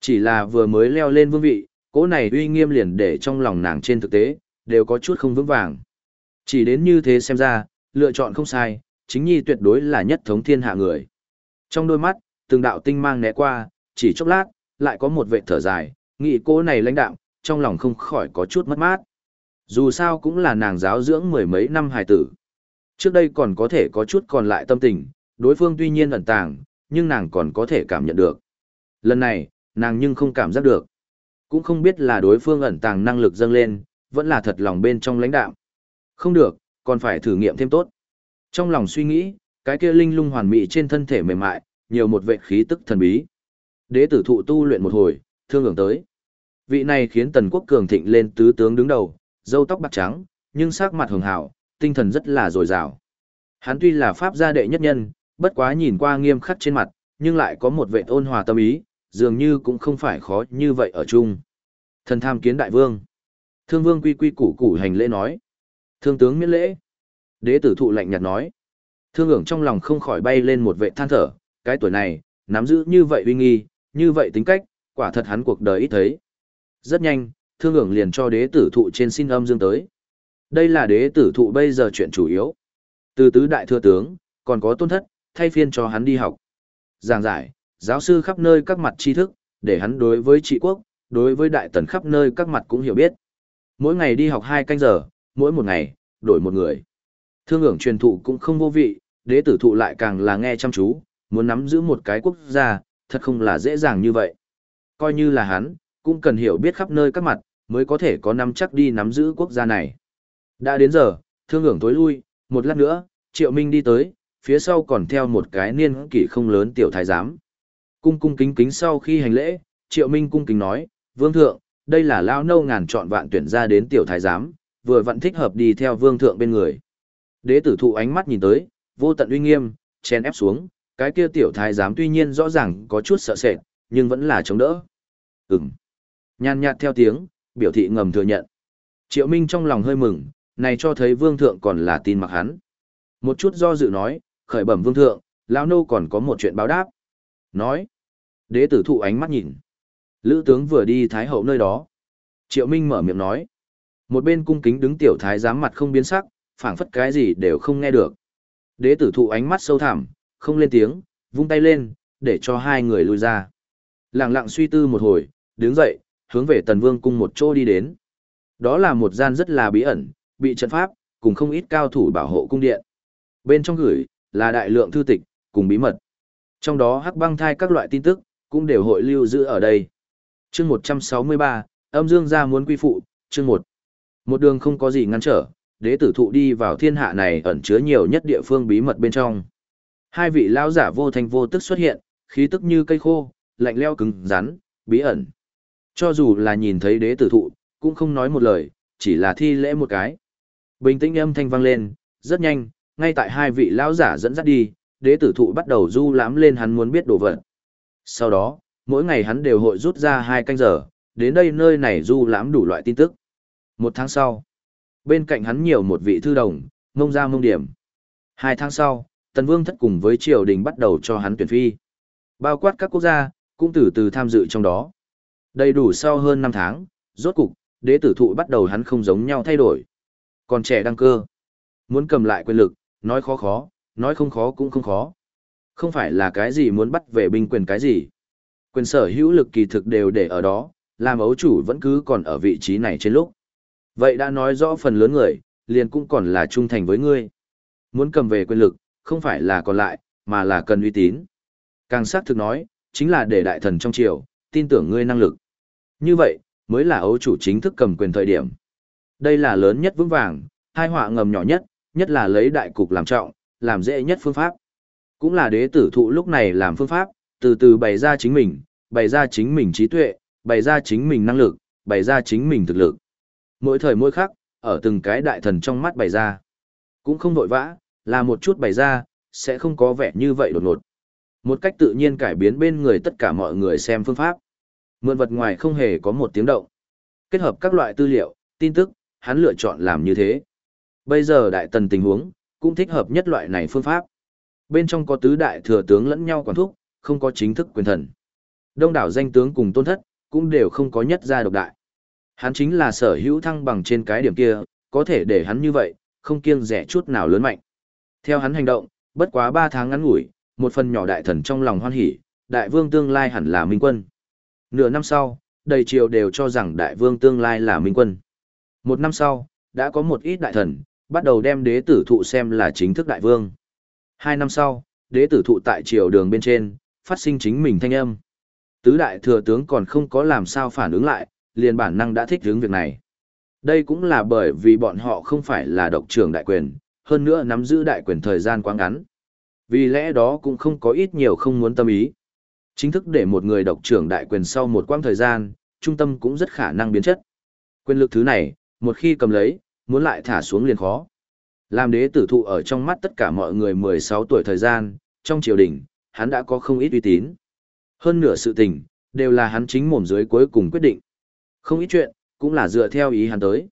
Chỉ là vừa mới leo lên vương vị, cỗ này uy nghiêm liền để trong lòng nàng trên thực tế, đều có chút không vững vàng. Chỉ đến như thế xem ra, lựa chọn không sai, chính nhi tuyệt đối là nhất thống thiên hạ người. Trong đôi mắt, từng đạo tinh mang né qua, chỉ chốc lát, lại có một vệ thở dài, nghĩ cô này lãnh đạo, trong lòng không khỏi có chút mất mát. Dù sao cũng là nàng giáo dưỡng mười mấy năm hài tử. Trước đây còn có thể có chút còn lại tâm tình, đối phương tuy nhiên ẩn tàng, nhưng nàng còn có thể cảm nhận được. Lần này, nàng nhưng không cảm giác được. Cũng không biết là đối phương ẩn tàng năng lực dâng lên, vẫn là thật lòng bên trong lãnh đạo. Không được, còn phải thử nghiệm thêm tốt. Trong lòng suy nghĩ, cái kia linh lung hoàn mỹ trên thân thể mềm mại, nhiều một vệ khí tức thần bí. Đế tử thụ tu luyện một hồi, thương hưởng tới. Vị này khiến tần quốc cường thịnh lên tứ tướng đứng đầu, râu tóc bạc trắng, nhưng sắc mặt hường hảo, tinh thần rất là dồi dào. Hắn tuy là pháp gia đệ nhất nhân, bất quá nhìn qua nghiêm khắc trên mặt, nhưng lại có một vệ ôn hòa tâm ý, dường như cũng không phải khó như vậy ở chung. Thần tham kiến đại vương. Thương vương quy quy củ củ hành lễ nói. Thương tướng miễn lễ. Đế tử thụ lạnh nhạt nói. Thương ưởng trong lòng không khỏi bay lên một vệ than thở, cái tuổi này, nắm giữ như vậy uy nghi, như vậy tính cách, quả thật hắn cuộc đời ít thấy. Rất nhanh, thương ưởng liền cho đế tử thụ trên xin âm dương tới. Đây là đế tử thụ bây giờ chuyện chủ yếu. Từ tứ đại thừa tướng, còn có tôn thất, thay phiên cho hắn đi học. Giảng giải, giáo sư khắp nơi các mặt tri thức, để hắn đối với trị quốc, đối với đại tần khắp nơi các mặt cũng hiểu biết. Mỗi ngày đi học hai canh giờ, mỗi một ngày, đổi một người. Thương ưởng truyền thụ cũng không vô vị, đế tử thụ lại càng là nghe chăm chú, muốn nắm giữ một cái quốc gia, thật không là dễ dàng như vậy. Coi như là hắn, cũng cần hiểu biết khắp nơi các mặt, mới có thể có nắm chắc đi nắm giữ quốc gia này. Đã đến giờ, thương ưởng tối lui, một lát nữa, Triệu Minh đi tới, phía sau còn theo một cái niên kỷ không lớn tiểu thái giám. Cung cung kính kính sau khi hành lễ, Triệu Minh cung kính nói, Vương Thượng, đây là lao nâu ngàn chọn vạn tuyển ra đến tiểu thái giám, vừa vẫn thích hợp đi theo Vương Thượng bên người. Đế tử thụ ánh mắt nhìn tới, vô tận uy nghiêm, chen ép xuống, cái kia tiểu thái giám tuy nhiên rõ ràng có chút sợ sệt, nhưng vẫn là chống đỡ. Ừm. Nhàn nhạt theo tiếng, biểu thị ngầm thừa nhận. Triệu Minh trong lòng hơi mừng, này cho thấy vương thượng còn là tin mặc hắn. Một chút do dự nói, khởi bẩm vương thượng, lão nô còn có một chuyện báo đáp. Nói. Đế tử thụ ánh mắt nhìn. Lữ tướng vừa đi thái hậu nơi đó. Triệu Minh mở miệng nói. Một bên cung kính đứng tiểu thái giám mặt không biến sắc, phảng phất cái gì đều không nghe được. Đế tử thụ ánh mắt sâu thẳm, không lên tiếng, vung tay lên, để cho hai người lui ra. Lặng lặng suy tư một hồi, đứng dậy, hướng về tần vương cung một chỗ đi đến. Đó là một gian rất là bí ẩn, bị trận pháp, cùng không ít cao thủ bảo hộ cung điện. Bên trong gửi, là đại lượng thư tịch, cùng bí mật. Trong đó hắc băng thai các loại tin tức, cũng đều hội lưu giữ ở đây. chương 163, âm dương gia muốn quy phụ, chương 1. Một đường không có gì ngăn trở, đế tử thụ đi vào thiên hạ này ẩn chứa nhiều nhất địa phương bí mật bên trong. Hai vị lão giả vô thành vô tức xuất hiện, khí tức như cây khô, lạnh leo cứng rắn, bí ẩn. Cho dù là nhìn thấy đế tử thụ, cũng không nói một lời, chỉ là thi lễ một cái. Bình tĩnh âm thanh vang lên, rất nhanh, ngay tại hai vị lão giả dẫn dắt đi, đế tử thụ bắt đầu du lãm lên hắn muốn biết đồ vật. Sau đó, mỗi ngày hắn đều hội rút ra hai canh giờ, đến đây nơi này du lãm đủ loại tin tức. Một tháng sau, bên cạnh hắn nhiều một vị thư đồng, mông ra mông điểm. Hai tháng sau, Tần Vương thất cùng với triều đình bắt đầu cho hắn tuyển phi. Bao quát các quốc gia, cũng từ từ tham dự trong đó. Đầy đủ sau hơn 5 tháng, rốt cục, đế tử thụ bắt đầu hắn không giống nhau thay đổi. Còn trẻ đăng cơ, muốn cầm lại quyền lực, nói khó khó, nói không khó cũng không khó. Không phải là cái gì muốn bắt về binh quyền cái gì. Quyền sở hữu lực kỳ thực đều để ở đó, làm ấu chủ vẫn cứ còn ở vị trí này trên lúc. Vậy đã nói rõ phần lớn người, liền cũng còn là trung thành với ngươi. Muốn cầm về quyền lực, không phải là còn lại, mà là cần uy tín. Càng xác thực nói, chính là để đại thần trong triều, tin tưởng ngươi năng lực. Như vậy, mới là ấu chủ chính thức cầm quyền thời điểm. Đây là lớn nhất vững vàng, hai họa ngầm nhỏ nhất, nhất là lấy đại cục làm trọng, làm dễ nhất phương pháp. Cũng là đế tử thụ lúc này làm phương pháp, từ từ bày ra chính mình, bày ra chính mình trí tuệ, bày ra chính mình năng lực, bày ra chính mình thực lực. Mỗi thời mỗi khắc, ở từng cái đại thần trong mắt bày ra. Cũng không vội vã, là một chút bày ra, sẽ không có vẻ như vậy đột ngột. Một cách tự nhiên cải biến bên người tất cả mọi người xem phương pháp. Mượn vật ngoài không hề có một tiếng động. Kết hợp các loại tư liệu, tin tức, hắn lựa chọn làm như thế. Bây giờ đại tần tình huống, cũng thích hợp nhất loại này phương pháp. Bên trong có tứ đại thừa tướng lẫn nhau quản thúc, không có chính thức quyền thần. Đông đảo danh tướng cùng tôn thất, cũng đều không có nhất gia độc đại. Hắn chính là sở hữu thăng bằng trên cái điểm kia, có thể để hắn như vậy, không kiêng rẻ chút nào lớn mạnh. Theo hắn hành động, bất quá 3 tháng ngắn ngủi, một phần nhỏ đại thần trong lòng hoan hỉ, đại vương tương lai hẳn là minh quân. Nửa năm sau, đầy triều đều cho rằng đại vương tương lai là minh quân. Một năm sau, đã có một ít đại thần, bắt đầu đem đế tử thụ xem là chính thức đại vương. Hai năm sau, đế tử thụ tại triều đường bên trên, phát sinh chính mình thanh âm. Tứ đại thừa tướng còn không có làm sao phản ứng lại, liền bản năng đã thích hướng việc này. Đây cũng là bởi vì bọn họ không phải là độc trưởng đại quyền, hơn nữa nắm giữ đại quyền thời gian quá ngắn. Vì lẽ đó cũng không có ít nhiều không muốn tâm ý. Chính thức để một người độc trưởng đại quyền sau một quãng thời gian, trung tâm cũng rất khả năng biến chất. Quyền lực thứ này, một khi cầm lấy, muốn lại thả xuống liền khó. Làm đế tử thụ ở trong mắt tất cả mọi người 16 tuổi thời gian, trong triều đình, hắn đã có không ít uy tín. Hơn nửa sự tình, đều là hắn chính mồm dưới cuối cùng quyết định. Không ít chuyện, cũng là dựa theo ý hắn tới.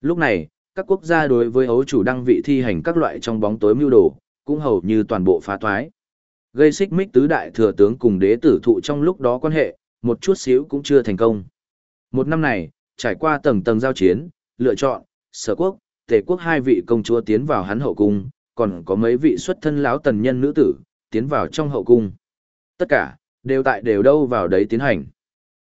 Lúc này, các quốc gia đối với ấu chủ đăng vị thi hành các loại trong bóng tối mưu đồ, cũng hầu như toàn bộ phá thoái. Gây xích mích tứ đại thừa tướng cùng đế tử thụ trong lúc đó quan hệ, một chút xíu cũng chưa thành công. Một năm này, trải qua tầng tầng giao chiến, lựa chọn, sở quốc, tề quốc hai vị công chúa tiến vào hắn hậu cung, còn có mấy vị xuất thân lão tần nhân nữ tử, tiến vào trong hậu cung. Tất cả, đều tại đều đâu vào đấy tiến hành.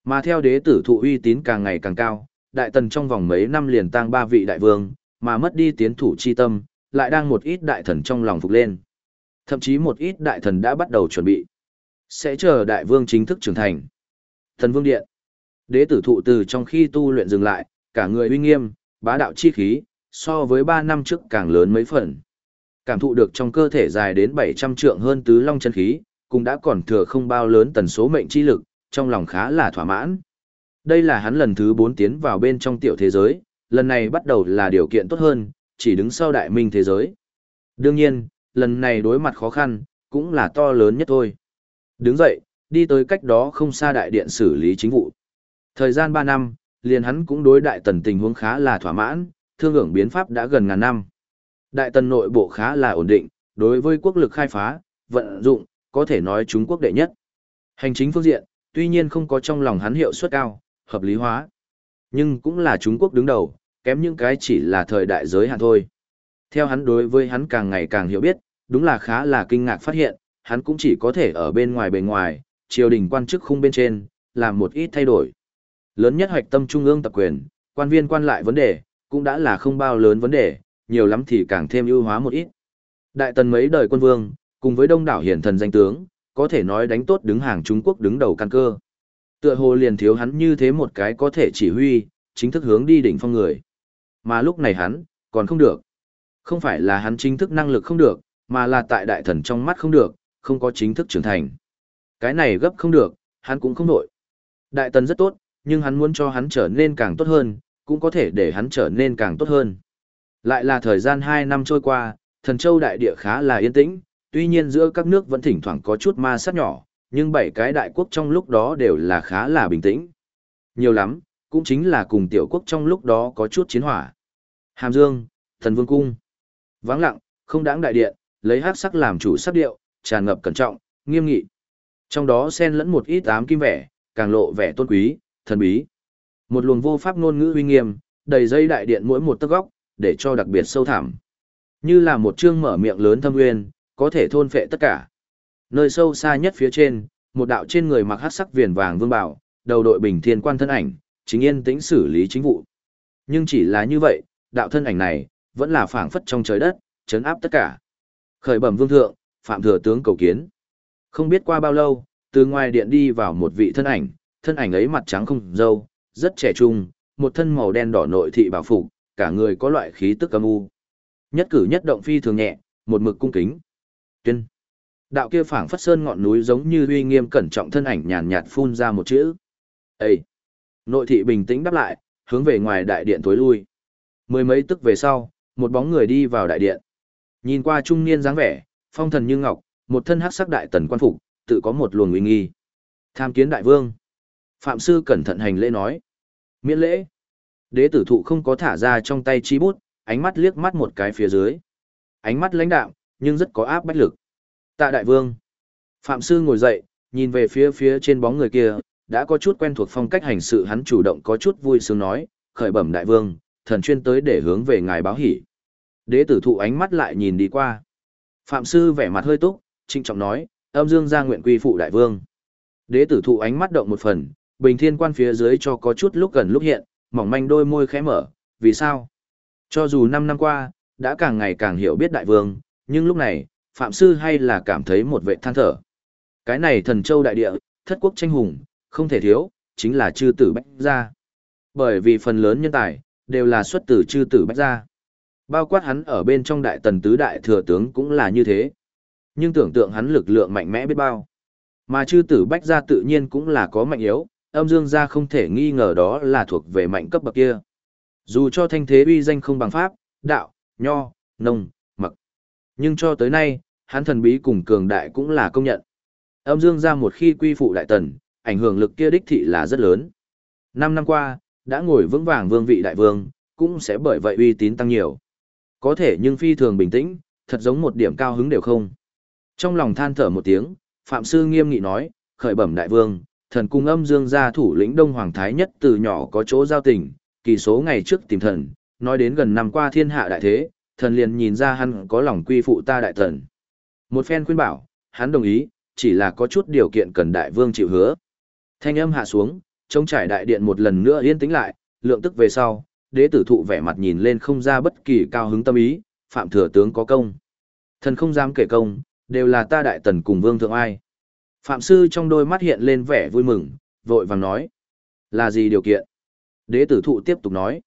Mà theo đế tử thụ uy tín càng ngày càng cao, đại tần trong vòng mấy năm liền tăng ba vị đại vương, mà mất đi tiến thủ chi tâm, lại đang một ít đại thần trong lòng phục lên. Thậm chí một ít đại thần đã bắt đầu chuẩn bị. Sẽ chờ đại vương chính thức trưởng thành. Thần vương điện. Đế tử thụ từ trong khi tu luyện dừng lại, cả người uy nghiêm, bá đạo chi khí, so với 3 năm trước càng lớn mấy phần. Cảm thụ được trong cơ thể dài đến 700 trượng hơn tứ long chân khí, cũng đã còn thừa không bao lớn tần số mệnh chi lực, trong lòng khá là thỏa mãn. Đây là hắn lần thứ 4 tiến vào bên trong tiểu thế giới, lần này bắt đầu là điều kiện tốt hơn, chỉ đứng sau đại minh thế giới. Đương nhiên, lần này đối mặt khó khăn, cũng là to lớn nhất thôi. Đứng dậy, đi tới cách đó không xa đại điện xử lý chính vụ. Thời gian 3 năm, liền hắn cũng đối đại tần tình huống khá là thỏa mãn, thương hưởng biến pháp đã gần ngàn năm. Đại tần nội bộ khá là ổn định, đối với quốc lực khai phá, vận dụng, có thể nói Trung Quốc đệ nhất. Hành chính phương diện, tuy nhiên không có trong lòng hắn hiệu suất cao, hợp lý hóa. Nhưng cũng là Trung Quốc đứng đầu, kém những cái chỉ là thời đại giới hạn thôi. Theo hắn đối với hắn càng ngày càng hiểu biết, đúng là khá là kinh ngạc phát hiện, hắn cũng chỉ có thể ở bên ngoài bề ngoài, triều đình quan chức khung bên trên, làm một ít thay đổi. Lớn nhất hoạch tâm trung ương tập quyền, quan viên quan lại vấn đề, cũng đã là không bao lớn vấn đề, nhiều lắm thì càng thêm ưu hóa một ít. Đại tần mấy đời quân vương, cùng với đông đảo hiển thần danh tướng, có thể nói đánh tốt đứng hàng Trung Quốc đứng đầu căn cơ. Tựa hồ liền thiếu hắn như thế một cái có thể chỉ huy, chính thức hướng đi đỉnh phong người. Mà lúc này hắn, còn không được. Không phải là hắn chính thức năng lực không được, mà là tại đại thần trong mắt không được, không có chính thức trưởng thành. Cái này gấp không được, hắn cũng không nổi. Đại tần rất tốt, nhưng hắn muốn cho hắn trở nên càng tốt hơn, cũng có thể để hắn trở nên càng tốt hơn. Lại là thời gian 2 năm trôi qua, thần châu đại địa khá là yên tĩnh, tuy nhiên giữa các nước vẫn thỉnh thoảng có chút ma sát nhỏ, nhưng bảy cái đại quốc trong lúc đó đều là khá là bình tĩnh. Nhiều lắm, cũng chính là cùng tiểu quốc trong lúc đó có chút chiến hỏa. Hàm Dương, Thần Vương Cung. Vắng lặng, không đáng đại điện, lấy hát sắc làm chủ sắc điệu, tràn ngập cẩn trọng, nghiêm nghị. Trong đó xen lẫn một ít ám kim vẻ, càng lộ vẻ tôn quý, thần bí. Một luồng vô pháp ngôn ngữ uy nghiêm, đầy dây đại điện mỗi một tấc góc, để cho đặc biệt sâu thẳm. Như là một chương mở miệng lớn thâm nguyên, có thể thôn phệ tất cả. Nơi sâu xa nhất phía trên, một đạo trên người mặc hắc sắc viền vàng vương bảo, đầu đội bình thiên quan thân ảnh, chính yên tĩnh xử lý chính vụ. Nhưng chỉ là như vậy, đạo thân ảnh này, vẫn là phảng phất trong trời đất, chấn áp tất cả. Khởi bẩm vương thượng, phạm thừa tướng cầu kiến. Không biết qua bao lâu, từ ngoài điện đi vào một vị thân ảnh, thân ảnh ấy mặt trắng không râu rất trẻ trung, một thân màu đen đỏ nội thị bảo phục, cả người có loại khí tức âm u. Nhất cử nhất động phi thường nhẹ, một mực cung kính. Tuyên. Đạo kia phảng phất sơn ngọn núi giống như uy nghiêm cẩn trọng thân ảnh nhàn nhạt phun ra một chữ. Ê! Nội thị bình tĩnh đáp lại, hướng về ngoài đại điện tối lui. Mười mấy tức về sau, một bóng người đi vào đại điện. Nhìn qua trung niên dáng vẻ, phong thần như ngọc, một thân hắc sắc đại tần quan phục, tự có một luồng uy nghi. Tham kiến đại vương. Phạm sư cẩn thận hành lễ nói. Miễn lễ. Đế tử thụ không có thả ra trong tay chi bút, ánh mắt liếc mắt một cái phía dưới. Ánh mắt lãnh đạm, nhưng rất có áp bách lực. Tạ đại vương. Phạm sư ngồi dậy, nhìn về phía phía trên bóng người kia, đã có chút quen thuộc phong cách hành sự hắn chủ động có chút vui sướng nói, khởi bẩm đại vương, thần chuyên tới để hướng về ngài báo hỷ. Đế tử thụ ánh mắt lại nhìn đi qua. Phạm sư vẻ mặt hơi túc, trinh trọng nói, âm dương gia nguyện quy phụ đại vương. Đế tử thụ ánh mắt động một phần, bình thiên quan phía dưới cho có chút lúc gần lúc hiện, mỏng manh đôi môi khẽ mở, vì sao? Cho dù 5 năm qua, đã càng ngày càng hiểu biết đại vương, nhưng lúc này, Phạm Sư hay là cảm thấy một vệ than thở. Cái này thần châu đại địa, thất quốc tranh hùng, không thể thiếu, chính là chư tử bách gia. Bởi vì phần lớn nhân tài, đều là xuất từ chư tử bách gia. Bao quát hắn ở bên trong đại tần tứ đại thừa tướng cũng là như thế. Nhưng tưởng tượng hắn lực lượng mạnh mẽ biết bao. Mà chư tử bách gia tự nhiên cũng là có mạnh yếu, âm dương gia không thể nghi ngờ đó là thuộc về mạnh cấp bậc kia. Dù cho thanh thế uy danh không bằng pháp, đạo, nho, nông, mặc. Nhưng cho tới nay, hắn thần bí cùng cường đại cũng là công nhận. Âm dương gia một khi quy phụ đại tần, ảnh hưởng lực kia đích thị là rất lớn. Năm năm qua, đã ngồi vững vàng vương vị đại vương, cũng sẽ bởi vậy uy tín tăng nhiều. Có thể nhưng phi thường bình tĩnh, thật giống một điểm cao hứng đều không. Trong lòng than thở một tiếng, Phạm Sư nghiêm nghị nói, khởi bẩm đại vương, thần cung âm dương gia thủ lĩnh Đông Hoàng Thái nhất từ nhỏ có chỗ giao tình, kỳ số ngày trước tìm thần, nói đến gần năm qua thiên hạ đại thế, thần liền nhìn ra hắn có lòng quy phụ ta đại thần. Một phen khuyên bảo, hắn đồng ý, chỉ là có chút điều kiện cần đại vương chịu hứa. Thanh âm hạ xuống, trông trải đại điện một lần nữa yên tĩnh lại, lượng tức về sau, đế tử thụ vẻ mặt nhìn lên không ra bất kỳ cao hứng tâm ý, phạm thừa tướng có công. Thần không dám kể công, đều là ta đại tần cùng vương thượng ai. Phạm sư trong đôi mắt hiện lên vẻ vui mừng, vội vàng nói. Là gì điều kiện? Đế tử thụ tiếp tục nói.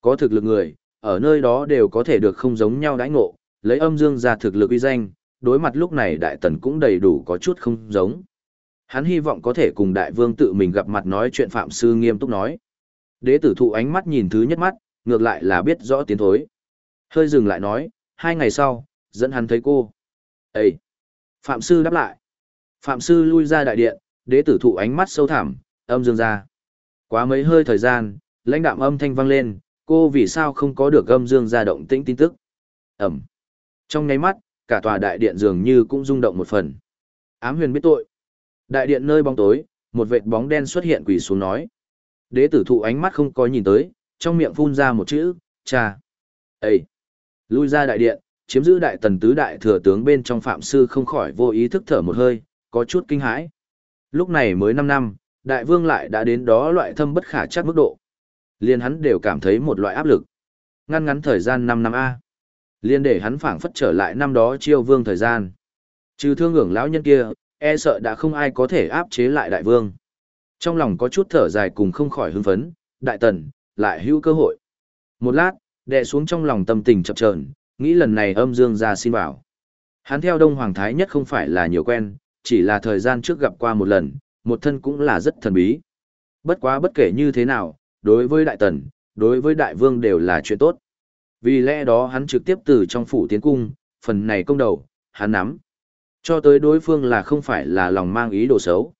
Có thực lực người, ở nơi đó đều có thể được không giống nhau đãi ngộ, lấy âm dương ra thực lực uy danh, đối mặt lúc này đại tần cũng đầy đủ có chút không giống. Hắn hy vọng có thể cùng đại vương tự mình gặp mặt nói chuyện phạm sư nghiêm túc nói. Đế tử thụ ánh mắt nhìn thứ nhất mắt, ngược lại là biết rõ tiến thối. Hơi dừng lại nói, hai ngày sau, dẫn hắn thấy cô. Ê! Phạm sư đáp lại. Phạm sư lui ra đại điện, đế tử thụ ánh mắt sâu thẳm, âm dương ra. Quá mấy hơi thời gian, lãnh đạm âm thanh vang lên, cô vì sao không có được âm dương ra động tĩnh tin tức. Ẩm. Trong nháy mắt, cả tòa đại điện dường như cũng rung động một phần. Ám huyền biết tội. Đại điện nơi bóng tối, một vệt bóng đen xuất hiện quỳ xuống nói. Đế tử thụ ánh mắt không có nhìn tới, trong miệng phun ra một chữ, cha. Ê! Lui ra đại điện, chiếm giữ đại tần tứ đại thừa tướng bên trong phạm sư không khỏi vô ý thức thở một hơi, có chút kinh hãi. Lúc này mới 5 năm, đại vương lại đã đến đó loại thâm bất khả chắc mức độ. Liên hắn đều cảm thấy một loại áp lực. Ngăn ngắn thời gian 5 năm A. Liên để hắn phảng phất trở lại năm đó chiêu vương thời gian. Trừ thương ngưỡng lão nhân kia, e sợ đã không ai có thể áp chế lại đại vương. Trong lòng có chút thở dài cùng không khỏi hưng phấn, đại tần, lại hữu cơ hội. Một lát, đè xuống trong lòng tâm tình chập chờn, nghĩ lần này âm dương ra xin bảo. Hắn theo Đông Hoàng Thái nhất không phải là nhiều quen, chỉ là thời gian trước gặp qua một lần, một thân cũng là rất thần bí. Bất quá bất kể như thế nào, đối với đại tần, đối với đại vương đều là chuyện tốt. Vì lẽ đó hắn trực tiếp từ trong phủ tiến cung, phần này công đầu, hắn nắm. Cho tới đối phương là không phải là lòng mang ý đồ xấu.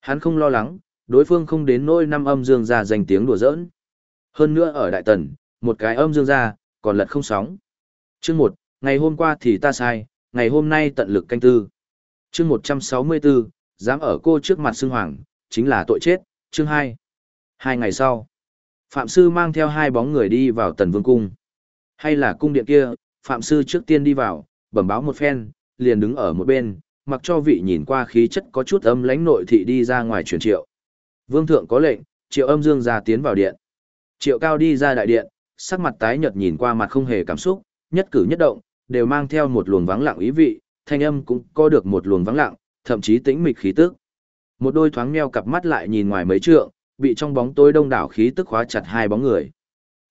Hắn không lo lắng, đối phương không đến nỗi năm âm dương ra danh tiếng đùa giỡn. Hơn nữa ở Đại Tần, một cái âm dương ra, còn lật không sóng. Chương một, ngày hôm qua thì ta sai, ngày hôm nay tận lực canh tư. Chương một trăm sáu mươi bốn, dám ở cô trước mặt xưng hoàng, chính là tội chết. Chương hai, Hai ngày sau, Phạm Sư mang theo hai bóng người đi vào Tần Vương Cung. Hay là cung điện kia, Phạm Sư trước tiên đi vào, bẩm báo một phen, liền đứng ở một bên, mặc cho vị nhìn qua khí chất có chút âm lãnh nội thị đi ra ngoài truyền triệu. Vương thượng có lệnh, triệu âm dương ra tiến vào điện. Triệu cao đi ra đại điện, sắc mặt tái nhợt nhìn qua mặt không hề cảm xúc, nhất cử nhất động, đều mang theo một luồng vắng lặng ý vị, thanh âm cũng có được một luồng vắng lặng, thậm chí tĩnh mịch khí tức. Một đôi thoáng meo cặp mắt lại nhìn ngoài mấy trượng, bị trong bóng tối đông đảo khí tức khóa chặt hai bóng người.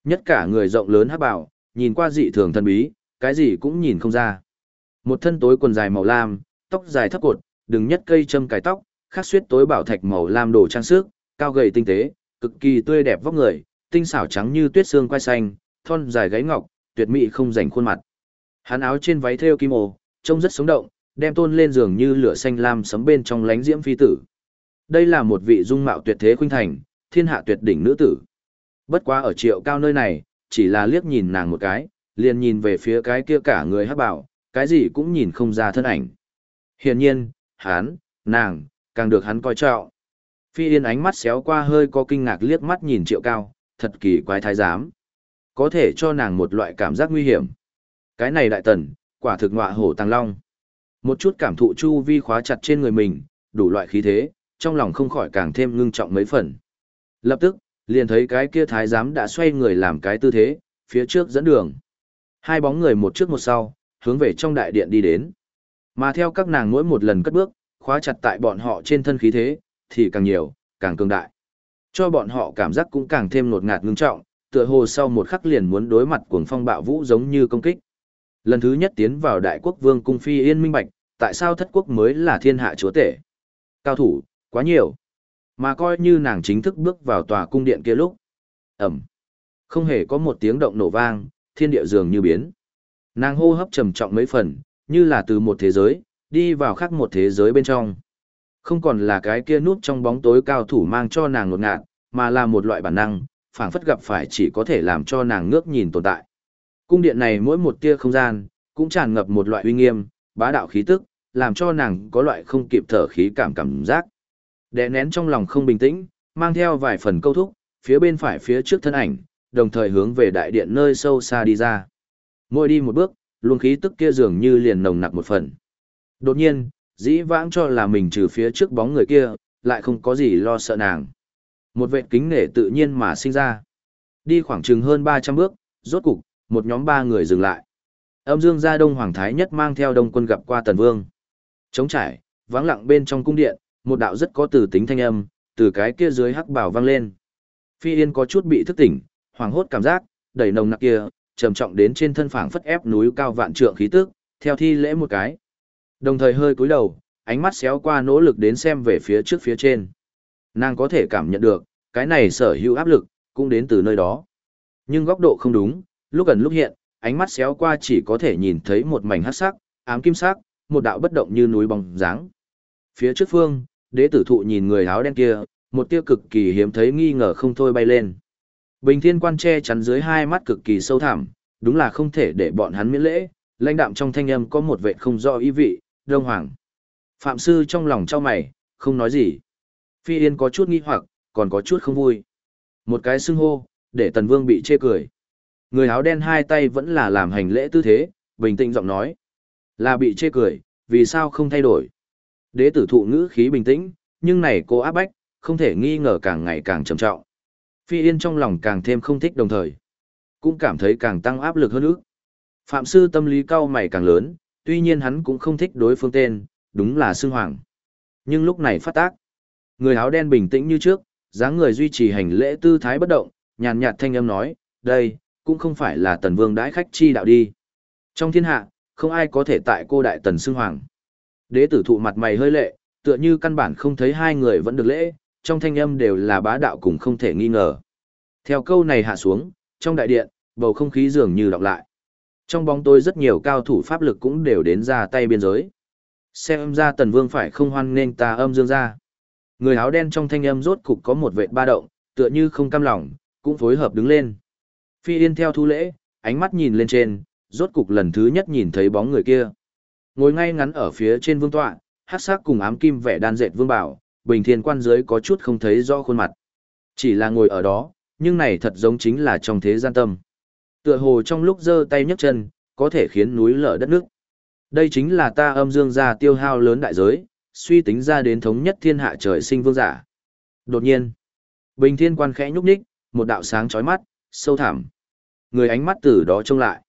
Nhất cả người rộng lớn hắc bảo, nhìn qua dị thường thần bí, cái gì cũng nhìn không ra. Một thân tối quần dài màu lam, tóc dài thấp cột, đừng nhất cây châm cài tóc, khắc xuyết tối bảo thạch màu lam đồ trang sức, cao gầy tinh tế, cực kỳ tươi đẹp vóc người, tinh xảo trắng như tuyết xương quai xanh, thon dài gáy ngọc, tuyệt mỹ không rảnh khuôn mặt. Hắn áo trên váy thêu kim ô, trông rất sống động, đem tôn lên giường như lửa xanh lam sấm bên trong lánh diễm phi tử. Đây là một vị dung mạo tuyệt thế khuynh thành, thiên hạ tuyệt đỉnh nữ tử. Bất quá ở triệu cao nơi này, chỉ là liếc nhìn nàng một cái, liền nhìn về phía cái kia cả người hắc bảo, cái gì cũng nhìn không ra thân ảnh. Hiển nhiên, hắn, nàng, càng được hắn coi trọng. Phi Yên ánh mắt xéo qua hơi có kinh ngạc liếc mắt nhìn Triệu Cao, thật kỳ quái thái giám. Có thể cho nàng một loại cảm giác nguy hiểm. Cái này đại tần, quả thực ngọa hổ tăng long. Một chút cảm thụ chu vi khóa chặt trên người mình, đủ loại khí thế, trong lòng không khỏi càng thêm ngưng trọng mấy phần. Lập tức, liền thấy cái kia thái giám đã xoay người làm cái tư thế, phía trước dẫn đường. Hai bóng người một trước một sau, hướng về trong đại điện đi đến. Mà theo các nàng mỗi một lần cất bước, khóa chặt tại bọn họ trên thân khí thế, thì càng nhiều, càng cường đại. Cho bọn họ cảm giác cũng càng thêm nột ngạt ngưng trọng, tựa hồ sau một khắc liền muốn đối mặt cuồng phong bạo vũ giống như công kích. Lần thứ nhất tiến vào đại quốc vương cung phi yên minh bạch, tại sao thất quốc mới là thiên hạ chúa tể. Cao thủ, quá nhiều. Mà coi như nàng chính thức bước vào tòa cung điện kia lúc. Ẩm. Không hề có một tiếng động nổ vang, thiên địa dường như biến. Nàng hô hấp trầm trọng mấy phần, như là từ một thế giới, đi vào khác một thế giới bên trong. Không còn là cái kia núp trong bóng tối cao thủ mang cho nàng ngột ngạt, mà là một loại bản năng, phảng phất gặp phải chỉ có thể làm cho nàng ngước nhìn tồn tại. Cung điện này mỗi một tia không gian, cũng tràn ngập một loại uy nghiêm, bá đạo khí tức, làm cho nàng có loại không kịp thở khí cảm cảm giác. Đè nén trong lòng không bình tĩnh, mang theo vài phần câu thúc, phía bên phải phía trước thân ảnh, đồng thời hướng về đại điện nơi sâu xa đi ra. Mỗi đi một bước, luồng khí tức kia dường như liền nồng nặc một phần. Đột nhiên, dĩ vãng cho là mình trừ phía trước bóng người kia, lại không có gì lo sợ nàng. Một vệt kính nể tự nhiên mà sinh ra. Đi khoảng chừng hơn 300 bước, rốt cục, một nhóm ba người dừng lại. Âm dương gia đông hoàng thái nhất mang theo đông quân gặp qua tần vương. Trống trải, vắng lặng bên trong cung điện, một đạo rất có từ tính thanh âm, từ cái kia dưới hắc bảo vang lên. Phi Yên có chút bị thức tỉnh, hoảng hốt cảm giác, đẩy nồng nặc kia, trầm trọng đến trên thân phảng phất ép núi cao vạn trượng khí tức, theo thi lễ một cái. Đồng thời hơi cúi đầu, ánh mắt xéo qua nỗ lực đến xem về phía trước phía trên. Nàng có thể cảm nhận được, cái này sở hữu áp lực, cũng đến từ nơi đó. Nhưng góc độ không đúng, lúc gần lúc hiện, ánh mắt xéo qua chỉ có thể nhìn thấy một mảnh hắc sắc, ám kim sắc, một đạo bất động như núi bóng dáng. Phía trước phương, đế tử thụ nhìn người áo đen kia, một tia cực kỳ hiếm thấy nghi ngờ không thôi bay lên. Bình thiên quan che chắn dưới hai mắt cực kỳ sâu thẳm, đúng là không thể để bọn hắn miễn lễ, lãnh đạm trong thanh âm có một vệ không rõ ý vị, đông hoàng. Phạm sư trong lòng trao mày, không nói gì. Phi Yên có chút nghi hoặc, còn có chút không vui. Một cái xưng hô, để Tần Vương bị chê cười. Người áo đen hai tay vẫn là làm hành lễ tư thế, bình tĩnh giọng nói. Là bị chê cười, vì sao không thay đổi? Đế tử thụ ngữ khí bình tĩnh, nhưng này cô áp bách, không thể nghi ngờ càng ngày càng trầm trọng. Phi Yên trong lòng càng thêm không thích đồng thời. Cũng cảm thấy càng tăng áp lực hơn ước. Phạm sư tâm lý cao mày càng lớn, tuy nhiên hắn cũng không thích đối phương tên, đúng là Sương Hoàng. Nhưng lúc này phát tác. Người áo đen bình tĩnh như trước, dáng người duy trì hành lễ tư thái bất động, nhàn nhạt thanh âm nói, đây, cũng không phải là tần vương đãi khách chi đạo đi. Trong thiên hạ, không ai có thể tại cô đại tần sương hoàng. Đế tử thụ mặt mày hơi lệ, tựa như căn bản không thấy hai người vẫn được lễ, trong thanh âm đều là bá đạo cùng không thể nghi ngờ. Theo câu này hạ xuống, trong đại điện, bầu không khí dường như đọc lại. Trong bóng tối rất nhiều cao thủ pháp lực cũng đều đến ra tay biên giới. Xem ra tần vương phải không hoan nên ta âm dương ra. Người áo đen trong thanh âm rốt cục có một vệ ba động, tựa như không cam lòng, cũng phối hợp đứng lên. Phi Yên theo thu lễ, ánh mắt nhìn lên trên, rốt cục lần thứ nhất nhìn thấy bóng người kia. Ngồi ngay ngắn ở phía trên vương tọa, hát sắc cùng ám kim vẻ đan dệt vương bảo, bình thiên quan dưới có chút không thấy rõ khuôn mặt. Chỉ là ngồi ở đó, nhưng này thật giống chính là trong thế gian tâm. Tựa hồ trong lúc giơ tay nhấc chân, có thể khiến núi lở đất nước. Đây chính là ta âm dương gia tiêu hao lớn đại giới, suy tính ra đến thống nhất thiên hạ trời sinh vương giả. Đột nhiên, bình thiên quan khẽ nhúc nhích, một đạo sáng chói mắt, sâu thẳm. Người ánh mắt từ đó trông lại.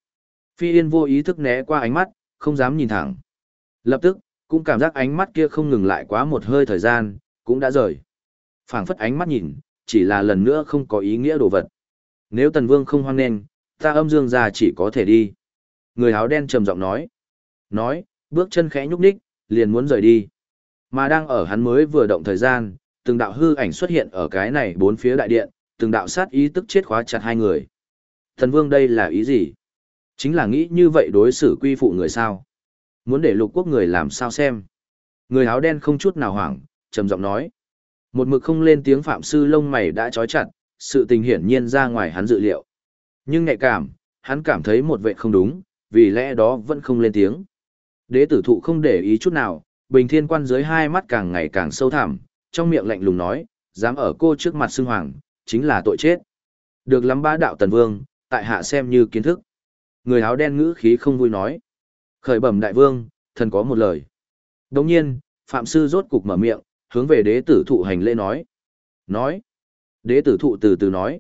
Phi Yên vô ý thức né qua ánh mắt, không dám nhìn thẳng. Lập tức, cũng cảm giác ánh mắt kia không ngừng lại quá một hơi thời gian, cũng đã rời. phảng phất ánh mắt nhìn, chỉ là lần nữa không có ý nghĩa đồ vật. Nếu Tần Vương không hoan nghênh, ta âm dương ra chỉ có thể đi. Người áo đen trầm giọng nói. Nói, bước chân khẽ nhúc nhích, liền muốn rời đi. Mà đang ở hắn mới vừa động thời gian, từng đạo hư ảnh xuất hiện ở cái này bốn phía đại điện, từng đạo sát ý tức chết khóa chặt hai người. Thần vương đây là ý gì? Chính là nghĩ như vậy đối xử quy phụ người sao? Muốn để lục quốc người làm sao xem? Người áo đen không chút nào hoảng, trầm giọng nói. Một mực không lên tiếng phạm sư lông mày đã trói chặt, sự tình hiển nhiên ra ngoài hắn dự liệu. Nhưng nhạy cảm, hắn cảm thấy một vệ không đúng, vì lẽ đó vẫn không lên tiếng. Đế tử thụ không để ý chút nào, bình thiên quan dưới hai mắt càng ngày càng sâu thẳm, trong miệng lạnh lùng nói, dám ở cô trước mặt xưng hoàng, chính là tội chết. Được lắm bá đạo tần vương, tại hạ xem như kiến thức. Người áo đen ngữ khí không vui nói. Khởi bẩm đại vương, thần có một lời. Đồng nhiên, phạm sư rốt cục mở miệng, hướng về đế tử thụ hành lễ nói. Nói. Đế tử thụ từ từ nói.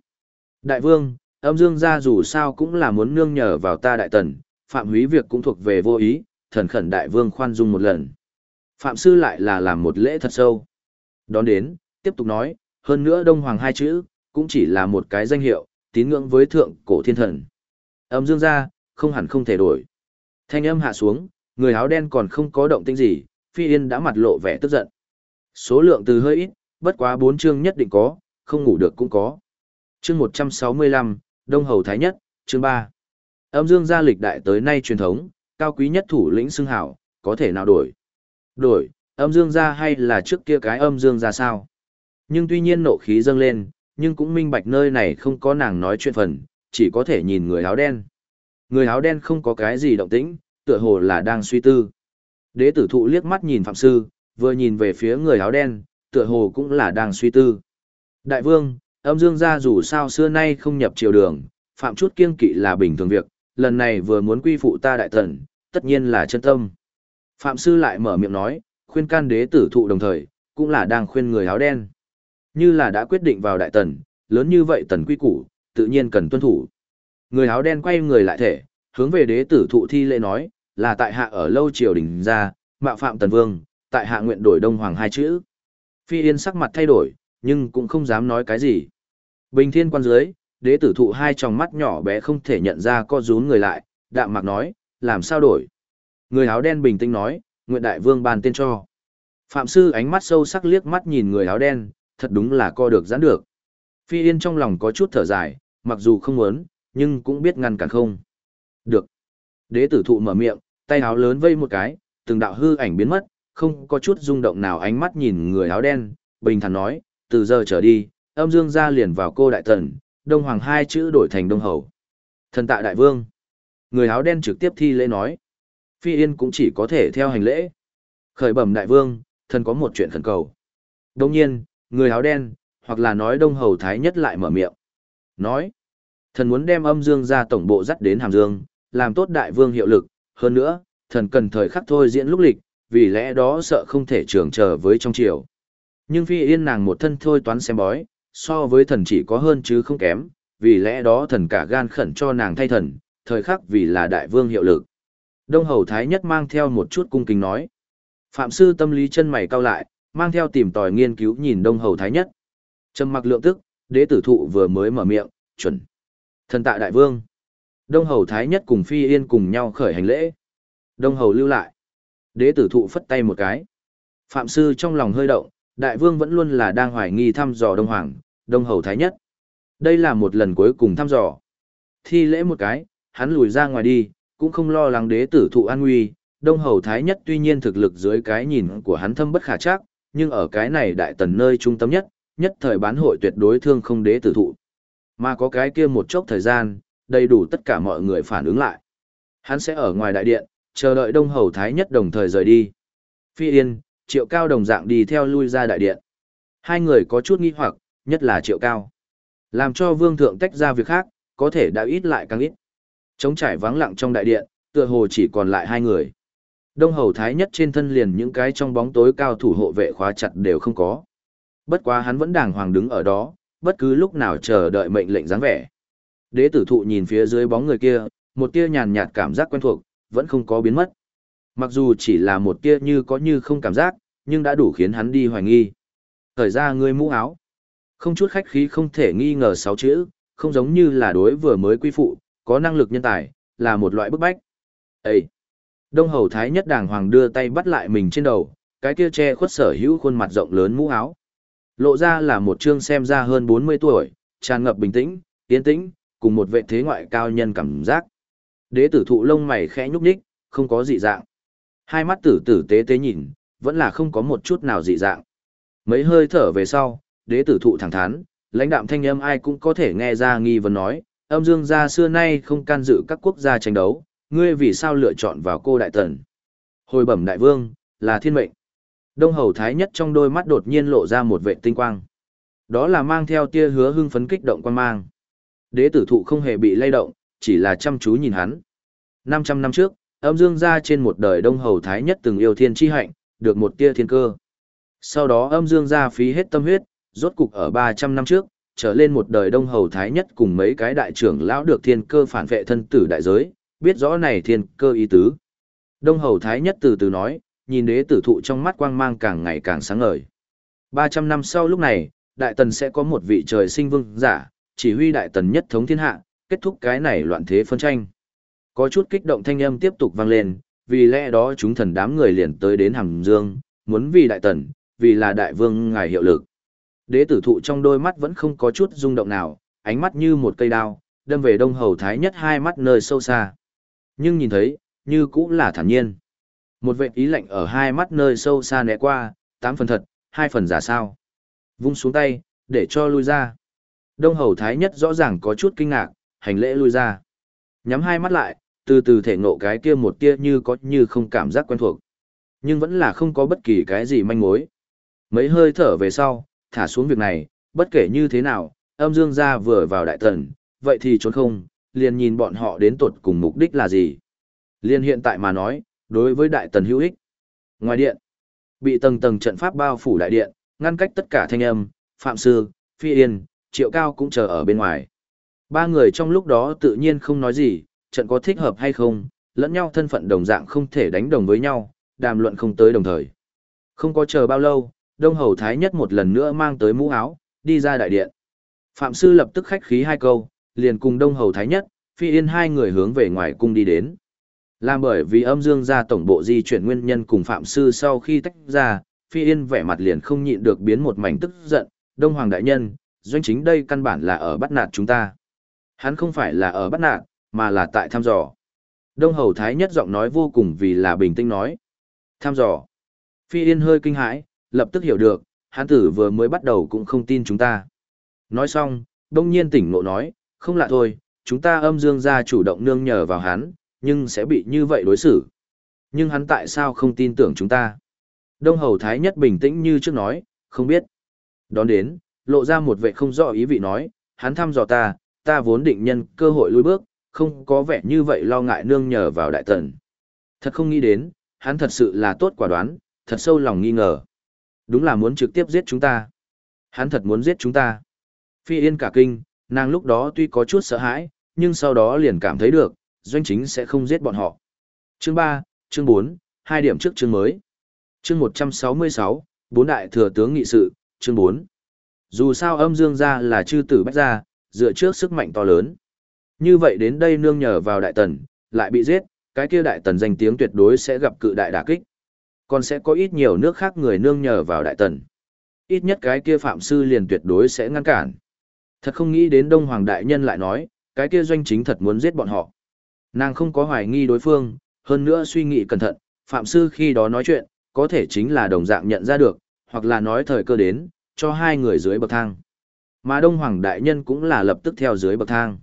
Đại vương, âm dương gia dù sao cũng là muốn nương nhờ vào ta đại tần, phạm húy việc cũng thuộc về vô ý, thần khẩn đại vương khoan dung một lần. Phạm sư lại là làm một lễ thật sâu. Đón đến, tiếp tục nói, hơn nữa đông hoàng hai chữ, cũng chỉ là một cái danh hiệu, tín ngưỡng với thượng cổ thiên thần. Âm dương gia không hẳn không thể đổi. Thanh âm hạ xuống, người áo đen còn không có động tĩnh gì, Phi Yên đã mặt lộ vẻ tức giận. Số lượng từ hơi ít, bất quá bốn chương nhất định có, không ngủ được cũng có. Chương 165, Đông Hầu Thái Nhất, chương ba. Âm dương gia lịch đại tới nay truyền thống, cao quý nhất thủ lĩnh xưng hảo, có thể nào đổi? Đổi, âm dương gia hay là trước kia cái âm dương ra sao? Nhưng tuy nhiên nộ khí dâng lên, nhưng cũng minh bạch nơi này không có nàng nói chuyện phần, chỉ có thể nhìn người áo đen. Người áo đen không có cái gì động tĩnh, tựa hồ là đang suy tư. Đế tử thụ liếc mắt nhìn phạm sư, vừa nhìn về phía người áo đen, tựa hồ cũng là đang suy tư. Đại vương, âm dương gia dù sao xưa nay không nhập triều đường, phạm chút kiêng kỵ là bình thường việc, lần này vừa muốn quy phụ ta đại thần, tất nhiên là chân tâm. Phạm sư lại mở miệng nói, khuyên can đế tử thụ đồng thời, cũng là đang khuyên người áo đen. Như là đã quyết định vào đại tần, lớn như vậy tần quy củ, tự nhiên cần tuân thủ. Người áo đen quay người lại thể, hướng về đế tử thụ thi lễ nói, là tại hạ ở lâu triều đình ra, mạo phạm tần vương, tại hạ nguyện đổi đông hoàng hai chữ. Phi yên sắc mặt thay đổi, nhưng cũng không dám nói cái gì. Bình thiên quan dưới, đế tử thụ hai tròng mắt nhỏ bé không thể nhận ra co rún người lại, đạm mạc nói, làm sao đổi. Người áo đen bình tĩnh nói, nguyện đại vương ban tên cho. Phạm sư ánh mắt sâu sắc liếc mắt nhìn người áo đen, thật đúng là co được giãn được. Phi Yên trong lòng có chút thở dài, mặc dù không muốn, nhưng cũng biết ngăn cản không. Được. Đế tử thụ mở miệng, tay áo lớn vây một cái, từng đạo hư ảnh biến mất, không có chút rung động nào ánh mắt nhìn người áo đen, bình thản nói, từ giờ trở đi, âm dương ra liền vào cô đại thần, đông hoàng hai chữ đổi thành đông hầu. Thần tạ đại vương. Người áo đen trực tiếp thi lễ nói. Phi Yên cũng chỉ có thể theo hành lễ. Khởi bẩm đại vương, thần có một chuyện khẩn cầu. Đồng nhiên, người áo đen, hoặc là nói đông hầu thái nhất lại mở miệng. Nói, thần muốn đem âm dương ra tổng bộ dắt đến hàm dương, làm tốt đại vương hiệu lực, hơn nữa, thần cần thời khắc thôi diễn lúc lịch, vì lẽ đó sợ không thể trường chờ với trong triều. Nhưng phi yên nàng một thân thôi toán xem bói, so với thần chỉ có hơn chứ không kém, vì lẽ đó thần cả gan khẩn cho nàng thay thần, thời khắc vì là đại vương hiệu lực. Đông hầu thái nhất mang theo một chút cung kính nói. Phạm sư tâm lý chân mày cao lại, mang theo tìm tòi nghiên cứu nhìn đông hầu thái nhất. Trầm mặc lượng tức, đế tử thụ vừa mới mở miệng, chuẩn. Thần tạ đại vương. Đông hầu thái nhất cùng phi yên cùng nhau khởi hành lễ. Đông hầu lưu lại. Đế tử thụ phất tay một cái. Phạm sư trong lòng hơi động, đại vương vẫn luôn là đang hoài nghi thăm dò đông hoàng, đông hầu thái nhất. Đây là một lần cuối cùng thăm dò. Thi lễ một cái, hắn lùi ra ngoài đi, cũng không lo lắng đế tử thụ an nguy. Đông hầu thái nhất tuy nhiên thực lực dưới cái nhìn của hắn thâm bất khả chắc, nhưng ở cái này đại tần nơi trung tâm nhất, nhất thời bán hội tuyệt đối thương không đế tử thụ. Mà có cái kia một chốc thời gian, đầy đủ tất cả mọi người phản ứng lại. Hắn sẽ ở ngoài đại điện, chờ đợi đông hầu thái nhất đồng thời rời đi. Phi Yên, triệu cao đồng dạng đi theo lui ra đại điện. Hai người có chút nghi hoặc, nhất là triệu cao. Làm cho vương thượng tách ra việc khác, có thể đã ít lại càng ít. Trống trải vắng lặng trong đại điện, tựa hồ chỉ còn lại hai người. Đông hầu thái nhất trên thân liền những cái trong bóng tối cao thủ hộ vệ khóa chặt đều không có. Bất quá hắn vẫn đàng hoàng đứng ở đó, bất cứ lúc nào chờ đợi mệnh lệnh dáng vẻ. Đế tử thụ nhìn phía dưới bóng người kia, một tia nhàn nhạt cảm giác quen thuộc, vẫn không có biến mất. Mặc dù chỉ là một tia như có như không cảm giác, nhưng đã đủ khiến hắn đi hoài nghi. Thời ra ngươi mũ áo. Không chút khách khí không thể nghi ngờ sáu chữ, không giống như là đối vừa mới quy phụ, có năng lực nhân tài, là một loại bức bách. Ê! Đông hầu thái nhất đàng hoàng đưa tay bắt lại mình trên đầu, cái kia che khuất sở hữu khuôn mặt rộng lớn mũ áo. Lộ ra là một chương xem ra hơn 40 tuổi, tràn ngập bình tĩnh, yên tĩnh, cùng một vệ thế ngoại cao nhân cảm giác. Đế tử thụ lông mày khẽ nhúc nhích, không có dị dạng. Hai mắt tử tử tế tế nhìn, vẫn là không có một chút nào dị dạng. Mấy hơi thở về sau, đế tử thụ thẳng thắn, lãnh đạm thanh âm ai cũng có thể nghe ra nghi vấn nói, âm dương gia xưa nay không can dự các quốc gia tranh đấu, ngươi vì sao lựa chọn vào cô đại tần? Hồi bẩm đại vương, là thiên mệnh. Đông hầu thái nhất trong đôi mắt đột nhiên lộ ra một vệ tinh quang. Đó là mang theo tia hứa hưng phấn kích động quan mang. Đế tử thụ không hề bị lay động, chỉ là chăm chú nhìn hắn. 500 năm trước, âm dương gia trên một đời đông hầu thái nhất từng yêu thiên chi hạnh, được một tia thiên cơ. Sau đó âm dương gia phí hết tâm huyết, rốt cục ở 300 năm trước, trở lên một đời đông hầu thái nhất cùng mấy cái đại trưởng lão được thiên cơ phản vệ thân tử đại giới, biết rõ này thiên cơ ý tứ. Đông hầu thái nhất từ từ nói, nhìn đế tử thụ trong mắt quang mang càng ngày càng sáng ngời. 300 năm sau lúc này, đại tần sẽ có một vị trời sinh vương giả, chỉ huy đại tần nhất thống thiên hạ, kết thúc cái này loạn thế phân tranh. Có chút kích động thanh âm tiếp tục vang lên, vì lẽ đó chúng thần đám người liền tới đến hàm dương, muốn vì đại tần, vì là đại vương ngài hiệu lực. Đế tử thụ trong đôi mắt vẫn không có chút rung động nào, ánh mắt như một cây đao, đâm về đông hầu thái nhất hai mắt nơi sâu xa. Nhưng nhìn thấy, như cũng là thản nhiên. Một vệ ý lạnh ở hai mắt nơi sâu xa né qua, tám phần thật, hai phần giả sao. Vung xuống tay, để cho lui ra. Đông hầu thái nhất rõ ràng có chút kinh ngạc, hành lễ lui ra. Nhắm hai mắt lại, từ từ thể ngộ cái kia một tia như có như không cảm giác quen thuộc. Nhưng vẫn là không có bất kỳ cái gì manh mối. Mấy hơi thở về sau, thả xuống việc này, bất kể như thế nào, âm dương gia vừa vào đại tần, vậy thì trốn không, liền nhìn bọn họ đến tột cùng mục đích là gì. Liên hiện tại mà nói, đối với đại tần hữu ích. Ngoài điện, bị tầng tầng trận pháp bao phủ đại điện, ngăn cách tất cả thanh âm, Phạm Sư, Phi Yên, Triệu Cao cũng chờ ở bên ngoài. Ba người trong lúc đó tự nhiên không nói gì, trận có thích hợp hay không, lẫn nhau thân phận đồng dạng không thể đánh đồng với nhau, đàm luận không tới đồng thời. Không có chờ bao lâu, Đông Hầu Thái Nhất một lần nữa mang tới mũ áo, đi ra đại điện. Phạm Sư lập tức khách khí hai câu, liền cùng Đông Hầu Thái Nhất, Phi Yên hai người hướng về ngoài cung đi đến. Làm bởi vì âm dương gia tổng bộ di chuyển nguyên nhân cùng Phạm Sư sau khi tách ra, Phi Yên vẻ mặt liền không nhịn được biến một mảnh tức giận, Đông Hoàng Đại Nhân, doanh chính đây căn bản là ở bắt nạt chúng ta. Hắn không phải là ở bắt nạt, mà là tại thăm dò. Đông Hầu Thái nhất giọng nói vô cùng vì là bình tĩnh nói. Thăm dò. Phi Yên hơi kinh hãi, lập tức hiểu được, hắn tử vừa mới bắt đầu cũng không tin chúng ta. Nói xong, đông nhiên tỉnh ngộ nói, không lạ thôi, chúng ta âm dương gia chủ động nương nhờ vào hắn, nhưng sẽ bị như vậy đối xử. Nhưng hắn tại sao không tin tưởng chúng ta? Đông Hầu Thái nhất bình tĩnh như trước nói, không biết. Đón đến, lộ ra một vệ không rõ ý vị nói, hắn thăm dò ta, ta vốn định nhân cơ hội lùi bước, không có vẻ như vậy lo ngại nương nhờ vào đại tần. Thật không nghĩ đến, hắn thật sự là tốt quả đoán, thật sâu lòng nghi ngờ. Đúng là muốn trực tiếp giết chúng ta. Hắn thật muốn giết chúng ta. Phi yên cả kinh, nàng lúc đó tuy có chút sợ hãi, nhưng sau đó liền cảm thấy được, doanh chính sẽ không giết bọn họ. Chương 3, chương 4, hai điểm trước chương mới. Chương 166, bốn đại thừa tướng nghị sự, chương 4. Dù sao âm dương gia là chư tử bách gia, dựa trước sức mạnh to lớn. Như vậy đến đây nương nhờ vào đại tần, lại bị giết, cái kia đại tần danh tiếng tuyệt đối sẽ gặp cự đại đả kích. Còn sẽ có ít nhiều nước khác người nương nhờ vào đại tần. Ít nhất cái kia phạm sư liền tuyệt đối sẽ ngăn cản. Thật không nghĩ đến Đông Hoàng Đại Nhân lại nói, cái kia doanh chính thật muốn giết bọn họ. Nàng không có hoài nghi đối phương, hơn nữa suy nghĩ cẩn thận, phạm sư khi đó nói chuyện, có thể chính là đồng dạng nhận ra được, hoặc là nói thời cơ đến, cho hai người dưới bậc thang. Mà Đông Hoàng Đại Nhân cũng là lập tức theo dưới bậc thang.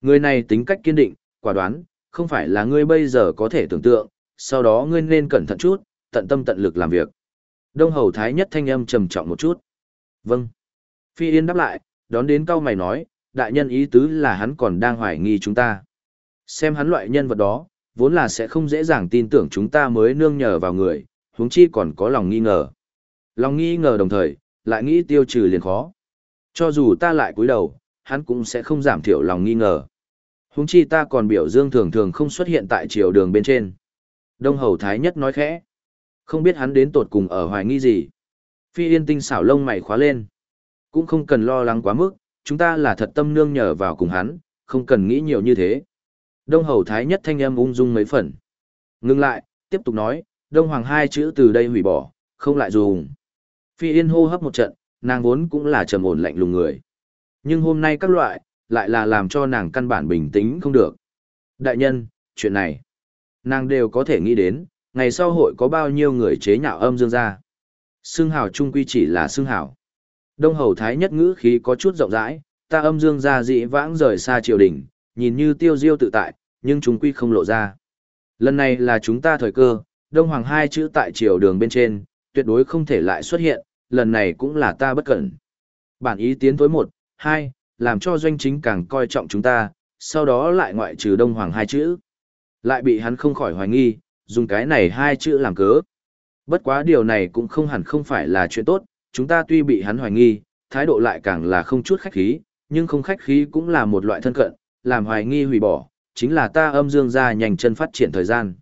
Người này tính cách kiên định, quả đoán, không phải là ngươi bây giờ có thể tưởng tượng, sau đó ngươi nên cẩn thận chút, tận tâm tận lực làm việc. Đông Hầu Thái Nhất thanh âm trầm trọng một chút. Vâng. Phi Yên đáp lại, đón đến câu mày nói, đại nhân ý tứ là hắn còn đang hoài nghi chúng ta. Xem hắn loại nhân vật đó, vốn là sẽ không dễ dàng tin tưởng chúng ta mới nương nhờ vào người, huống chi còn có lòng nghi ngờ. Lòng nghi ngờ đồng thời, lại nghĩ tiêu trừ liền khó. Cho dù ta lại cúi đầu, hắn cũng sẽ không giảm thiểu lòng nghi ngờ. Huống chi ta còn biểu dương thường thường không xuất hiện tại chiều đường bên trên. Đông Hầu Thái Nhất nói khẽ. Không biết hắn đến tột cùng ở hoài nghi gì. Phi yên tinh xảo lông mày khóa lên. Cũng không cần lo lắng quá mức, chúng ta là thật tâm nương nhờ vào cùng hắn, không cần nghĩ nhiều như thế. Đông Hầu Thái Nhất thanh âm ung dung mấy phần. Ngưng lại, tiếp tục nói, Đông Hoàng hai chữ từ đây hủy bỏ, không lại dùng. Phi Yên hô hấp một trận, nàng vốn cũng là trầm ổn lạnh lùng người. Nhưng hôm nay các loại, lại là làm cho nàng căn bản bình tĩnh không được. Đại nhân, chuyện này, nàng đều có thể nghĩ đến, ngày sau hội có bao nhiêu người chế nhạo âm dương ra. Xương hào trung quy chỉ là xương hào. Đông hầu thái nhất ngữ khí có chút rộng rãi, ta âm dương ra dị vãng rời xa triều đình, nhìn như tiêu diêu tự tại, nhưng chúng quy không lộ ra. Lần này là chúng ta thời cơ, Đông Hoàng hai chữ tại chiều đường bên trên, tuyệt đối không thể lại xuất hiện, lần này cũng là ta bất cẩn. Bản ý tiến tối một, hai, làm cho doanh chính càng coi trọng chúng ta, sau đó lại ngoại trừ Đông Hoàng hai chữ. Lại bị hắn không khỏi hoài nghi, dùng cái này hai chữ làm cớ. Bất quá điều này cũng không hẳn không phải là chuyện tốt, chúng ta tuy bị hắn hoài nghi, thái độ lại càng là không chút khách khí, nhưng không khách khí cũng là một loại thân cận, làm hoài nghi hủy bỏ, chính là ta âm dương ra nhanh chân phát triển thời gian.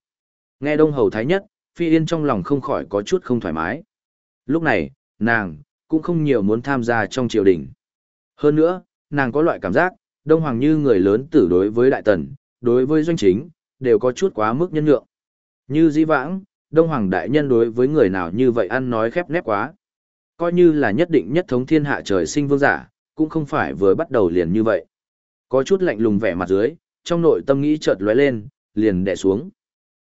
Nghe Đông Hầu Thái Nhất, Phi Yên trong lòng không khỏi có chút không thoải mái. Lúc này, nàng, cũng không nhiều muốn tham gia trong triều đình. Hơn nữa, nàng có loại cảm giác, Đông Hoàng như người lớn tử đối với Đại Tần, đối với doanh chính, đều có chút quá mức nhân nhượng. Như di vãng, Đông Hoàng Đại Nhân đối với người nào như vậy ăn nói khép nép quá. Coi như là nhất định nhất thống thiên hạ trời sinh vương giả, cũng không phải vừa bắt đầu liền như vậy. Có chút lạnh lùng vẻ mặt dưới, trong nội tâm nghĩ chợt lóe lên, liền đè xuống.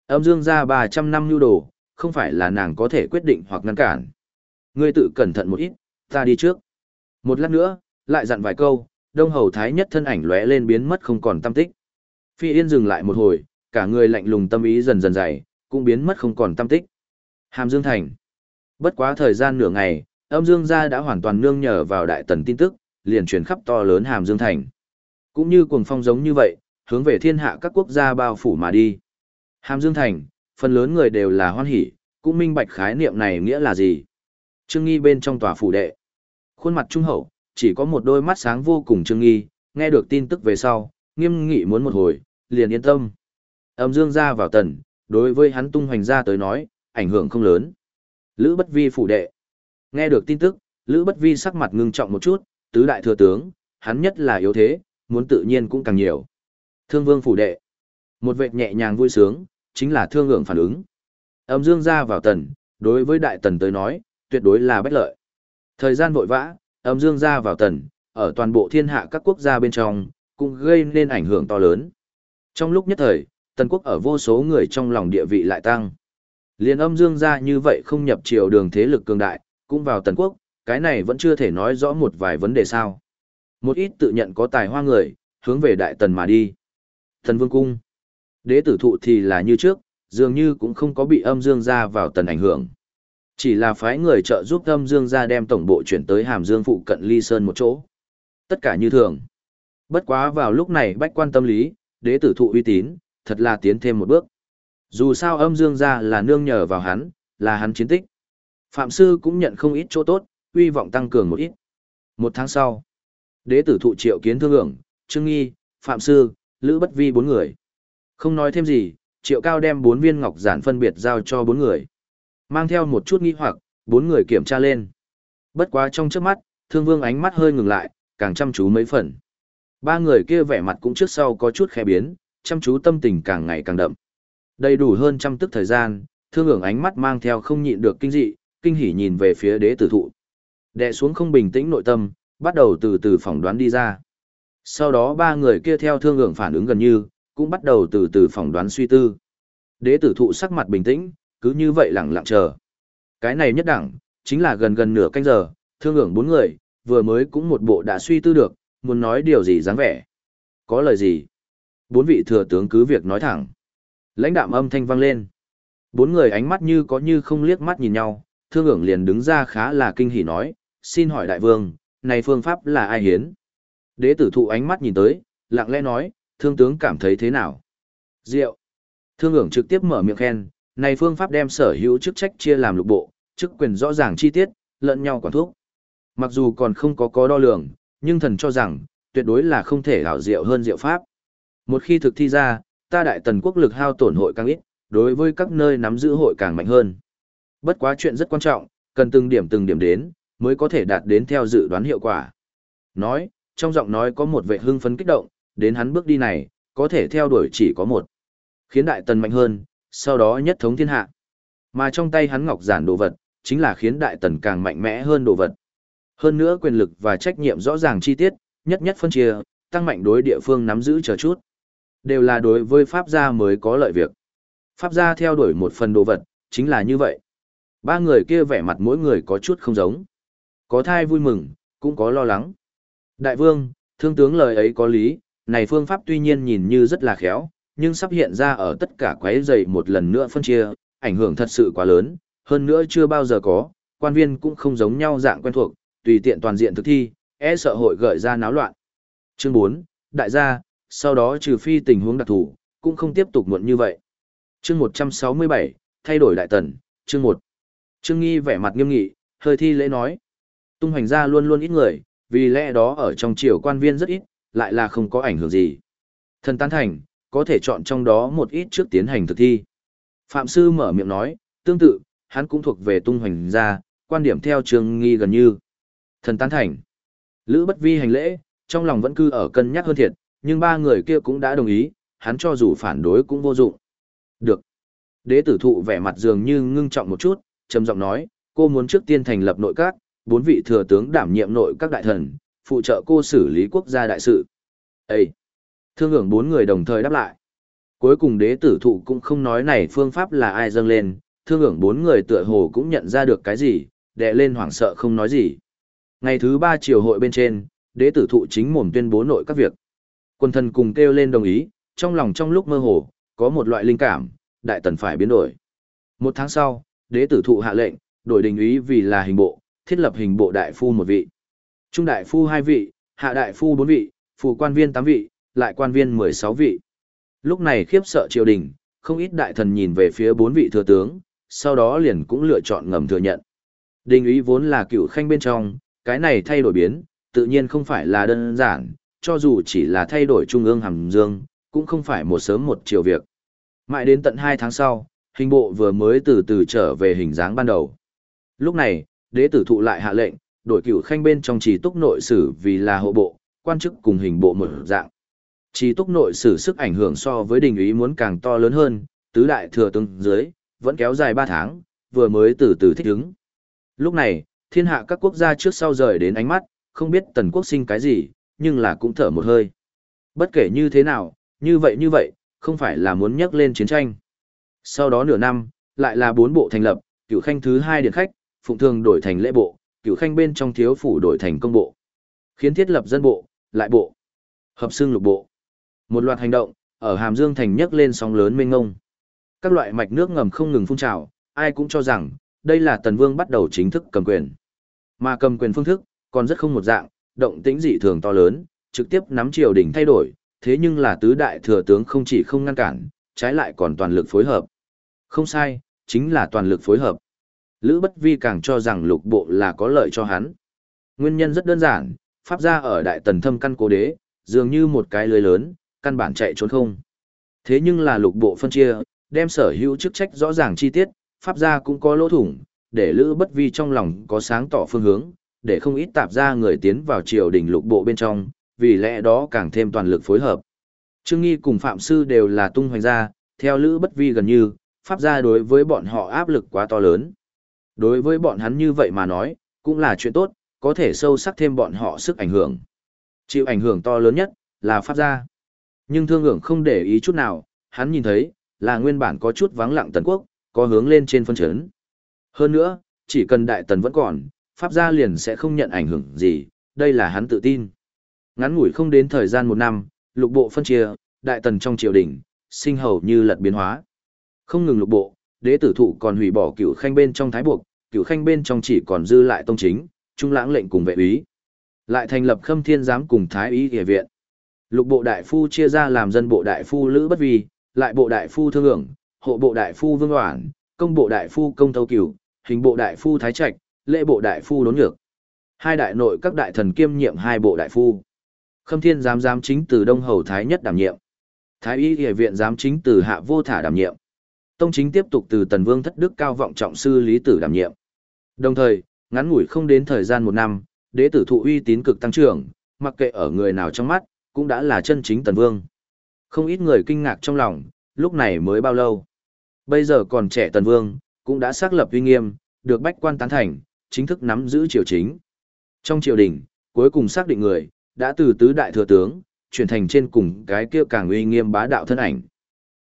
Âm dương ra 300 năm nhu đồ, không phải là nàng có thể quyết định hoặc ngăn cản. Ngươi tự cẩn thận một ít, ta đi trước. Một lát nữa, lại dặn vài câu, đông hầu thái nhất thân ảnh lóe lên biến mất không còn tâm tích. Phi Yên dừng lại một hồi, cả người lạnh lùng tâm ý dần dần dày, cũng biến mất không còn tâm tích. Hàm Dương Thành. Bất quá thời gian nửa ngày, âm dương gia đã hoàn toàn nương nhờ vào đại tần tin tức, liền truyền khắp to lớn Hàm Dương Thành. Cũng như cuồng phong giống như vậy, hướng về thiên hạ các quốc gia bao phủ mà đi. Hàm Dương Thành, phần lớn người đều là hoan hỉ, cũng minh bạch khái niệm này nghĩa là gì. Trương Nghi bên trong tòa phủ đệ. Khuôn mặt trung hậu, chỉ có một đôi mắt sáng vô cùng Trương Nghi, nghe được tin tức về sau, nghiêm nghị muốn một hồi, liền yên tâm. Âm Dương ra vào tần, đối với hắn tung hoành ra tới nói, ảnh hưởng không lớn. Lữ Bất Vi phủ đệ. Nghe được tin tức, Lữ Bất Vi sắc mặt ngưng trọng một chút, tứ đại thừa tướng, hắn nhất là yếu thế, muốn tự nhiên cũng càng nhiều. Thương Vương phủ đệ. Một vệt nhẹ nhàng vui sướng, chính là thương ngưỡng phản ứng. Âm Dương ra vào tần, đối với đại tần tới nói, tuyệt đối là bất lợi. Thời gian vội vã, âm Dương ra vào tần, ở toàn bộ thiên hạ các quốc gia bên trong, cũng gây nên ảnh hưởng to lớn. Trong lúc nhất thời, tần quốc ở vô số người trong lòng địa vị lại tăng. Liên âm Dương ra như vậy không nhập triều đường thế lực cường đại, cũng vào tần quốc, cái này vẫn chưa thể nói rõ một vài vấn đề sao. Một ít tự nhận có tài hoa người, hướng về đại tần mà đi. Thần vương cung. Đế tử thụ thì là như trước, dường như cũng không có bị âm dương gia vào tần ảnh hưởng. Chỉ là phái người trợ giúp âm dương gia đem tổng bộ chuyển tới hàm dương phụ cận ly sơn một chỗ. Tất cả như thường. Bất quá vào lúc này bách quan tâm lý, đế tử thụ uy tín, thật là tiến thêm một bước. Dù sao âm dương gia là nương nhờ vào hắn, là hắn chiến tích. Phạm sư cũng nhận không ít chỗ tốt, uy vọng tăng cường một ít. Một tháng sau, đế tử thụ triệu kiến thương hưởng, trương nghi, phạm sư, lữ bất vi bốn người. Không nói thêm gì, triệu cao đem bốn viên ngọc giản phân biệt giao cho bốn người. Mang theo một chút nghi hoặc, bốn người kiểm tra lên. Bất quá trong trước mắt, thương vương ánh mắt hơi ngừng lại, càng chăm chú mấy phần. Ba người kia vẻ mặt cũng trước sau có chút khẽ biến, chăm chú tâm tình càng ngày càng đậm. Đầy đủ hơn trăm tức thời gian, thương hưởng ánh mắt mang theo không nhịn được kinh dị, kinh hỉ nhìn về phía đế tử thụ. Đệ xuống không bình tĩnh nội tâm, bắt đầu từ từ phỏng đoán đi ra. Sau đó ba người kia theo thương lượng phản ứng gần như, cũng bắt đầu từ từ phỏng đoán suy tư. Đế tử thụ sắc mặt bình tĩnh, cứ như vậy lặng lặng chờ. Cái này nhất đẳng, chính là gần gần nửa canh giờ, thương lượng bốn người, vừa mới cũng một bộ đã suy tư được, muốn nói điều gì dáng vẻ. Có lời gì? Bốn vị thừa tướng cứ việc nói thẳng. Lãnh đạm âm thanh vang lên. Bốn người ánh mắt như có như không liếc mắt nhìn nhau, thương ưởng liền đứng ra khá là kinh hỉ nói, xin hỏi đại vương, này phương pháp là ai hiến? Đế tử thụ ánh mắt nhìn tới, lặng lẽ nói, thương tướng cảm thấy thế nào? Diệu. Thương ưởng trực tiếp mở miệng khen, này phương pháp đem sở hữu chức trách chia làm lục bộ, chức quyền rõ ràng chi tiết, lẫn nhau quản thuốc. Mặc dù còn không có có đo lường, nhưng thần cho rằng, tuyệt đối là không thể hảo diệu hơn diệu pháp. Một khi thực thi ra, ta đại tần quốc lực hao tổn hội càng ít, đối với các nơi nắm giữ hội càng mạnh hơn. Bất quá chuyện rất quan trọng, cần từng điểm từng điểm đến, mới có thể đạt đến theo dự đoán hiệu quả. Nói, trong giọng nói có một vệ hưng phấn kích động, đến hắn bước đi này, có thể theo đuổi chỉ có một. Khiến đại tần mạnh hơn, sau đó nhất thống thiên hạ. Mà trong tay hắn ngọc giản đồ vật, chính là khiến đại tần càng mạnh mẽ hơn đồ vật. Hơn nữa quyền lực và trách nhiệm rõ ràng chi tiết, nhất nhất phân chia, tăng mạnh đối địa phương nắm giữ chờ chút. Đều là đối với Pháp gia mới có lợi việc. Pháp gia theo đuổi một phần đồ vật, chính là như vậy. Ba người kia vẻ mặt mỗi người có chút không giống. Có thai vui mừng, cũng có lo lắng. Đại vương, thương tướng lời ấy có lý, này phương pháp tuy nhiên nhìn như rất là khéo, nhưng sắp hiện ra ở tất cả quái dày một lần nữa phân chia, ảnh hưởng thật sự quá lớn, hơn nữa chưa bao giờ có, quan viên cũng không giống nhau dạng quen thuộc, tùy tiện toàn diện thực thi, e sợ hội gợi ra náo loạn. Chương 4, đại gia, sau đó trừ phi tình huống đặc thù, cũng không tiếp tục muộn như vậy. Chương 167, thay đổi đại tần, chương 1. Trương Nghi vẻ mặt nghiêm nghị, hơi thi lễ nói. Tung hoành gia luôn luôn ít người, vì lẽ đó ở trong triều quan viên rất ít, lại là không có ảnh hưởng gì. Thần tán thành, có thể chọn trong đó một ít trước tiến hành thực thi. Phạm Sư mở miệng nói, tương tự, hắn cũng thuộc về tung hoành gia, quan điểm theo Trương Nghi gần như. Thần tán thành. Lữ bất vi hành lễ, trong lòng vẫn cư ở cân nhắc hơn thiệt, nhưng ba người kia cũng đã đồng ý, hắn cho dù phản đối cũng vô dụng. Được. Đế tử thụ vẻ mặt dường như ngưng trọng một chút, trầm giọng nói, cô muốn trước tiên thành lập nội các, bốn vị thừa tướng đảm nhiệm nội các đại thần, phụ trợ cô xử lý quốc gia đại sự. Ê! Thương hưởng bốn người đồng thời đáp lại. Cuối cùng đế tử thụ cũng không nói này phương pháp là ai dâng lên, thương hưởng bốn người tựa hồ cũng nhận ra được cái gì, đệ lên hoảng sợ không nói gì. Ngày thứ ba chiều hội bên trên, đế tử thụ chính mồm tuyên bố nội các việc. Quân thần cùng kêu lên đồng ý, trong lòng trong lúc mơ hồ, có một loại linh cảm, đại tần phải biến đổi. Một tháng sau, đế tử thụ hạ lệnh, đổi đình úy vì là hình bộ, thiết lập hình bộ đại phu một vị. Trung đại phu hai vị, hạ đại phu bốn vị, phụ quan viên tám vị, lại quan viên mười sáu vị. Lúc này khiếp sợ triều đình, không ít đại thần nhìn về phía bốn vị thừa tướng, sau đó liền cũng lựa chọn ngầm thừa nhận. Đình Ý vốn là cựu khanh bên trong, cái này thay đổi biến, tự nhiên không phải là đơn giản, cho dù chỉ là thay đổi trung ương hàm dương, cũng không phải một sớm một chiều việc. Mãi đến tận hai tháng sau, hình bộ vừa mới từ từ trở về hình dáng ban đầu. Lúc này, đế tử thụ lại hạ lệnh, đổi cửu khanh bên trong trì túc nội sử vì là hộ bộ, quan chức cùng hình bộ một dạng. Trì túc nội sử sức ảnh hưởng so với đình ý muốn càng to lớn hơn, tứ đại thừa tướng dưới, vẫn kéo dài ba tháng, vừa mới từ từ thích ứng. Lúc này, thiên hạ các quốc gia trước sau rời đến ánh mắt, không biết tần quốc sinh cái gì, nhưng là cũng thở một hơi. Bất kể như thế nào, như vậy như vậy, không phải là muốn nhắc lên chiến tranh. Sau đó nửa năm, lại là bốn bộ thành lập, cựu khanh thứ hai điện khách, phụng thường đổi thành lễ bộ, cửu khanh bên trong thiếu phủ đổi thành công bộ. Khiến thiết lập dân bộ, lại bộ, hợp xương lục bộ. Một loạt hành động, ở Hàm Dương thành nhấc lên sóng lớn mênh ngông. Các loại mạch nước ngầm không ngừng phun trào, ai cũng cho rằng, đây là Tần Vương bắt đầu chính thức cầm quyền. Mà cầm quyền phương thức, còn rất không một dạng, động tĩnh dị thường to lớn, trực tiếp nắm triều đình thay đổi, thế nhưng là tứ đại thừa tướng không chỉ không ngăn cản, trái lại còn toàn lực phối hợp. Không sai, chính là toàn lực phối hợp. Lữ Bất Vi càng cho rằng lục bộ là có lợi cho hắn. Nguyên nhân rất đơn giản, pháp gia ở đại tần thâm căn cố đế, dường như một cái lưới lớn, căn bản chạy trốn không. Thế nhưng là lục bộ phân chia, đem sở hữu chức trách rõ ràng chi tiết, pháp gia cũng có lỗ thủng, để Lữ Bất Vi trong lòng có sáng tỏ phương hướng, để không ít tạp gia người tiến vào triều đình lục bộ bên trong, vì lẽ đó càng thêm toàn lực phối hợp. Trương Nghi cùng Phạm Sư đều là tung hoành gia, theo Lữ Bất Vi gần như, pháp gia đối với bọn họ áp lực quá to lớn. Đối với bọn hắn như vậy mà nói, cũng là chuyện tốt, có thể sâu sắc thêm bọn họ sức ảnh hưởng. Chịu ảnh hưởng to lớn nhất, là pháp gia. Nhưng thương hưởng không để ý chút nào, hắn nhìn thấy, là nguyên bản có chút vắng lặng tần quốc, có hướng lên trên phân chấn. Hơn nữa, chỉ cần đại tần vẫn còn, pháp gia liền sẽ không nhận ảnh hưởng gì, đây là hắn tự tin. Ngắn ngủi không đến thời gian một năm, lục bộ phân chia, đại tần trong triều đình, sinh hầu như lật biến hóa. Không ngừng lục bộ, đế tử thụ còn hủy bỏ cửu khanh bên trong thái buộc, cửu khanh bên trong chỉ còn dư lại tông chính, trung lãng lệnh cùng vệ úy. Lại thành lập khâm thiên giám cùng thái úy địa viện. Lục bộ đại phu chia ra làm dân bộ đại phu lữ bất vi, lại bộ đại phu thương hưởng, hộ bộ đại phu vương hoảng, công bộ đại phu công tâu cửu, hình bộ đại phu thái trạch, lễ bộ đại phu đốn nhược. Hai đại nội các đại thần kiêm nhiệm hai bộ đại phu. Khâm thiên giám giám chính từ Đông Hầu Thái nhất đảm nhiệm. Thái y địa viện giám chính từ Hạ Vô Thả đảm nhiệm. Tông chính tiếp tục từ Tần Vương thất đức cao vọng trọng sư Lý Tử đảm nhiệm. Đồng thời, ngắn ngủi không đến thời gian một năm, đế tử thụ uy tín cực tăng trưởng, mặc kệ ở người nào trong mắt, cũng đã là chân chính Tần Vương. Không ít người kinh ngạc trong lòng, lúc này mới bao lâu. Bây giờ còn trẻ Tần Vương, cũng đã xác lập uy nghiêm, được bách quan tán thành, chính thức nắm giữ triều chính. Trong triều đình, cuối cùng xác định người, đã từ tứ đại thừa tướng, chuyển thành trên cùng cái kia càng uy nghiêm bá đạo thân ảnh.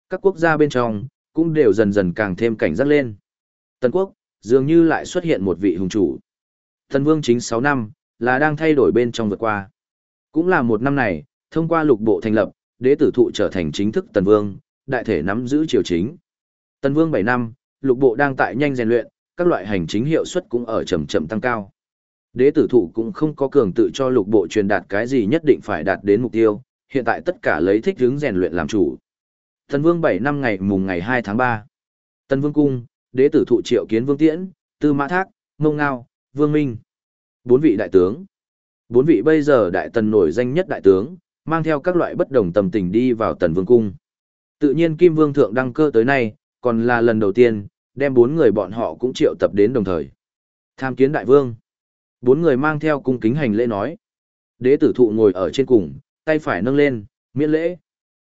Các quốc gia bên trong, cũng đều dần dần càng thêm cảnh giác lên. Tần quốc, dường như lại xuất hiện một vị hùng chủ. Thần vương chính 6 năm, là đang thay đổi bên trong vượt qua. Cũng là một năm này, thông qua lục bộ thành lập, đế tử thụ trở thành chính thức tần vương, đại thể nắm giữ triều chính. Tần vương 7 năm, lục bộ đang tại nhanh rèn luyện, các loại hành chính hiệu suất cũng ở chậm chậm tăng cao. Đế tử thụ cũng không có cường tự cho lục bộ truyền đạt cái gì nhất định phải đạt đến mục tiêu, hiện tại tất cả lấy thích hướng rèn luyện làm chủ. Tần Vương 7 năm ngày mùng ngày 2 tháng 3. Tần Vương cung, đế tử thụ triệu kiến Vương Tiễn, Tư Mã Thác, Mông Ngao, Vương Minh. Bốn vị đại tướng. Bốn vị bây giờ đại tần nổi danh nhất đại tướng, mang theo các loại bất đồng tầm tình đi vào Tần Vương cung. Tự nhiên Kim Vương thượng đăng cơ tới nay, còn là lần đầu tiên, đem bốn người bọn họ cũng triệu tập đến đồng thời. Tham kiến đại vương. Bốn người mang theo cung kính hành lễ nói. Đế tử thụ ngồi ở trên cùng, tay phải nâng lên, miễn lễ.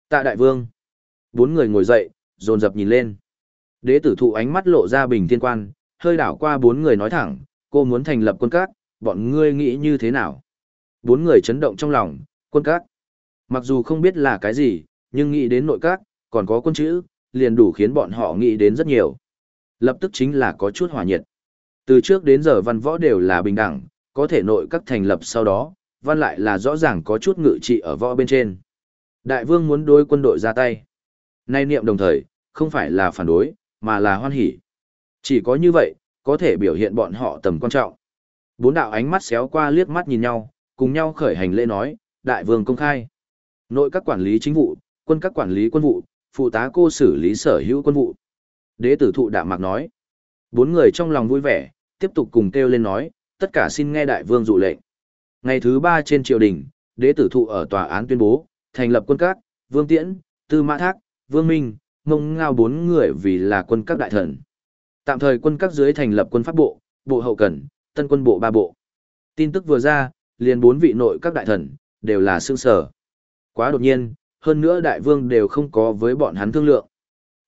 Tạ đại vương. Bốn người ngồi dậy, dồn dập nhìn lên. Đế tử thụ ánh mắt lộ ra bình thiên quan, hơi đảo qua bốn người nói thẳng, cô muốn thành lập quân các, bọn ngươi nghĩ như thế nào? Bốn người chấn động trong lòng, quân các. Mặc dù không biết là cái gì, nhưng nghĩ đến nội các, còn có quân chữ, liền đủ khiến bọn họ nghĩ đến rất nhiều. Lập tức chính là có chút hỏa nhiệt. Từ trước đến giờ văn võ đều là bình đẳng, có thể nội các thành lập sau đó, văn lại là rõ ràng có chút ngự trị ở võ bên trên. Đại vương muốn đối quân đội ra tay. Nay niệm đồng thời, không phải là phản đối, mà là hoan hỉ. Chỉ có như vậy, có thể biểu hiện bọn họ tầm quan trọng. Bốn đạo ánh mắt xéo qua liếc mắt nhìn nhau, cùng nhau khởi hành lễ nói, đại vương công khai. Nội các quản lý chính vụ, quân các quản lý quân vụ, phụ tá cô xử lý sở hữu quân vụ. Đế tử thụ đạm mạc nói. Bốn người trong lòng vui vẻ, tiếp tục cùng kêu lên nói, tất cả xin nghe đại vương dụ lệnh. Ngày thứ ba trên triều đình, đế tử thụ ở tòa án tuyên bố, thành lập quân các, vương tiễn, tư mã thác, vương minh, mông ngao bốn người vì là quân các đại thần. Tạm thời quân các dưới thành lập quân pháp bộ, bộ hậu cần, tân quân bộ ba bộ. Tin tức vừa ra, liền bốn vị nội các đại thần, đều là sương sở. Quá đột nhiên, hơn nữa đại vương đều không có với bọn hắn thương lượng.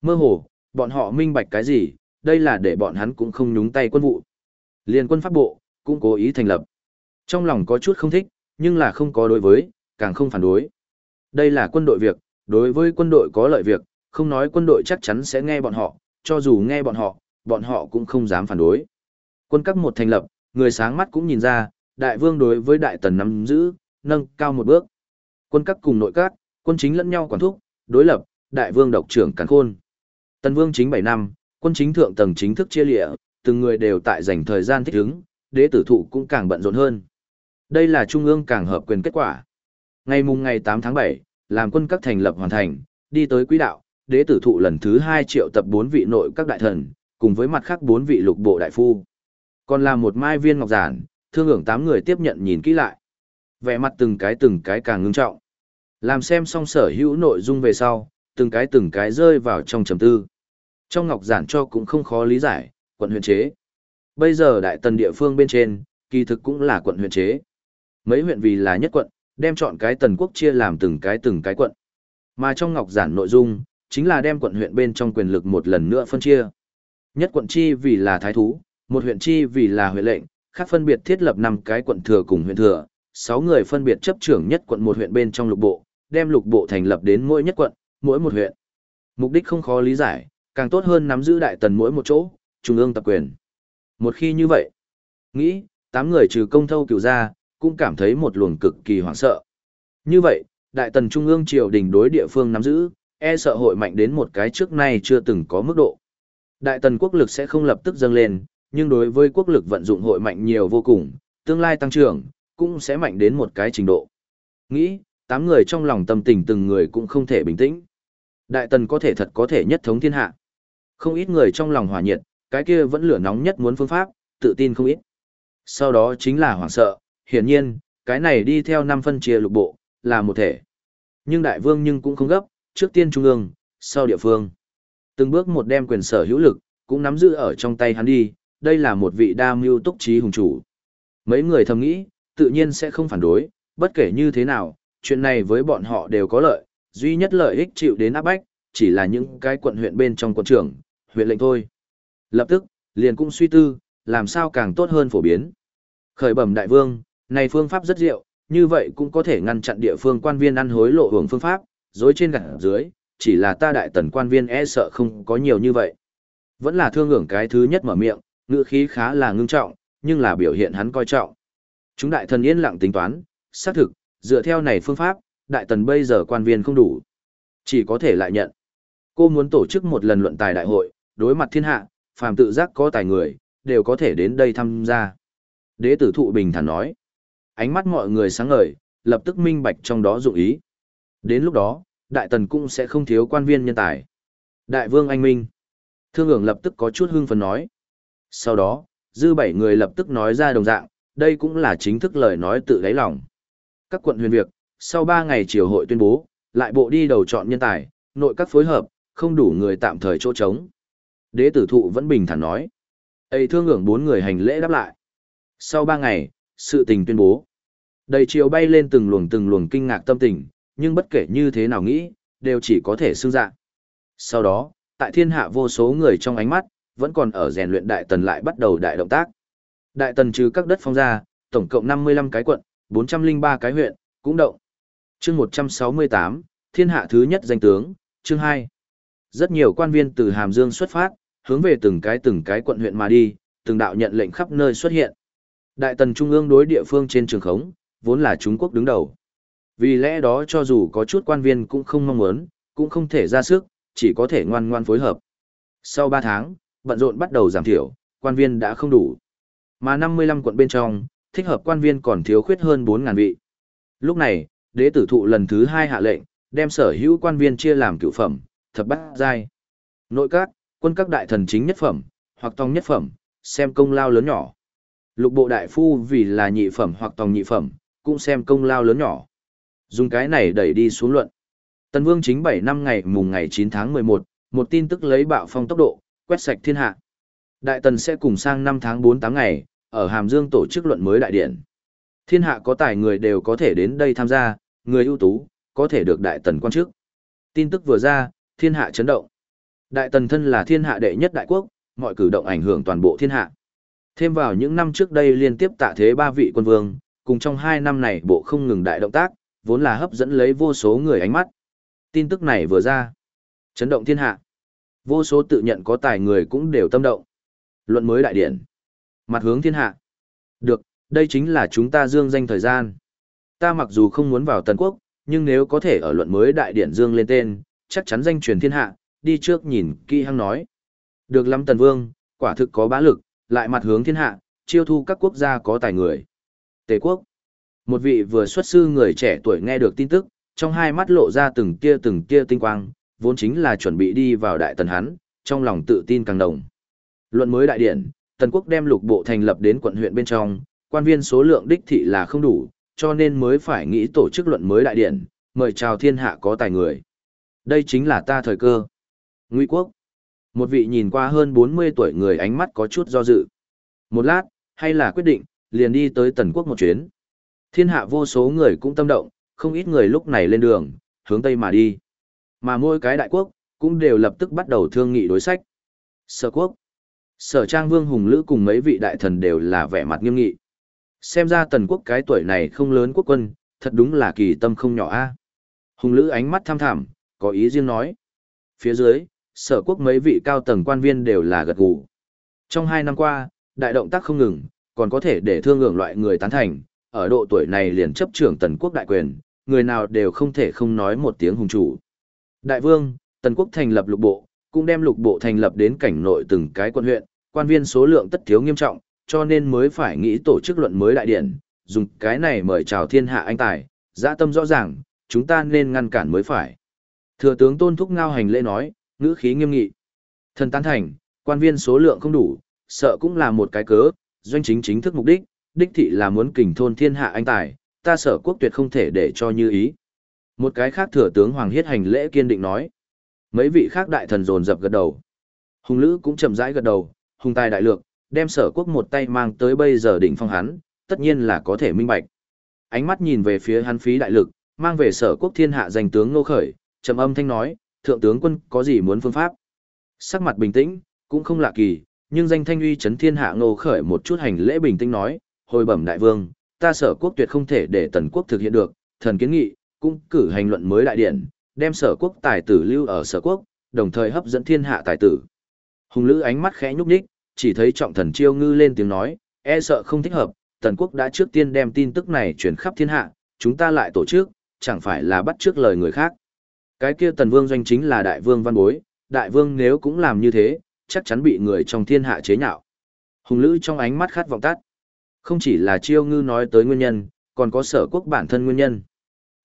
Mơ hồ, bọn họ minh bạch cái gì, đây là để bọn hắn cũng không nhúng tay quân vụ. Liên quân pháp bộ, cũng cố ý thành lập. Trong lòng có chút không thích, nhưng là không có đối với, càng không phản đối. Đây là quân đội việc, đối với quân đội có lợi việc, không nói quân đội chắc chắn sẽ nghe bọn họ, cho dù nghe bọn họ, bọn họ cũng không dám phản đối. Quân các một thành lập, người sáng mắt cũng nhìn ra, đại vương đối với đại tần nắm giữ, nâng cao một bước. Quân các cùng nội các, quân chính lẫn nhau quản thúc, đối lập, đại vương độc trưởng càn khôn. Tần vương chính 7 năm, quân chính thượng tầng chính thức chia lịa, từng người đều tại dành thời gian thích ứng, đế tử thụ cũng càng bận rộn hơn. Đây là trung ương càng hợp quyền kết quả. Ngày mùng ngày 8 tháng 7, làm quân các thành lập hoàn thành, đi tới quỹ đạo, đế tử thụ lần thứ 2 triệu tập 4 vị nội các đại thần, cùng với mặt khác 4 vị lục bộ đại phu. Còn là một mai viên ngọc giản, thương hưởng 8 người tiếp nhận nhìn kỹ lại. Vẻ mặt từng cái từng cái càng ngưng trọng. Làm xem xong sở hữu nội dung về sau, từng cái từng cái rơi vào trong trầm tư. Trong ngọc giản cho cũng không khó lý giải, quận huyện chế. Bây giờ đại tần địa phương bên trên, kỳ thực cũng là quận huyện chế. Mấy huyện vì là nhất quận, đem chọn cái tần quốc chia làm từng cái từng cái quận. Mà trong ngọc giản nội dung, chính là đem quận huyện bên trong quyền lực một lần nữa phân chia. Nhất quận chi vì là thái thú, một huyện chi vì là huyện lệnh, khác phân biệt thiết lập năm cái quận thừa cùng huyện thừa, sáu người phân biệt chấp trưởng nhất quận một huyện bên trong lục bộ, đem lục bộ thành lập đến mỗi nhất quận, mỗi một huyện. Mục đích không khó lý giải, càng tốt hơn nắm giữ đại tần mỗi một chỗ, trung ương tập quyền. Một khi như vậy, nghĩ, tám người trừ công thâu cửu ra, cũng cảm thấy một luồng cực kỳ hoảng sợ. Như vậy, đại tần trung ương triều đình đối địa phương nắm giữ, e sợ hội mạnh đến một cái trước nay chưa từng có mức độ. Đại tần quốc lực sẽ không lập tức dâng lên, nhưng đối với quốc lực vận dụng hội mạnh nhiều vô cùng, tương lai tăng trưởng, cũng sẽ mạnh đến một cái trình độ. Nghĩ, tám người trong lòng tâm tình từng người cũng không thể bình tĩnh. Đại tần có thể thật có thể nhất thống thiên hạ. Không ít người trong lòng hỏa nhiệt, cái kia vẫn lửa nóng nhất muốn phương pháp, tự tin không ít. Sau đó chính là hoảng sợ, hiển nhiên, cái này đi theo năm phân chia lục bộ, là một thể. Nhưng đại vương nhưng cũng không gấp, trước tiên trung ương, sau địa phương. Từng bước một đem quyền sở hữu lực, cũng nắm giữ ở trong tay hắn đi, đây là một vị đa mưu túc trí hùng chủ. Mấy người thầm nghĩ, tự nhiên sẽ không phản đối, bất kể như thế nào, chuyện này với bọn họ đều có lợi, duy nhất lợi ích chịu đến áp bách, chỉ là những cái quận huyện bên trong quận trưởng, huyện lệnh thôi. Lập tức, liền cũng suy tư, làm sao càng tốt hơn phổ biến. Khởi bẩm đại vương, này phương pháp rất diệu, như vậy cũng có thể ngăn chặn địa phương quan viên ăn hối lộ hưởng phương pháp, dối trên gặt dưới, chỉ là ta đại tần quan viên e sợ không có nhiều như vậy. Vẫn là thương ngưỡng cái thứ nhất mở miệng, ngữ khí khá là ngưng trọng, nhưng là biểu hiện hắn coi trọng. Chúng đại thần yên lặng tính toán, xác thực, dựa theo này phương pháp, đại tần bây giờ quan viên không đủ. Chỉ có thể lại nhận. Cô muốn tổ chức một lần luận tài đại hội, đối mặt thiên hạ, phàm tự giác có tài người, đều có thể đến đây tham gia. Đế tử thụ bình thản nói. Ánh mắt mọi người sáng ngời, lập tức minh bạch trong đó dụng ý. Đến lúc đó, đại tần cũng sẽ không thiếu quan viên nhân tài. Đại vương anh minh. Thương ưởng lập tức có chút hưng phấn nói. Sau đó, dư bảy người lập tức nói ra đồng dạng, đây cũng là chính thức lời nói tự đáy lòng. Các quận huyền việc, sau 3 ngày triều hội tuyên bố, lại bộ đi đầu chọn nhân tài, nội các phối hợp, không đủ người tạm thời chỗ trống. Đế tử thụ vẫn bình thản nói. Ây thương ngưỡng bốn người hành lễ đáp lại. Sau 3 ngày, sự tình tuyên bố. Đầy chiều bay lên từng luồng từng luồng kinh ngạc tâm tình, nhưng bất kể như thế nào nghĩ, đều chỉ có thể xương dạng. Sau đó, tại thiên hạ vô số người trong ánh mắt, vẫn còn ở rèn luyện đại tần lại bắt đầu đại động tác. Đại tần trừ các đất phong ra, tổng cộng 55 cái quận, 403 cái huyện, cũng động. chương 168, thiên hạ thứ nhất danh tướng, Chương 2. Rất nhiều quan viên từ Hàm Dương xuất phát, hướng về từng cái từng cái quận huyện mà đi, từng đạo nhận lệnh khắp nơi xuất hiện. Đại tần trung ương đối địa phương trên trường khống, vốn là Trung Quốc đứng đầu. Vì lẽ đó cho dù có chút quan viên cũng không mong muốn, cũng không thể ra sức, chỉ có thể ngoan ngoan phối hợp. Sau 3 tháng, bận rộn bắt đầu giảm thiểu, quan viên đã không đủ. Mà 55 quận bên trong, thích hợp quan viên còn thiếu khuyết hơn 4.000 vị. Lúc này, đế tử thụ lần thứ 2 hạ lệnh, đem sở hữu quan viên chia làm cựu phẩm, thập bát giai. Nội các, quân các đại thần chính nhất phẩm, hoặc tòng nhất phẩm, xem công lao lớn nhỏ. Lục bộ đại phu vì là nhị phẩm hoặc tòng nhị phẩm, cũng xem công lao lớn nhỏ. Dùng cái này đẩy đi xuống luận. tân Vương chính 7 năm ngày mùng ngày 9 tháng 11, một tin tức lấy bạo phong tốc độ, quét sạch thiên hạ. Đại Tần sẽ cùng sang 5 tháng 4 tháng ngày, ở Hàm Dương tổ chức luận mới đại điện. Thiên hạ có tài người đều có thể đến đây tham gia, người ưu tú, có thể được Đại Tần quan chức. Tin tức vừa ra, thiên hạ chấn động. Đại Tần thân là thiên hạ đệ nhất đại quốc, mọi cử động ảnh hưởng toàn bộ thiên hạ. Thêm vào những năm trước đây liên tiếp tạ thế ba vị quân vương, cùng trong hai năm này bộ không ngừng đại động tác, vốn là hấp dẫn lấy vô số người ánh mắt. Tin tức này vừa ra, chấn động thiên hạ. Vô số tự nhận có tài người cũng đều tâm động. Luận mới đại điển. Mặt hướng thiên hạ. Được, đây chính là chúng ta dương danh thời gian. Ta mặc dù không muốn vào Tần Quốc, nhưng nếu có thể ở luận mới đại điển dương lên tên, chắc chắn danh truyền thiên hạ, đi trước nhìn kỹ hăng nói. Được lắm Tần Vương, quả thực có bá lực, lại mặt hướng thiên hạ, chiêu thu các quốc gia có tài người. Tề quốc. Một vị vừa xuất sư người trẻ tuổi nghe được tin tức, trong hai mắt lộ ra từng tia từng tia tinh quang, vốn chính là chuẩn bị đi vào đại tần hắn, trong lòng tự tin càng đồng. Luận mới đại điển, tần quốc đem lục bộ thành lập đến quận huyện bên trong, quan viên số lượng đích thị là không đủ, cho nên mới phải nghĩ tổ chức luận mới đại điển, mời chào thiên hạ có tài người. Đây chính là ta thời cơ. Ngụy quốc. Một vị nhìn qua hơn 40 tuổi người ánh mắt có chút do dự. Một lát, hay là quyết định, liền đi tới tần quốc một chuyến. Thiên hạ vô số người cũng tâm động, không ít người lúc này lên đường, hướng Tây mà đi. Mà mỗi cái đại quốc, cũng đều lập tức bắt đầu thương nghị đối sách. Sở quốc. Sở trang vương hùng lữ cùng mấy vị đại thần đều là vẻ mặt nghiêm nghị. Xem ra tần quốc cái tuổi này không lớn quốc quân, thật đúng là kỳ tâm không nhỏ a. Hùng lữ ánh mắt tham thảm, có ý riêng nói. Phía dưới, sở quốc mấy vị cao tầng quan viên đều là gật gù. Trong hai năm qua, đại động tác không ngừng, còn có thể để thương lượng loại người tán thành, ở độ tuổi này liền chấp trưởng tần quốc đại quyền, người nào đều không thể không nói một tiếng hùng chủ. Đại vương, tần quốc thành lập lục bộ, cũng đem lục bộ thành lập đến cảnh nội từng cái quân huyện, quan viên số lượng tất thiếu nghiêm trọng, cho nên mới phải nghĩ tổ chức luận mới đại điện, dùng cái này mời chào thiên hạ anh tài, dã tâm rõ ràng, chúng ta nên ngăn cản mới phải. Thừa tướng tôn thúc ngao hành lễ nói, ngữ khí nghiêm nghị. Thần tán thành, quan viên số lượng không đủ, sợ cũng là một cái cớ, doanh chính chính thức mục đích, đích thị là muốn kình thôn thiên hạ anh tài, ta sở quốc tuyệt không thể để cho như ý. Một cái khác thừa tướng Hoàng Hiết hành lễ kiên định nói. Mấy vị khác đại thần dồn dập gật đầu. Hùng Lữ cũng chậm rãi gật đầu, hùng tài đại lược, đem sở quốc một tay mang tới bây giờ đỉnh phong hắn, tất nhiên là có thể minh bạch. Ánh mắt nhìn về phía hắn phí đại lực, mang về sở quốc thiên hạ danh tướng Ngô Khởi, trầm âm thanh nói, thượng tướng quân có gì muốn phương pháp. Sắc mặt bình tĩnh, cũng không lạ kỳ, nhưng danh thanh uy chấn thiên hạ Ngô Khởi một chút hành lễ bình tĩnh nói, hồi bẩm đại vương, ta sở quốc tuyệt không thể để tần quốc thực hiện được, thần kiến nghị, cũng cử hành luận mới đại điện, đem sở quốc tài tử lưu ở sở quốc, đồng thời hấp dẫn thiên hạ tài tử. Hùng Lữ ánh mắt khẽ nhúc nhích, chỉ thấy trọng thần chiêu ngư lên tiếng nói, e sợ không thích hợp, tần quốc đã trước tiên đem tin tức này truyền khắp thiên hạ, chúng ta lại tổ chức, chẳng phải là bắt trước lời người khác. Cái kia tần vương doanh chính là đại vương văn bối, đại vương nếu cũng làm như thế, chắc chắn bị người trong thiên hạ chế nhạo. Hùng Lữ trong ánh mắt khát vọng tắt. Không chỉ là chiêu ngư nói tới nguyên nhân, còn có sở quốc bản thân nguyên nhân.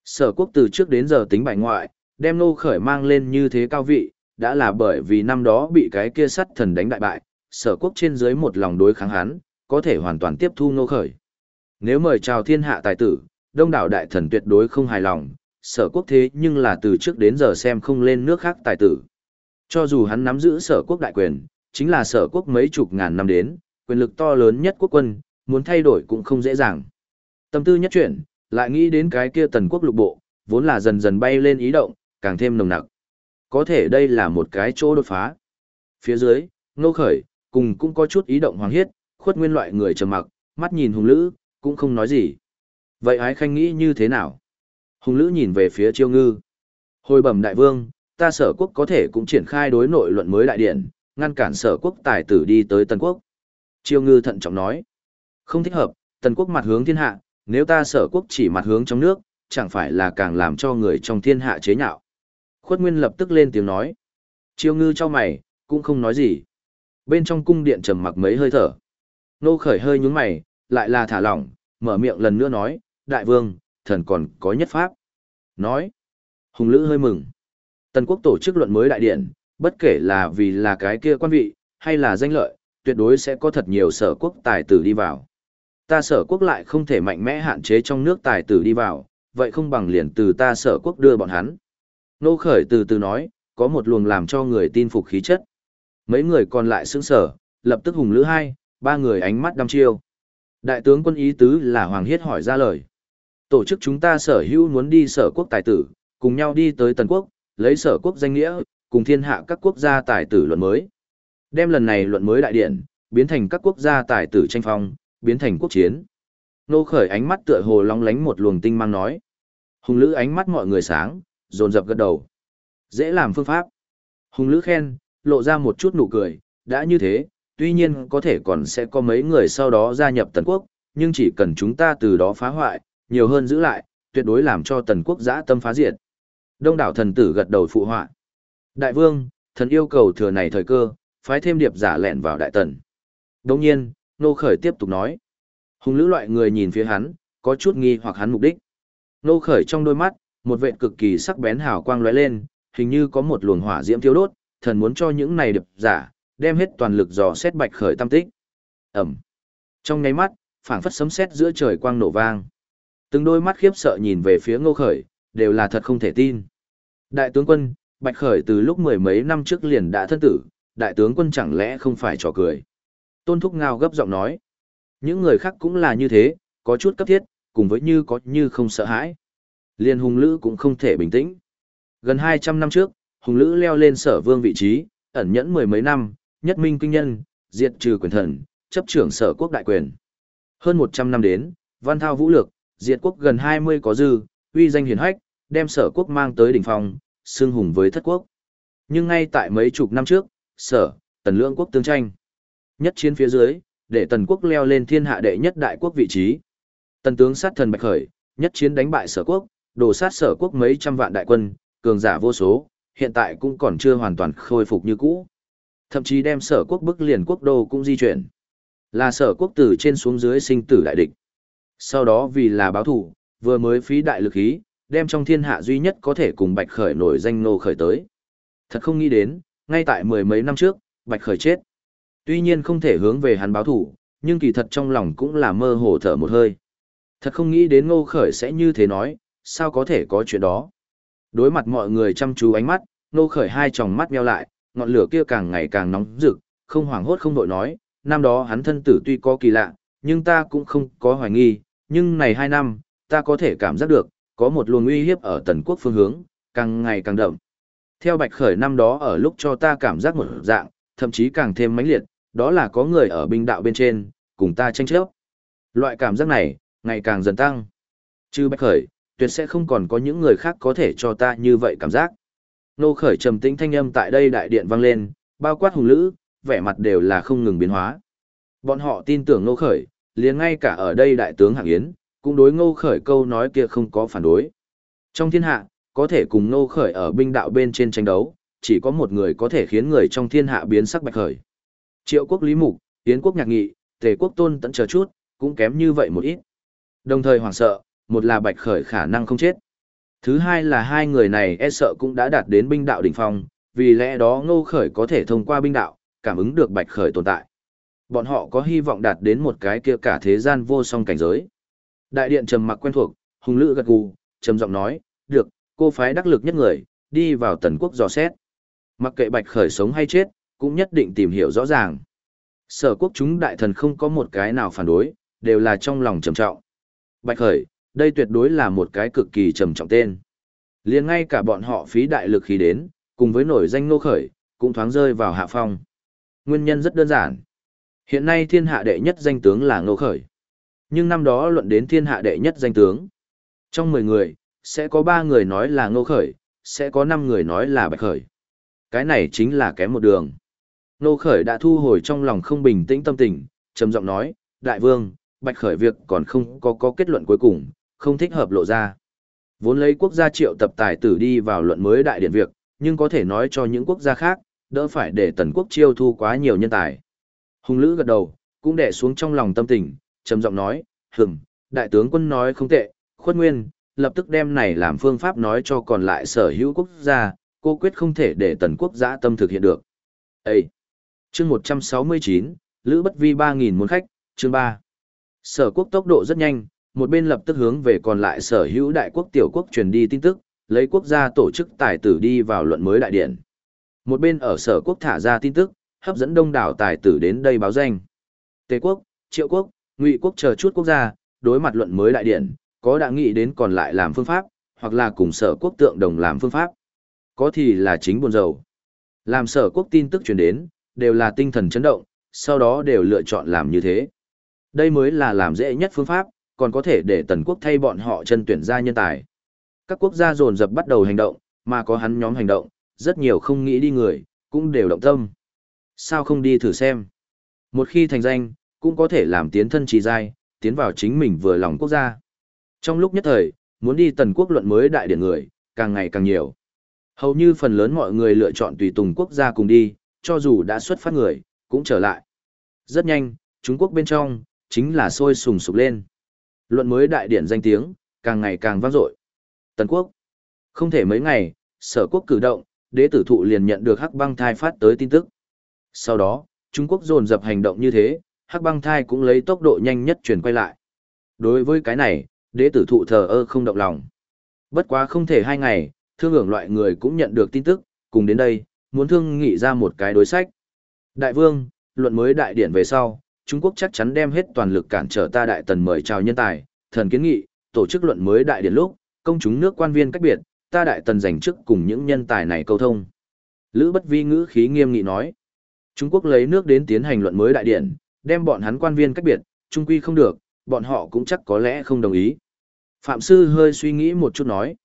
Sở quốc từ trước đến giờ tính bại ngoại, đem nô khởi mang lên như thế cao vị, đã là bởi vì năm đó bị cái kia sắt thần đánh đại bại, sở quốc trên dưới một lòng đối kháng hắn, có thể hoàn toàn tiếp thu nô khởi. Nếu mời chào thiên hạ tài tử, đông đảo đại thần tuyệt đối không hài lòng, sở quốc thế nhưng là từ trước đến giờ xem không lên nước khác tài tử. Cho dù hắn nắm giữ sở quốc đại quyền, chính là sở quốc mấy chục ngàn năm đến, quyền lực to lớn nhất quốc quân, muốn thay đổi cũng không dễ dàng. Tâm tư nhất chuyển, lại nghĩ đến cái kia tần quốc lục bộ, vốn là dần dần bay lên ý động, càng thêm nồng nặc. Có thể đây là một cái chỗ đột phá. Phía dưới, nô khởi, cùng cũng có chút ý động hoàng hiết, khuất nguyên loại người trầm mặc, mắt nhìn hùng lữ, cũng không nói gì. Vậy ái khanh nghĩ như thế nào? Hùng lữ nhìn về phía chiêu ngư. Hồi bẩm đại vương, ta sở quốc có thể cũng triển khai đối nội luận mới đại điện, ngăn cản sở quốc tài tử đi tới Tân Quốc. chiêu ngư thận trọng nói, không thích hợp, Tần Quốc mặt hướng thiên hạ, nếu ta sở quốc chỉ mặt hướng trong nước, chẳng phải là càng làm cho người trong thiên hạ chế nhạo. Khuất Nguyên lập tức lên tiếng nói. chiêu ngư cho mày, cũng không nói gì. Bên trong cung điện trầm mặc mấy hơi thở. Nô khởi hơi nhúng mày, lại là thả lỏng, mở miệng lần nữa nói, đại vương, thần còn có nhất pháp. Nói, hùng lữ hơi mừng. Tần quốc tổ chức luận mới đại điện, bất kể là vì là cái kia quan vị, hay là danh lợi, tuyệt đối sẽ có thật nhiều sở quốc tài tử đi vào. Ta sở quốc lại không thể mạnh mẽ hạn chế trong nước tài tử đi vào, vậy không bằng liền từ ta sở quốc đưa bọn hắn. Nô khởi từ từ nói, có một luồng làm cho người tin phục khí chất. Mấy người còn lại sững sở, lập tức hùng lữ hai, ba người ánh mắt đăm chiêu. Đại tướng quân ý tứ là Hoàng Hiết hỏi ra lời. Tổ chức chúng ta sở hữu muốn đi sở quốc tài tử, cùng nhau đi tới Tần Quốc, lấy sở quốc danh nghĩa, cùng thiên hạ các quốc gia tài tử luận mới. Đem lần này luận mới đại điện, biến thành các quốc gia tài tử tranh phong, biến thành quốc chiến. Nô khởi ánh mắt tựa hồ long lánh một luồng tinh mang nói. Hùng lữ ánh mắt mọi người sáng, dồn dập gật đầu. Dễ làm phương pháp. Hùng lữ khen, lộ ra một chút nụ cười, đã như thế, tuy nhiên có thể còn sẽ có mấy người sau đó gia nhập tần quốc, nhưng chỉ cần chúng ta từ đó phá hoại, nhiều hơn giữ lại, tuyệt đối làm cho tần quốc giã tâm phá diệt. Đông đảo thần tử gật đầu phụ họa. Đại vương, thần yêu cầu thừa này thời cơ, phái thêm điệp giả lẹn vào đại tần. Đồng nhiên, nô khởi tiếp tục nói. Hùng lữ loại người nhìn phía hắn, có chút nghi hoặc hắn mục đích. Nô khởi trong đôi mắt, một vệ cực kỳ sắc bén hào quang lóe lên, hình như có một luồng hỏa diễm thiêu đốt, thần muốn cho những này điệp giả, đem hết toàn lực dò xét bạch khởi tâm tích. Ẩm. Trong nháy mắt, phảng phất sấm sét giữa trời quang nổ vang. Từng đôi mắt khiếp sợ nhìn về phía ngô khởi, đều là thật không thể tin. Đại tướng quân, bạch khởi từ lúc mười mấy năm trước liền đã thân tử, đại tướng quân chẳng lẽ không phải trò cười. Tôn Thúc Ngao gấp giọng nói. Những người khác cũng là như thế, có chút cấp thiết, cùng với như có như không sợ hãi. Liên hùng lữ cũng không thể bình tĩnh. Gần 200 năm trước, hùng lữ leo lên sở vương vị trí, ẩn nhẫn mười mấy năm, nhất minh kinh nhân, diệt trừ quyền thần, chấp trưởng sở quốc đại quyền. Hơn 100 năm đến, văn thao vũ lược, diệt quốc gần 20 có dư, uy danh hiển hách, đem sở quốc mang tới đỉnh phong, xưng hùng với thất quốc. Nhưng ngay tại mấy chục năm trước, sở, tần lưỡng quốc tương tranh. Nhất chiến phía dưới, để tần quốc leo lên thiên hạ đệ nhất đại quốc vị trí. Tần tướng sát thần bạch khởi, nhất chiến đánh bại sở quốc, đổ sát sở quốc mấy trăm vạn đại quân, cường giả vô số, hiện tại cũng còn chưa hoàn toàn khôi phục như cũ. Thậm chí đem sở quốc bức liền quốc đô cũng di chuyển. Là sở quốc từ trên xuống dưới sinh tử đại địch. Sau đó vì là báo thủ, vừa mới phí đại lực ý, đem trong thiên hạ duy nhất có thể cùng Bạch Khởi nổi danh nô khởi tới. Thật không nghĩ đến, ngay tại mười mấy năm trước, Bạch Khởi chết. Tuy nhiên không thể hướng về hắn báo thủ, nhưng kỳ thật trong lòng cũng là mơ hồ thở một hơi. Thật không nghĩ đến ngô khởi sẽ như thế nói, sao có thể có chuyện đó. Đối mặt mọi người chăm chú ánh mắt, ngô khởi hai tròng mắt meo lại, ngọn lửa kia càng ngày càng nóng rực, không hoảng hốt không đội nói, năm đó hắn thân tử tuy có kỳ lạ, nhưng ta cũng không có hoài nghi, nhưng này hai năm, ta có thể cảm giác được, có một luồng uy hiếp ở tần quốc phương hướng, càng ngày càng đậm. Theo Bạch Khởi năm đó ở lúc cho ta cảm giác một dạng, thậm chí càng thêm mãnh liệt, đó là có người ở binh đạo bên trên, cùng ta tranh chấp. Loại cảm giác này, ngày càng dần tăng. Chứ Bạch Khởi, tuyệt sẽ không còn có những người khác có thể cho ta như vậy cảm giác. Nô khởi trầm tĩnh thanh âm tại đây đại điện vang lên, bao quát hùng lữ, vẻ mặt đều là không ngừng biến hóa. Bọn họ tin tưởng nô khởi, liền ngay cả ở đây đại tướng Hạng Yến, cũng đối ngô khởi câu nói kia không có phản đối. Trong thiên hạ, có thể cùng ngô khởi ở binh đạo bên trên tranh đấu, chỉ có một người có thể khiến người trong thiên hạ biến sắc bạch khởi. Triệu quốc Lý Mục, Yến quốc Nhạc Nghị, Tề quốc Tôn tận chờ chút, cũng kém như vậy một ít. Đồng thời hoảng sợ, một là bạch khởi khả năng không chết. Thứ hai là hai người này e sợ cũng đã đạt đến binh đạo đỉnh phong, vì lẽ đó ngô khởi có thể thông qua binh đạo, cảm ứng được bạch khởi tồn tại. Bọn họ có hy vọng đạt đến một cái kia cả thế gian vô song cảnh giới. Đại điện trầm mặc quen thuộc, hùng lữ gật gù, trầm giọng nói, được, cô phái đắc lực nhất người, đi vào tần quốc dò xét. Mặc kệ bạch khởi sống hay chết, cũng nhất định tìm hiểu rõ ràng. Sở quốc chúng đại thần không có một cái nào phản đối, đều là trong lòng trầm trọng. Bạch khởi, đây tuyệt đối là một cái cực kỳ trầm trọng tên. liền ngay cả bọn họ phí đại lực khí đến, cùng với nổi danh nô khởi, cũng thoáng rơi vào hạ phong. Nguyên nhân rất đơn giản. Hiện nay thiên hạ đệ nhất danh tướng là nô khởi. Nhưng năm đó luận đến thiên hạ đệ nhất danh tướng. Trong 10 người, sẽ có 3 người nói là nô khởi, sẽ có 5 người nói là Bạch Khởi. Cái này chính là kém một đường. Nô Khởi đã thu hồi trong lòng không bình tĩnh tâm tình, trầm giọng nói, Đại Vương, Bạch Khởi việc còn không có có kết luận cuối cùng, không thích hợp lộ ra. Vốn lấy quốc gia triệu tập tài tử đi vào luận mới đại điện việc, nhưng có thể nói cho những quốc gia khác, đỡ phải để tần quốc chiêu thu quá nhiều nhân tài. Hùng Lữ gật đầu, cũng đè xuống trong lòng tâm tình, trầm giọng nói, hừm, đại tướng quân nói không tệ, khuất nguyên, lập tức đem này làm phương pháp nói cho còn lại sở hữu quốc gia, cô quyết không thể để tần quốc giã tâm thực hiện được. Ê! Chương 169, Lữ Bất Vi 3.000 muốn khách, chương 3. Sở quốc tốc độ rất nhanh, một bên lập tức hướng về còn lại sở hữu đại quốc tiểu quốc truyền đi tin tức, lấy quốc gia tổ chức tài tử đi vào luận mới đại điện. Một bên ở sở quốc thả ra tin tức, hấp dẫn đông đảo tài tử đến đây báo danh. Tề quốc, Triệu quốc, Ngụy quốc chờ chút quốc gia, đối mặt luận mới đại điện, có đã nghĩ đến còn lại làm phương pháp, hoặc là cùng sở quốc tượng đồng làm phương pháp. Có thì là chính buồn dầu. Làm sở quốc tin tức truyền đến, đều là tinh thần chấn động, sau đó đều lựa chọn làm như thế. Đây mới là làm dễ nhất phương pháp, còn có thể để tần quốc thay bọn họ chân tuyển ra nhân tài. Các quốc gia dồn dập bắt đầu hành động, mà có hắn nhóm hành động, rất nhiều không nghĩ đi người, cũng đều động tâm. Sao không đi thử xem? Một khi thành danh, cũng có thể làm tiến thân trì giai, tiến vào chính mình vừa lòng quốc gia. Trong lúc nhất thời, muốn đi tần quốc luận mới đại điển người, càng ngày càng nhiều. Hầu như phần lớn mọi người lựa chọn tùy tùng quốc gia cùng đi, cho dù đã xuất phát người, cũng trở lại. Rất nhanh, Trung Quốc bên trong, chính là sôi sùng sục lên. Luận mới đại điển danh tiếng, càng ngày càng vang dội. Tần quốc. Không thể mấy ngày, sở quốc cử động, đế tử thụ liền nhận được hắc băng thai phát tới tin tức. Sau đó, Trung Quốc dồn dập hành động như thế, hắc băng thai cũng lấy tốc độ nhanh nhất chuyển quay lại. Đối với cái này, đế tử thụ thờ ơ không động lòng. Bất quá không thể hai ngày, thương hưởng loại người cũng nhận được tin tức, cùng đến đây, muốn thương nghị ra một cái đối sách. Đại vương, luận mới đại điển về sau, Trung Quốc chắc chắn đem hết toàn lực cản trở ta đại tần mời chào nhân tài, thần kiến nghị, tổ chức luận mới đại điển lúc, công chúng nước quan viên cách biệt, ta đại tần dành trước cùng những nhân tài này câu thông. Lữ bất vi ngữ khí nghiêm nghị nói. Trung Quốc lấy nước đến tiến hành luận mới đại điển, đem bọn hắn quan viên cách biệt, trung quy không được, bọn họ cũng chắc có lẽ không đồng ý. Phạm Sư hơi suy nghĩ một chút nói.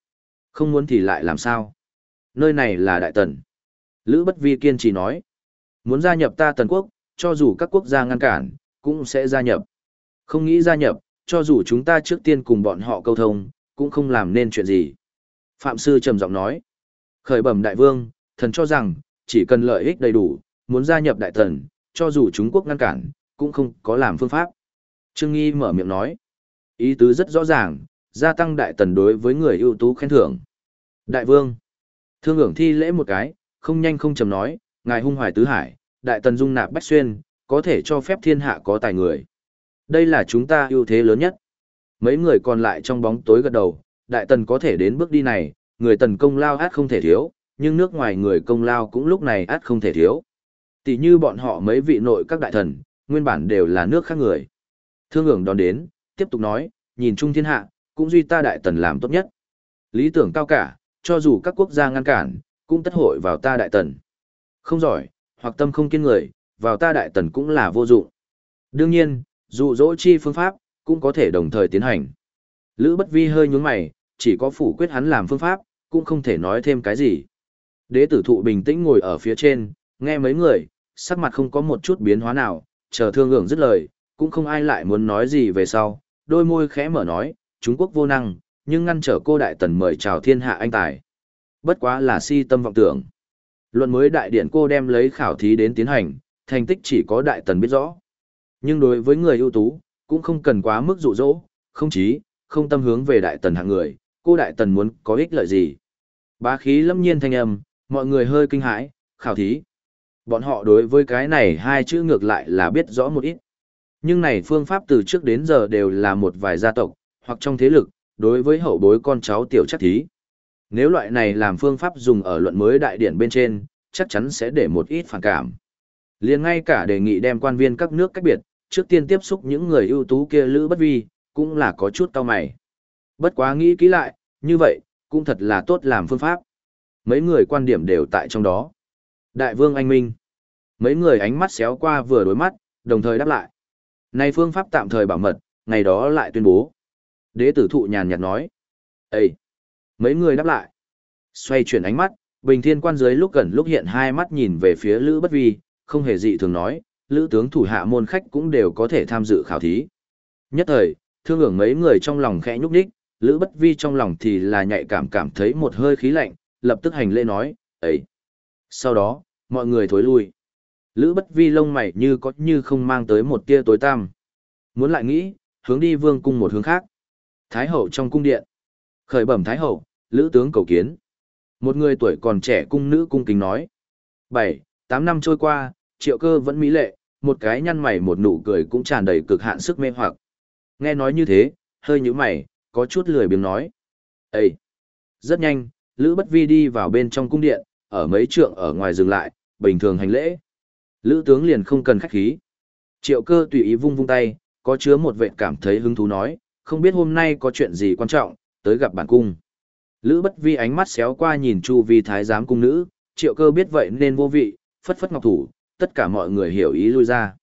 Không muốn thì lại làm sao? Nơi này là Đại Tần. Lữ Bất Vi kiên trì nói. Muốn gia nhập ta Tần Quốc, cho dù các quốc gia ngăn cản, cũng sẽ gia nhập. Không nghĩ gia nhập, cho dù chúng ta trước tiên cùng bọn họ câu thông, cũng không làm nên chuyện gì. Phạm Sư trầm giọng nói. Khởi bẩm đại vương, thần cho rằng, chỉ cần lợi ích đầy đủ, muốn gia nhập đại tần, cho dù Trung quốc ngăn cản, cũng không có làm phương pháp. Trương Nghi mở miệng nói. Ý tứ rất rõ ràng, gia tăng đại tần đối với người ưu tú khen thưởng. Đại vương. Thương ưởng thi lễ một cái, không nhanh không chầm nói, ngài hung hoài tứ hải, đại tần dung nạp bách xuyên, có thể cho phép thiên hạ có tài người. Đây là chúng ta ưu thế lớn nhất. Mấy người còn lại trong bóng tối gật đầu, đại tần có thể đến bước đi này, người tần công lao át không thể thiếu, nhưng nước ngoài người công lao cũng lúc này át không thể thiếu. Tỷ như bọn họ mấy vị nội các đại thần, nguyên bản đều là nước khác người. Thương ưởng đón đến, tiếp tục nói, nhìn chung thiên hạ, cũng duy ta đại tần làm tốt nhất. Lý tưởng cao cả, cho dù các quốc gia ngăn cản, cũng tất hội vào ta đại tần. Không giỏi, hoặc tâm không kiên người, vào ta đại tần cũng là vô dụng. Đương nhiên, dụ dỗ chi phương pháp, cũng có thể đồng thời tiến hành. Lữ bất vi hơi nhướng mày, chỉ có phủ quyết hắn làm phương pháp, cũng không thể nói thêm cái gì. Đế tử thụ bình tĩnh ngồi ở phía trên, nghe mấy người, sắc mặt không có một chút biến hóa nào, chờ thương ngưỡng dứt lời, cũng không ai lại muốn nói gì về sau, đôi môi khẽ mở nói, Trung Quốc vô năng, nhưng ngăn trở cô đại tần mời chào thiên hạ anh tài. Bất quá là si tâm vọng tưởng. Luận mới đại điện cô đem lấy khảo thí đến tiến hành, thành tích chỉ có đại tần biết rõ. Nhưng đối với người ưu tú, cũng không cần quá mức dụ dỗ, không chí, không tâm hướng về đại tần hạng người, cô đại tần muốn có ích lợi gì. Bá khí lâm nhiên thanh âm, mọi người hơi kinh hãi, khảo thí. Bọn họ đối với cái này hai chữ ngược lại là biết rõ một ít. Nhưng này phương pháp từ trước đến giờ đều là một vài gia tộc, hoặc trong thế lực, đối với hậu bối con cháu tiểu chắc thí. Nếu loại này làm phương pháp dùng ở luận mới đại điển bên trên, chắc chắn sẽ để một ít phản cảm. liền ngay cả đề nghị đem quan viên các nước cách biệt, trước tiên tiếp xúc những người ưu tú kia lữ bất vi, cũng là có chút tao mày. Bất quá nghĩ kỹ lại, như vậy, cũng thật là tốt làm phương pháp. Mấy người quan điểm đều tại trong đó. Đại vương anh minh. Mấy người ánh mắt xéo qua vừa đối mắt, đồng thời đáp lại. Này phương pháp tạm thời bảo mật, ngày đó lại tuyên bố. Đế tử thụ nhàn nhạt nói. Ê! Mấy người đáp lại. Xoay chuyển ánh mắt, Bình Thiên quan dưới lúc gần lúc hiện hai mắt nhìn về phía Lữ Bất Vi, không hề dị thường nói, Lữ tướng thủ hạ môn khách cũng đều có thể tham dự khảo thí. Nhất thời, thương hưởng mấy người trong lòng khẽ nhúc nhích, Lữ Bất Vi trong lòng thì là nhạy cảm cảm thấy một hơi khí lạnh, lập tức hành lễ nói, ấy. Sau đó, mọi người thối lui. Lữ Bất Vi lông mày như có như không mang tới một tia tối tăm. Muốn lại nghĩ, hướng đi vương cung một hướng khác. Thái hậu trong cung điện. Khởi bẩm Thái hậu, Lữ tướng cầu kiến. Một người tuổi còn trẻ cung nữ cung kính nói. Bảy, tám năm trôi qua, triệu cơ vẫn mỹ lệ, một cái nhăn mày một nụ cười cũng tràn đầy cực hạn sức mê hoặc. Nghe nói như thế, hơi nhíu mày, có chút lười biếng nói. Ê! Rất nhanh, Lữ Bất Vi đi vào bên trong cung điện, ở mấy trượng ở ngoài dừng lại, bình thường hành lễ. Lữ tướng liền không cần khách khí. Triệu cơ tùy ý vung vung tay, có chứa một vệ cảm thấy hứng thú nói, không biết hôm nay có chuyện gì quan trọng, tới gặp bản cung. Lữ bất vi ánh mắt xéo qua nhìn chu vi thái giám cung nữ, triệu cơ biết vậy nên vô vị, phất phất ngọc thủ, tất cả mọi người hiểu ý lui ra.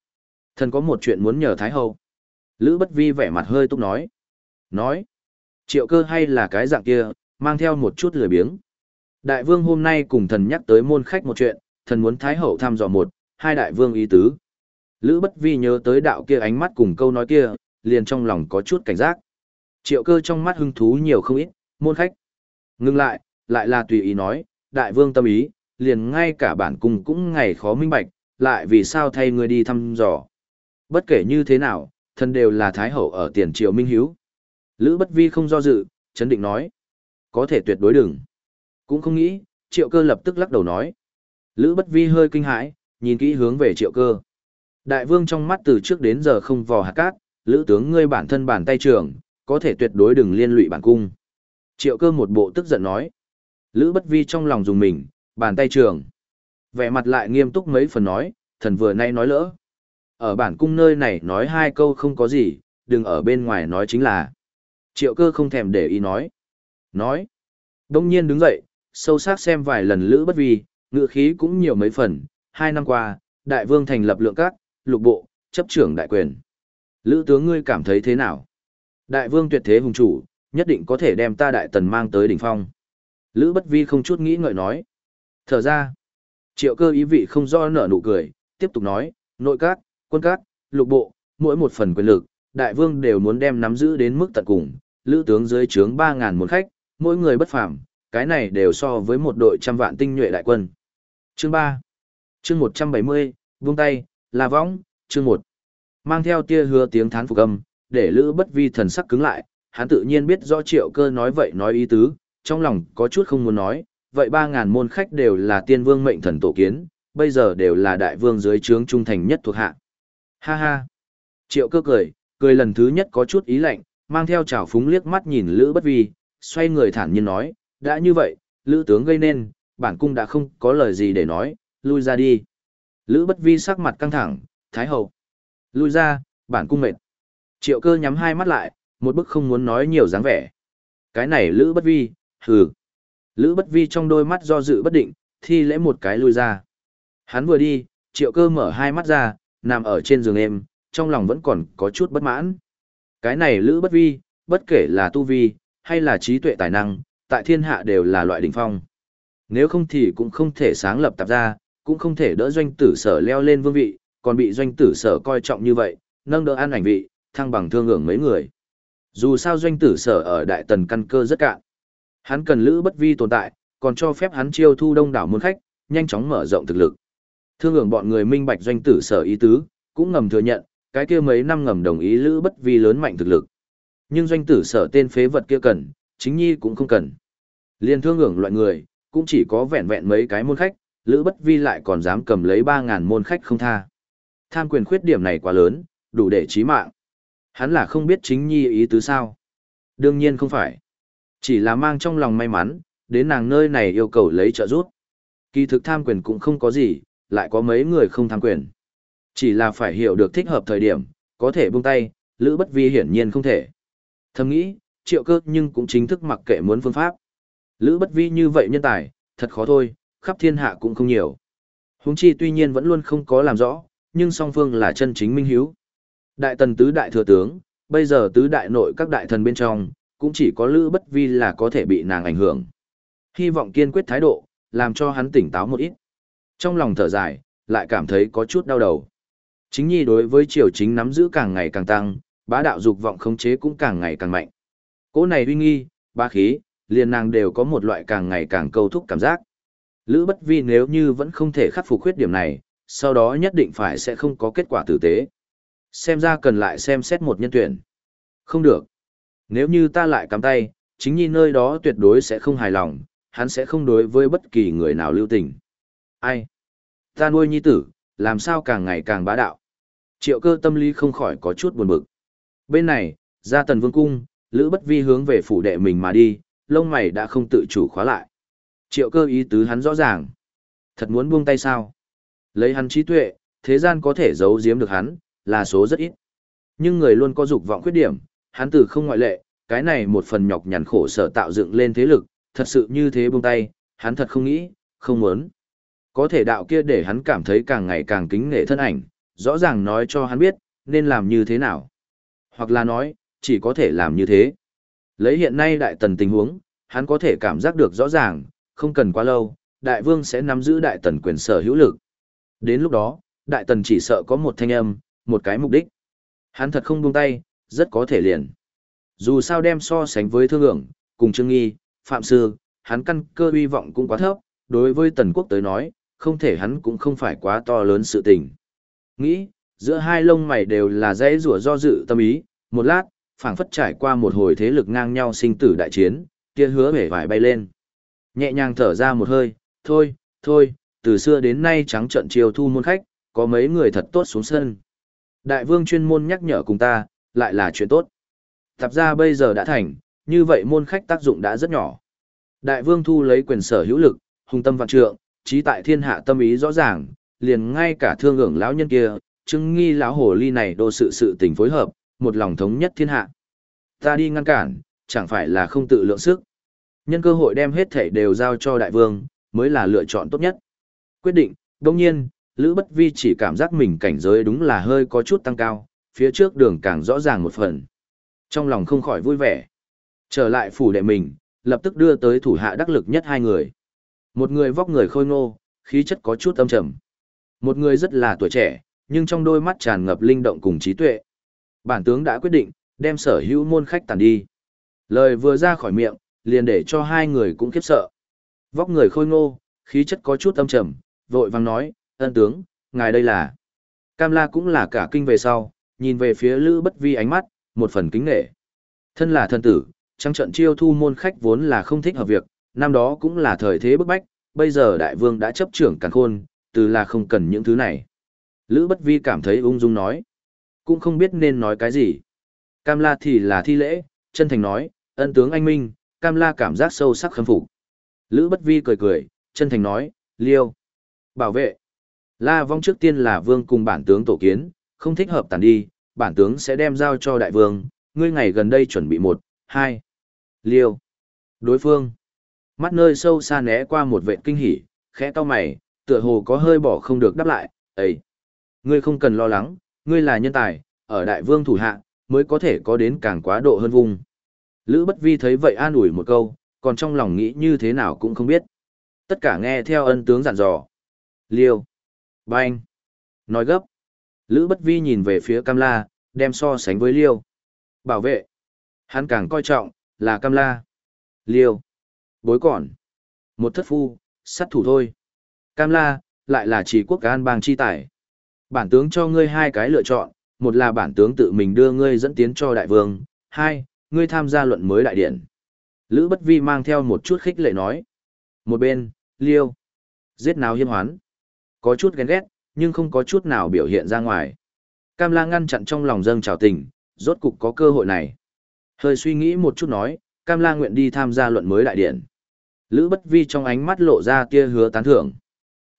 Thần có một chuyện muốn nhờ Thái Hậu. Lữ bất vi vẻ mặt hơi túc nói. Nói, triệu cơ hay là cái dạng kia, mang theo một chút lười biếng. Đại vương hôm nay cùng thần nhắc tới môn khách một chuyện, thần muốn Thái Hậu thăm dò một, hai đại vương ý tứ. Lữ bất vi nhớ tới đạo kia ánh mắt cùng câu nói kia, liền trong lòng có chút cảnh giác. Triệu cơ trong mắt hưng thú nhiều không ít, môn khách. Ngưng lại, lại là tùy ý nói, đại vương tâm ý, liền ngay cả bản cung cũng ngày khó minh bạch, lại vì sao thay người đi thăm dò. Bất kể như thế nào, thân đều là thái hậu ở tiền triều minh hiếu. Lữ bất vi không do dự, chấn định nói. Có thể tuyệt đối đừng. Cũng không nghĩ, triệu cơ lập tức lắc đầu nói. Lữ bất vi hơi kinh hãi, nhìn kỹ hướng về triệu cơ. Đại vương trong mắt từ trước đến giờ không vò hạt cát, lữ tướng ngươi bản thân bản tay trường, có thể tuyệt đối đừng liên lụy bản cung. Triệu cơ một bộ tức giận nói. Lữ bất vi trong lòng dùng mình, bàn tay trường. Vẻ mặt lại nghiêm túc mấy phần nói, thần vừa nay nói lỡ. Ở bản cung nơi này nói hai câu không có gì, đừng ở bên ngoài nói chính là. Triệu cơ không thèm để ý nói. Nói. Đông nhiên đứng dậy, sâu sắc xem vài lần lữ bất vi, ngựa khí cũng nhiều mấy phần. Hai năm qua, đại vương thành lập lượng các, lục bộ, chấp trưởng đại quyền. Lữ tướng ngươi cảm thấy thế nào? Đại vương tuyệt thế hùng chủ, nhất định có thể đem ta đại tần mang tới đỉnh phong. Lữ bất vi không chút nghĩ ngợi nói. Thở ra, triệu cơ ý vị không do nở nụ cười, tiếp tục nói, nội các, quân các, lục bộ, mỗi một phần quyền lực, đại vương đều muốn đem nắm giữ đến mức tận cùng, lữ tướng dưới trướng 3.000 một khách, mỗi người bất phàm, cái này đều so với một đội trăm vạn tinh nhuệ đại quân. Chương 3 Chương 170, vung tay, là võng, chương 1 Mang theo tia hứa tiếng thán phục âm, để lữ bất vi thần sắc cứng lại, hắn tự nhiên biết rõ triệu cơ nói vậy nói ý tứ, trong lòng có chút không muốn nói, vậy ba ngàn môn khách đều là tiên vương mệnh thần tổ kiến, bây giờ đều là đại vương dưới trướng trung thành nhất thuộc hạ. Ha ha! Triệu cơ cười, cười lần thứ nhất có chút ý lạnh, mang theo trào phúng liếc mắt nhìn Lữ Bất Vi, xoay người thản nhiên nói, đã như vậy, Lữ tướng gây nên, bản cung đã không có lời gì để nói, lui ra đi. Lữ Bất Vi sắc mặt căng thẳng, Thái Hậu. Lui ra, bản cung mệt. Triệu cơ nhắm hai mắt lại, một bức không muốn nói nhiều dáng vẻ. Cái này Lữ Bất Vi, hừ. Lữ Bất Vi trong đôi mắt do dự bất định, thi lễ một cái lui ra. Hắn vừa đi, triệu cơ mở hai mắt ra, nằm ở trên giường em, trong lòng vẫn còn có chút bất mãn. Cái này Lữ Bất Vi, bất kể là tu vi, hay là trí tuệ tài năng, tại thiên hạ đều là loại đỉnh phong. Nếu không thì cũng không thể sáng lập tạp ra, cũng không thể đỡ doanh tử sở leo lên vương vị, còn bị doanh tử sở coi trọng như vậy, nâng đỡ an ảnh vị, thăng bằng thương hưởng mấy người. Dù sao doanh tử sở ở đại tần căn cơ rất cạn. Hắn cần lữ bất vi tồn tại, còn cho phép hắn chiêu thu đông đảo môn khách, nhanh chóng mở rộng thực lực. Thương hưởng bọn người minh bạch doanh tử sở ý tứ, cũng ngầm thừa nhận, cái kia mấy năm ngầm đồng ý lữ bất vi lớn mạnh thực lực. Nhưng doanh tử sở tên phế vật kia cần, chính nhi cũng không cần. Liên thương hưởng loại người, cũng chỉ có vẹn vẹn mấy cái môn khách, lữ bất vi lại còn dám cầm lấy 3.000 môn khách không tha. Tham quyền khuyết điểm này quá lớn, đủ để chí mạng. Hắn là không biết chính nhi ý tứ sao. Đương nhiên không phải. Chỉ là mang trong lòng may mắn, đến nàng nơi này yêu cầu lấy trợ giúp. Kỳ thực tham quyền cũng không có gì, lại có mấy người không tham quyền. Chỉ là phải hiểu được thích hợp thời điểm, có thể buông tay, Lữ Bất Vi hiển nhiên không thể. Thầm nghĩ, triệu cơ nhưng cũng chính thức mặc kệ muốn phương pháp. Lữ Bất Vi như vậy nhân tài, thật khó thôi, khắp thiên hạ cũng không nhiều. Huống chi tuy nhiên vẫn luôn không có làm rõ, nhưng song phương là chân chính minh hiếu. Đại tần tứ đại thừa tướng, bây giờ tứ đại nội các đại thần bên trong, cũng chỉ có Lữ Bất Vi là có thể bị nàng ảnh hưởng. Hy vọng kiên quyết thái độ, làm cho hắn tỉnh táo một ít. Trong lòng thở dài, lại cảm thấy có chút đau đầu. Chính nhi đối với triều chính nắm giữ càng ngày càng tăng, bá đạo dục vọng khống chế cũng càng ngày càng mạnh. Cố này uy nghi, ba khí, liền nàng đều có một loại càng ngày càng câu thúc cảm giác. Lữ bất vi nếu như vẫn không thể khắc phục khuyết điểm này, sau đó nhất định phải sẽ không có kết quả tử tế. Xem ra cần lại xem xét một nhân tuyển. Không được. Nếu như ta lại cắm tay, chính nhi nơi đó tuyệt đối sẽ không hài lòng, hắn sẽ không đối với bất kỳ người nào lưu tình. Ai? Ta nuôi nhi tử, làm sao càng ngày càng bá đạo. Triệu cơ tâm lý không khỏi có chút buồn bực. Bên này, ra tần vương cung, Lữ Bất Vi hướng về phủ đệ mình mà đi, lông mày đã không tự chủ khóa lại. Triệu cơ ý tứ hắn rõ ràng. Thật muốn buông tay sao? Lấy hắn trí tuệ, thế gian có thể giấu giếm được hắn, là số rất ít. Nhưng người luôn có dục vọng khuyết điểm, hắn từ không ngoại lệ, cái này một phần nhọc nhằn khổ sở tạo dựng lên thế lực, thật sự như thế buông tay, hắn thật không nghĩ, không muốn. Có thể đạo kia để hắn cảm thấy càng ngày càng kính nể thân ảnh, rõ ràng nói cho hắn biết, nên làm như thế nào. Hoặc là nói, chỉ có thể làm như thế. Lấy hiện nay đại tần tình huống, hắn có thể cảm giác được rõ ràng, không cần quá lâu, đại vương sẽ nắm giữ đại tần quyền sở hữu lực. Đến lúc đó, đại tần chỉ sợ có một thanh âm, một cái mục đích. Hắn thật không buông tay, rất có thể liền. Dù sao đem so sánh với thương ưởng, cùng Trương Nghi, Phạm Sư, hắn căn cơ uy vọng cũng quá thấp, đối với tần quốc tới nói, không thể hắn cũng không phải quá to lớn sự tình. Nghĩ, giữa hai lông mày đều là dãy rủa do dự tâm ý, một lát, phảng phất trải qua một hồi thế lực ngang nhau sinh tử đại chiến, kia hứa vẻ vải bay lên. Nhẹ nhàng thở ra một hơi, thôi, thôi, từ xưa đến nay trắng trận chiều thu môn khách, có mấy người thật tốt xuống sân. Đại vương chuyên môn nhắc nhở cùng ta, lại là chuyện tốt. Tập ra bây giờ đã thành, như vậy môn khách tác dụng đã rất nhỏ. Đại vương thu lấy quyền sở hữu lực, hùng tâm vạn trượng, trí tại thiên hạ tâm ý rõ ràng, liền ngay cả thương ưởng lão nhân kia, chứng nghi lão hồ ly này đô sự sự tình phối hợp, một lòng thống nhất thiên hạ. Ta đi ngăn cản, chẳng phải là không tự lượng sức. Nhân cơ hội đem hết thể đều giao cho đại vương, mới là lựa chọn tốt nhất. Quyết định, đồng nhiên, Lữ Bất Vi chỉ cảm giác mình cảnh giới đúng là hơi có chút tăng cao, phía trước đường càng rõ ràng một phần. Trong lòng không khỏi vui vẻ. Trở lại phủ đệ mình, lập tức đưa tới thủ hạ đắc lực nhất hai người. Một người vóc người khôi ngô, khí chất có chút âm trầm. Một người rất là tuổi trẻ, nhưng trong đôi mắt tràn ngập linh động cùng trí tuệ. Bản tướng đã quyết định, đem sở hữu môn khách tàn đi. Lời vừa ra khỏi miệng, liền để cho hai người cũng khiếp sợ. Vóc người khôi ngô, khí chất có chút âm trầm, vội vàng nói, ân tướng, ngài đây là. Cam la cũng là cả kinh về sau, nhìn về phía Lữ Bất Vi ánh mắt, một phần kính nghệ. Thân là thân tử, trăng trận chiêu thu môn khách vốn là không thích hợp việc, năm đó cũng là thời thế bức bách, bây giờ đại vương đã chấp trưởng càn khôn, từ là không cần những thứ này. Lữ Bất Vi cảm thấy ung dung nói, cũng không biết nên nói cái gì. Cam la thì là thi lễ, chân thành nói, ân tướng anh minh, Cam la cảm giác sâu sắc khâm phục. Lữ Bất Vi cười cười, chân thành nói, liêu, bảo vệ. La vong trước tiên là vương cùng bản tướng tổ kiến, không thích hợp tàn đi, bản tướng sẽ đem giao cho đại vương, ngươi ngày gần đây chuẩn bị một, hai. Liêu. Đối phương. Mắt nơi sâu xa né qua một vệ kinh hỉ, khẽ to mày, tựa hồ có hơi bỏ không được đáp lại, ấy. Ngươi không cần lo lắng, ngươi là nhân tài, ở đại vương thủ hạ, mới có thể có đến càng quá độ hơn vùng. Lữ bất vi thấy vậy an ủi một câu, còn trong lòng nghĩ như thế nào cũng không biết. Tất cả nghe theo ân tướng dặn dò. Liêu. Banh. Nói gấp. Lữ bất vi nhìn về phía Cam La, đem so sánh với Liêu. Bảo vệ. Hắn càng coi trọng, là Cam La. Liêu. Bối còn. Một thất phu, sát thủ thôi. Cam La, lại là chỉ quốc an bang chi tải Bản tướng cho ngươi hai cái lựa chọn, một là bản tướng tự mình đưa ngươi dẫn tiến cho đại vương, hai, ngươi tham gia luận mới đại điện. Lữ Bất Vi mang theo một chút khích lệ nói. Một bên, Liêu. Giết nào hiêm hoán. Có chút ghen ghét, nhưng không có chút nào biểu hiện ra ngoài. Cam La ngăn chặn trong lòng dâng trào tình, rốt cục có cơ hội này. Hơi suy nghĩ một chút nói, Cam La nguyện đi tham gia luận mới đại điện. Lữ Bất Vi trong ánh mắt lộ ra tia hứa tán thưởng.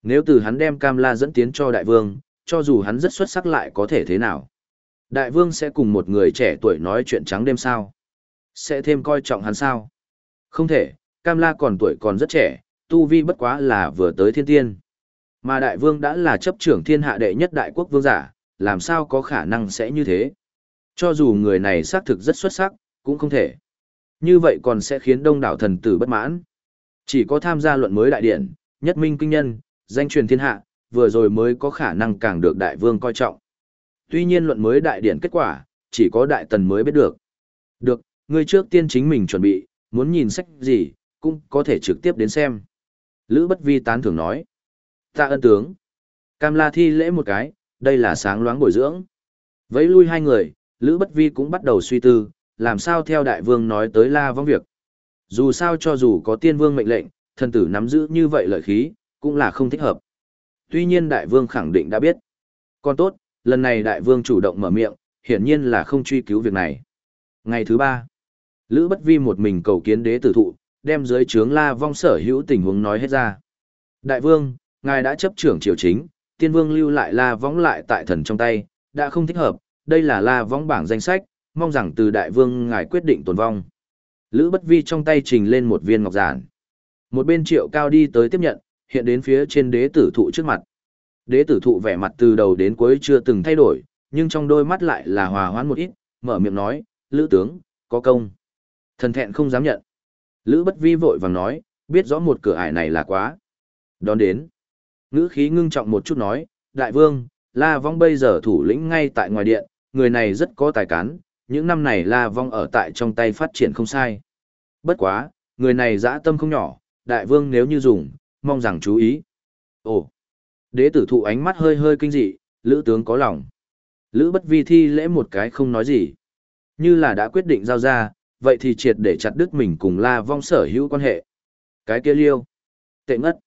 Nếu từ hắn đem Cam La dẫn tiến cho đại vương, cho dù hắn rất xuất sắc lại có thể thế nào. Đại vương sẽ cùng một người trẻ tuổi nói chuyện trắng đêm sao? Sẽ thêm coi trọng hắn sao? Không thể, Cam La còn tuổi còn rất trẻ, tu vi bất quá là vừa tới thiên tiên. Mà đại vương đã là chấp trưởng thiên hạ đệ nhất đại quốc vương giả, làm sao có khả năng sẽ như thế? Cho dù người này xác thực rất xuất sắc, cũng không thể. Như vậy còn sẽ khiến đông đảo thần tử bất mãn. Chỉ có tham gia luận mới đại điển, nhất minh kinh nhân, danh truyền thiên hạ, vừa rồi mới có khả năng càng được đại vương coi trọng. Tuy nhiên luận mới đại điển kết quả, chỉ có đại tần mới biết được. Được, ngươi trước tiên chính mình chuẩn bị, muốn nhìn sách gì, cũng có thể trực tiếp đến xem. Lữ Bất Vi tán thưởng nói. Ta ân tướng. Cam La thi lễ một cái, đây là sáng loáng bồi dưỡng. Vẫy lui hai người, Lữ Bất Vi cũng bắt đầu suy tư, làm sao theo đại vương nói tới la vong việc. Dù sao cho dù có tiên vương mệnh lệnh, thần tử nắm giữ như vậy lợi khí, cũng là không thích hợp. Tuy nhiên đại vương khẳng định đã biết. Còn tốt, lần này đại vương chủ động mở miệng, hiển nhiên là không truy cứu việc này. Ngày thứ ba, Lữ Bất Vi một mình cầu kiến đế tử thụ, đem dưới trướng la vong sở hữu tình huống nói hết ra. Đại vương, ngài đã chấp trưởng triều chính, tiên vương lưu lại la vong lại tại thần trong tay, đã không thích hợp, đây là la vong bảng danh sách, mong rằng từ đại vương ngài quyết định tồn vong. Lữ Bất Vi trong tay trình lên một viên ngọc giản. Một bên triệu cao đi tới tiếp nhận, hiện đến phía trên đế tử thụ trước mặt. Đế tử thụ vẻ mặt từ đầu đến cuối chưa từng thay đổi, nhưng trong đôi mắt lại là hòa hoãn một ít, mở miệng nói, Lữ tướng, có công. Thần thẹn không dám nhận. Lữ bất vi vội vàng nói, biết rõ một cửa ải này là quá. Đón đến. Ngữ khí ngưng trọng một chút nói, đại vương, La Vong bây giờ thủ lĩnh ngay tại ngoài điện, người này rất có tài cán, những năm này La Vong ở tại trong tay phát triển không sai. Bất quá, người này dã tâm không nhỏ, đại vương nếu như dùng, mong rằng chú ý. Ồ! Đế tử thụ ánh mắt hơi hơi kinh dị, lữ tướng có lòng. Lữ bất vi thi lễ một cái không nói gì. Như là đã quyết định giao ra, vậy thì triệt để chặt đứt mình cùng la vong sở hữu quan hệ. Cái kia liêu. Tệ ngất.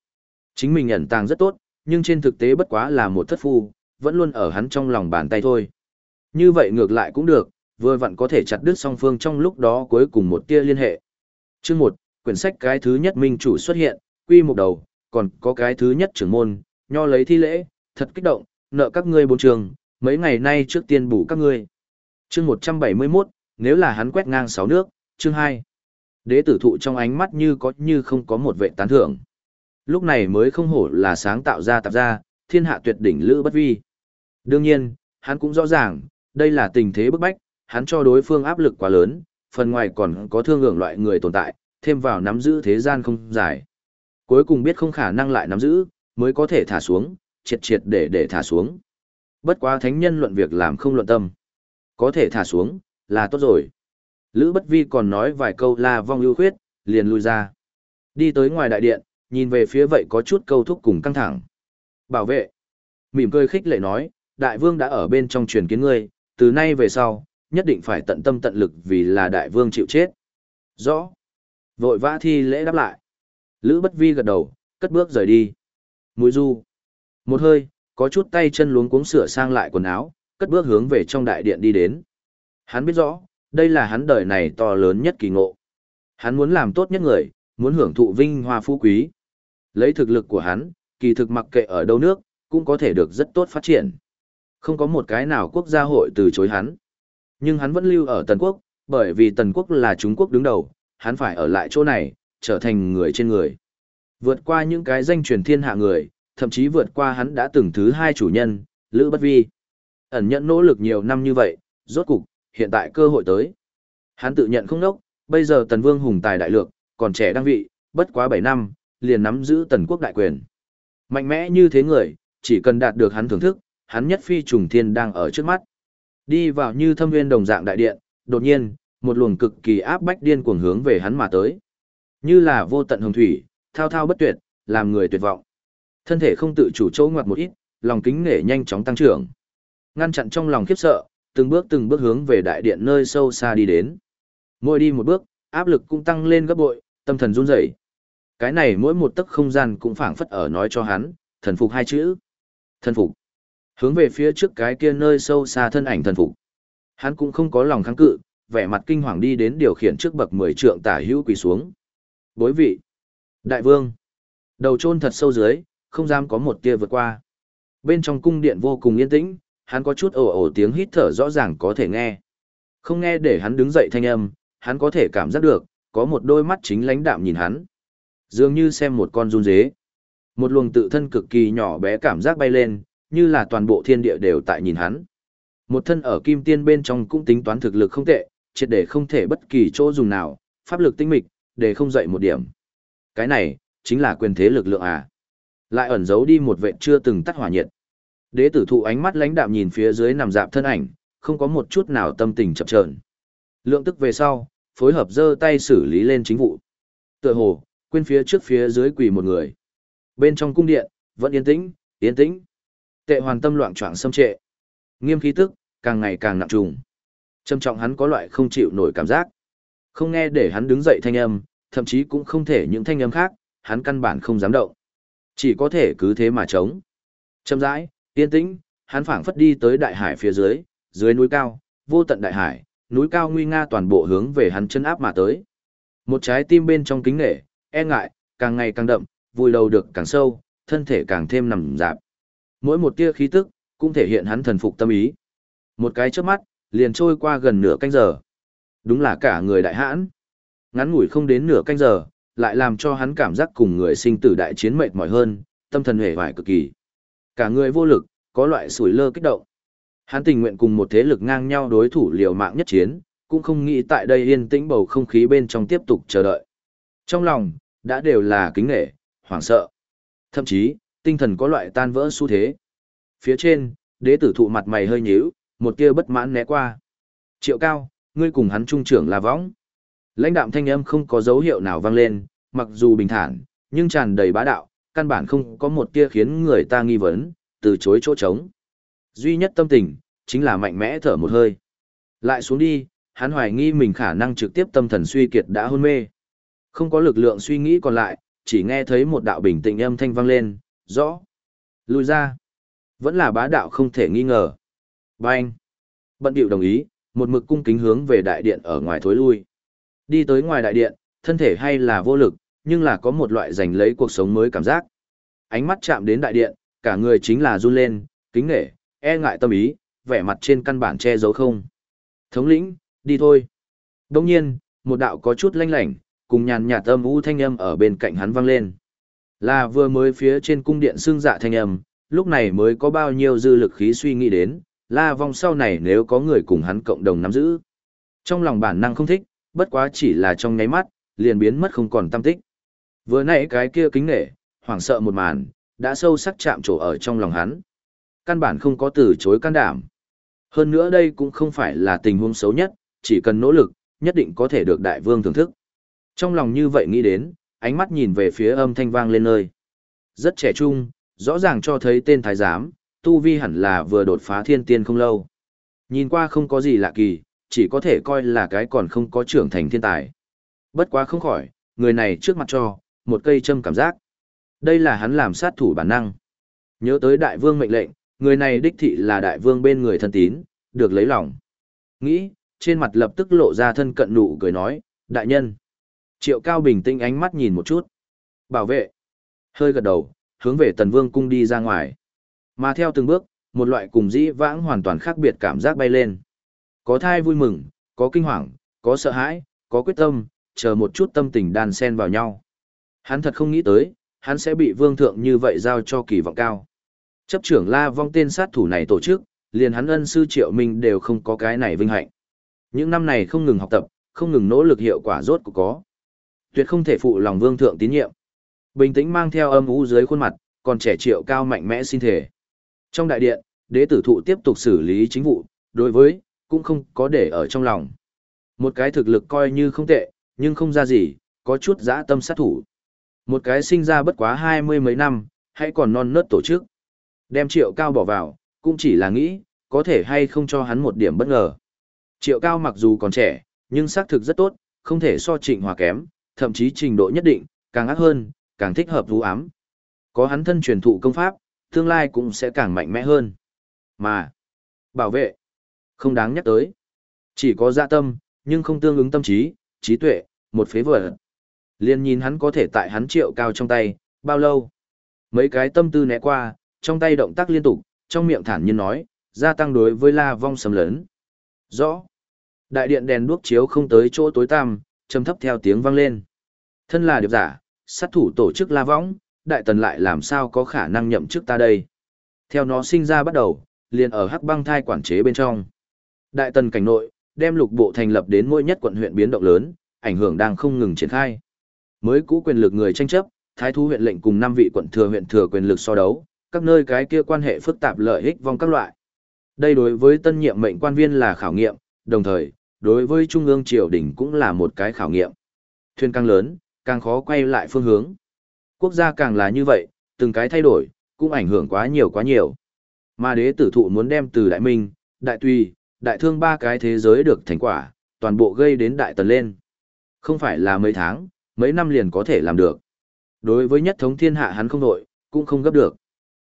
Chính mình ẩn tàng rất tốt, nhưng trên thực tế bất quá là một thất phu, vẫn luôn ở hắn trong lòng bàn tay thôi. Như vậy ngược lại cũng được, vừa vặn có thể chặt đứt song phương trong lúc đó cuối cùng một tia liên hệ. Chương một, quyển sách cái thứ nhất minh chủ xuất hiện, quy một đầu, còn có cái thứ nhất trưởng môn, nho lấy thi lễ, thật kích động, nợ các ngươi bốn trường, mấy ngày nay trước tiên bù các ngươi. Chương 171, nếu là hắn quét ngang sáu nước, chương 2. Đế tử thụ trong ánh mắt như có như không có một vệ tán thưởng. Lúc này mới không hổ là sáng tạo ra tạp ra, thiên hạ tuyệt đỉnh lữ bất vi. Đương nhiên, hắn cũng rõ ràng, đây là tình thế bức bách, hắn cho đối phương áp lực quá lớn, phần ngoài còn có thương hưởng loại người tồn tại, thêm vào nắm giữ thế gian không dài. Cuối cùng biết không khả năng lại nắm giữ, mới có thể thả xuống, triệt triệt để để thả xuống. Bất quá thánh nhân luận việc làm không luận tâm. Có thể thả xuống, là tốt rồi. Lữ Bất Vi còn nói vài câu là vong ưu khuyết, liền lui ra. Đi tới ngoài đại điện, nhìn về phía vậy có chút câu thúc cùng căng thẳng. Bảo vệ. Mỉm cười khích lệ nói, đại vương đã ở bên trong truyền kiến ngươi, từ nay về sau, nhất định phải tận tâm tận lực vì là đại vương chịu chết. Rõ. Vội vã thi lễ đáp lại. Lữ Bất Vi gật đầu, cất bước rời đi. Mũi du. Một hơi, có chút tay chân luống cuống sửa sang lại quần áo, cất bước hướng về trong đại điện đi đến. Hắn biết rõ, đây là hắn đời này to lớn nhất kỳ ngộ. Hắn muốn làm tốt nhất người, muốn hưởng thụ vinh hoa phú quý. Lấy thực lực của hắn, kỳ thực mặc kệ ở đâu nước, cũng có thể được rất tốt phát triển. Không có một cái nào quốc gia hội từ chối hắn. Nhưng hắn vẫn lưu ở Tần Quốc, bởi vì Tần Quốc là Trung Quốc đứng đầu, hắn phải ở lại chỗ này, trở thành người trên người. Vượt qua những cái danh truyền thiên hạ người, thậm chí vượt qua hắn đã từng thứ hai chủ nhân, Lữ Bất Vi. Ẩn nhận nỗ lực nhiều năm như vậy, rốt cục, hiện tại cơ hội tới. Hắn tự nhận không nốc, bây giờ Tần Vương hùng tài đại lược, còn trẻ đang vị, bất quá 7 năm, liền nắm giữ Tần quốc đại quyền. Mạnh mẽ như thế người, chỉ cần đạt được hắn thưởng thức, hắn nhất phi trùng thiên đang ở trước mắt. Đi vào như thâm viên đồng dạng đại điện, đột nhiên, một luồng cực kỳ áp bách điên cuồng hướng về hắn mà tới. Như là vô tận hồng thủy, thao thao bất tuyệt, làm người tuyệt vọng. Thân thể không tự chủ chỗ ngoặt một ít, lòng kính nể nhanh chóng tăng trưởng. Ngăn chặn trong lòng khiếp sợ, từng bước từng bước hướng về đại điện nơi sâu xa đi đến. Mỗi đi một bước, áp lực cũng tăng lên gấp bội, tâm thần run rẩy. Cái này mỗi một tấc không gian cũng phảng phất ở nói cho hắn, thần phục hai chữ. Thần phục. Hướng về phía trước cái kia nơi sâu xa thân ảnh thần phục. Hắn cũng không có lòng kháng cự, vẻ mặt kinh hoàng đi đến điều khiển trước bậc mười trượng tả hữu quỳ xuống. Bối vị. Đại vương. Đầu chôn thật sâu dưới, không dám có một tia vượt qua. Bên trong cung điện vô cùng yên tĩnh, hắn có chút ồ ồ tiếng hít thở rõ ràng có thể nghe. Không nghe để hắn đứng dậy thanh âm, hắn có thể cảm giác được, có một đôi mắt chính lãnh đạm nhìn hắn. Dường như xem một con run dế. Một luồng tự thân cực kỳ nhỏ bé cảm giác bay lên, như là toàn bộ thiên địa đều tại nhìn hắn. Một thân ở kim tiên bên trong cũng tính toán thực lực không tệ, triệt để không thể bất kỳ chỗ dùng nào, pháp lực tinh mịch, để không dậy một điểm. cái này, chính là quyền thế lực lượng à. Lại ẩn giấu đi một vệ chưa từng tắt hỏa nhiệt. Đế tử thụ ánh mắt lãnh đạm nhìn phía dưới nằm dạp thân ảnh, không có một chút nào tâm tình chập chờn. Lượng tức về sau, phối hợp giơ tay xử lý lên chính vụ. Tựa hồ, quên phía trước phía dưới quỳ một người. Bên trong cung điện, vẫn yên tĩnh, yên tĩnh. Tệ hoàn tâm loạn choạng xâm trệ. Nghiêm khí tức, càng ngày càng nặng trùng. Trầm trọng hắn có loại không chịu nổi cảm giác. Không nghe để hắn đứng dậy thanh âm, thậm chí cũng không thể những thanh âm khác, hắn căn bản không dám động. Chỉ có thể cứ thế mà chống. Trâm rãi, yên tĩnh, hắn phảng phất đi tới đại hải phía dưới, dưới núi cao, vô tận đại hải, núi cao nguy nga toàn bộ hướng về hắn chân áp mà tới. Một trái tim bên trong kính nghệ, e ngại, càng ngày càng đậm, vùi đầu được càng sâu, thân thể càng thêm nằm dạp. Mỗi một tia khí tức, cũng thể hiện hắn thần phục tâm ý. Một cái chớp mắt, liền trôi qua gần nửa canh giờ. Đúng là cả người đại hãn. Ngắn ngủi không đến nửa canh giờ, lại làm cho hắn cảm giác cùng người sinh tử đại chiến mệt mỏi hơn, tâm thần hề vải cực kỳ. Cả người vô lực, có loại sủi lơ kích động. Hắn tình nguyện cùng một thế lực ngang nhau đối thủ liều mạng nhất chiến, cũng không nghĩ tại đây yên tĩnh bầu không khí bên trong tiếp tục chờ đợi. Trong lòng, đã đều là kính nghệ, hoảng sợ. Thậm chí, tinh thần có loại tan vỡ xu thế. Phía trên, đế tử thụ mặt mày hơi nhíu, một tia bất mãn né qua. Triệu cao, ngươi cùng hắn trung trưởng là võng. Lãnh đạm thanh âm không có dấu hiệu nào vang lên, mặc dù bình thản, nhưng tràn đầy bá đạo, căn bản không có một tia khiến người ta nghi vấn, từ chối chỗ trống. Duy nhất tâm tình, chính là mạnh mẽ thở một hơi. Lại xuống đi, hắn hoài nghi mình khả năng trực tiếp tâm thần suy kiệt đã hôn mê. Không có lực lượng suy nghĩ còn lại, chỉ nghe thấy một đạo bình tĩnh âm thanh vang lên, rõ. Lùi ra. Vẫn là bá đạo không thể nghi ngờ. Bang. Bận điệu đồng ý, một mực cung kính hướng về đại điện ở ngoài thối lui. Đi tới ngoài đại điện, thân thể hay là vô lực, nhưng là có một loại giành lấy cuộc sống mới cảm giác. Ánh mắt chạm đến đại điện, cả người chính là run lên, kính nghệ, e ngại tâm ý, vẻ mặt trên căn bản che giấu không. Thống lĩnh, đi thôi. Đông nhiên, một đạo có chút lanh lảnh, cùng nhàn nhạt âm u thanh âm ở bên cạnh hắn vang lên. Là vừa mới phía trên cung điện xương dạ thanh âm, lúc này mới có bao nhiêu dư lực khí suy nghĩ đến, la vong sau này nếu có người cùng hắn cộng đồng nắm giữ. Trong lòng bản năng không thích, bất quá chỉ là trong nháy mắt, liền biến mất không còn tâm tích. Vừa nãy cái kia kính nể, hoảng sợ một màn, đã sâu sắc chạm trổ ở trong lòng hắn. Căn bản không có từ chối can đảm. Hơn nữa đây cũng không phải là tình huống xấu nhất, chỉ cần nỗ lực, nhất định có thể được đại vương thưởng thức. Trong lòng như vậy nghĩ đến, ánh mắt nhìn về phía âm thanh vang lên nơi. Rất trẻ trung, rõ ràng cho thấy tên thái giám, tu vi hẳn là vừa đột phá thiên tiên không lâu. Nhìn qua không có gì lạ kỳ, chỉ có thể coi là cái còn không có trưởng thành thiên tài. Bất quá không khỏi, người này trước mặt cho, một cây châm cảm giác. Đây là hắn làm sát thủ bản năng. Nhớ tới đại vương mệnh lệnh, người này đích thị là đại vương bên người thân tín, được lấy lòng. Nghĩ, trên mặt lập tức lộ ra thân cận nụ cười nói, đại nhân. Triệu Cao bình tĩnh ánh mắt nhìn một chút. Bảo vệ. Hơi gật đầu, hướng về tần vương cung đi ra ngoài. Mà theo từng bước, một loại cùng dĩ vãng hoàn toàn khác biệt cảm giác bay lên. Có thai vui mừng, có kinh hoàng, có sợ hãi, có quyết tâm, chờ một chút tâm tình đan xen vào nhau. Hắn thật không nghĩ tới, hắn sẽ bị vương thượng như vậy giao cho kỳ vọng cao. Chấp trưởng la vong tên sát thủ này tổ chức, liền hắn ân sư triệu minh đều không có cái này vinh hạnh. Những năm này không ngừng học tập, không ngừng nỗ lực hiệu quả rốt cuộc có. Tuyệt không thể phụ lòng vương thượng tín nhiệm. Bình tĩnh mang theo âm u dưới khuôn mặt, còn trẻ triệu cao mạnh mẽ xin thể. Trong đại điện, đế tử thụ tiếp tục xử lý chính vụ, đối với, cũng không có để ở trong lòng. Một cái thực lực coi như không tệ, nhưng không ra gì, có chút dã tâm sát thủ. Một cái sinh ra bất quá hai mươi mấy năm, hay còn non nớt tổ chức. Đem triệu cao bỏ vào, cũng chỉ là nghĩ, có thể hay không cho hắn một điểm bất ngờ. Triệu cao mặc dù còn trẻ, nhưng xác thực rất tốt, không thể so trịnh hòa kém, thậm chí trình độ nhất định, càng ác hơn, càng thích hợp vũ ám. Có hắn thân truyền thụ công pháp, tương lai cũng sẽ càng mạnh mẽ hơn. Mà, bảo vệ, không đáng nhắc tới. Chỉ có dạ tâm, nhưng không tương ứng tâm trí, trí tuệ, một phế vật. Liên nhìn hắn có thể tại hắn triệu cao trong tay, bao lâu. Mấy cái tâm tư né qua, trong tay động tác liên tục, trong miệng thản nhiên nói, gia tăng đối với la vong sầm lớn. Rõ. Đại điện đèn đuốc chiếu không tới chỗ tối tăm, trầm thấp theo tiếng vang lên. Thân là điệp giả, sát thủ tổ chức la võng, đại tần lại làm sao có khả năng nhậm chức ta đây. Theo nó sinh ra bắt đầu, liền ở hắc băng thai quản chế bên trong. Đại tần cảnh nội, đem lục bộ thành lập đến mỗi nhất quận huyện biến động lớn, ảnh hưởng đang không ngừng triển khai. Mới cũ quyền lực người tranh chấp, thái thú huyện lệnh cùng năm vị quận thừa huyện thừa quyền lực so đấu, các nơi cái kia quan hệ phức tạp lợi ích vong các loại. Đây đối với tân nhiệm mệnh quan viên là khảo nghiệm, đồng thời, đối với trung ương triều đình cũng là một cái khảo nghiệm. Thuyền càng lớn, càng khó quay lại phương hướng. Quốc gia càng là như vậy, từng cái thay đổi, cũng ảnh hưởng quá nhiều quá nhiều. Mà đế tử thụ muốn đem từ đại minh, đại tùy, đại thương ba cái thế giới được thành quả, toàn bộ gây đến đại tần lên. Không phải là mấy tháng, mấy năm liền có thể làm được. Đối với nhất thống thiên hạ hắn không đội, cũng không gấp được.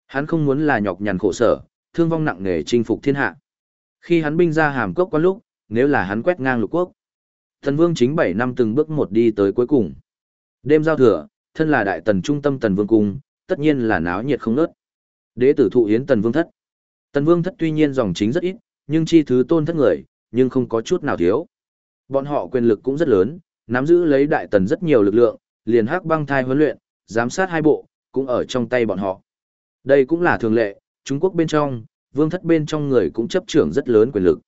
Hắn không muốn là nhọc nhằn khổ sở, thương vong nặng nề chinh phục thiên hạ. Khi hắn binh ra hàm cốc qua lúc, nếu là hắn quét ngang lục quốc. Thần vương chính 7 năm từng bước một đi tới cuối cùng. Đêm giao thừa, thân là đại tần trung tâm tần vương cung, tất nhiên là náo nhiệt không nớt. Đế tử thụ hiến tần vương thất. Tần vương thất tuy nhiên dòng chính rất ít, nhưng chi thứ tôn thất người, nhưng không có chút nào thiếu. Bọn họ quyền lực cũng rất lớn, nắm giữ lấy đại tần rất nhiều lực lượng, liền hắc băng thai huấn luyện, giám sát hai bộ, cũng ở trong tay bọn họ. Đây cũng là thường lệ, Trung Quốc bên trong, vương thất bên trong người cũng chấp trưởng rất lớn quyền lực.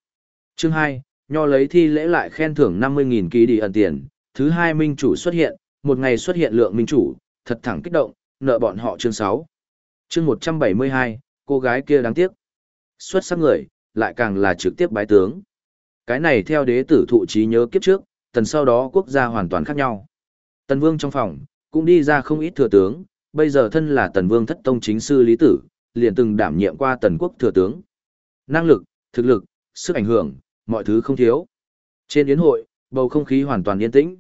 Chương 2, nho lấy thi lễ lại khen thưởng 50.000 ký đi ẩn tiền, thứ hai minh chủ xuất hiện, một ngày xuất hiện lượng minh chủ, thật thẳng kích động, nợ bọn họ chương 6. Chương 172, cô gái kia đáng tiếc. Xuất sắc người, lại càng là trực tiếp bái tướng. Cái này theo đế tử thụ trí nhớ kiếp trước, tần sau đó quốc gia hoàn toàn khác nhau. Tần vương trong phòng, cũng đi ra không ít thừa tướng, bây giờ thân là tần vương thất tông chính sư lý tử, liền từng đảm nhiệm qua tần quốc thừa tướng. Năng lực, thực lực, sức ảnh hưởng, mọi thứ không thiếu. Trên yến hội, bầu không khí hoàn toàn yên tĩnh.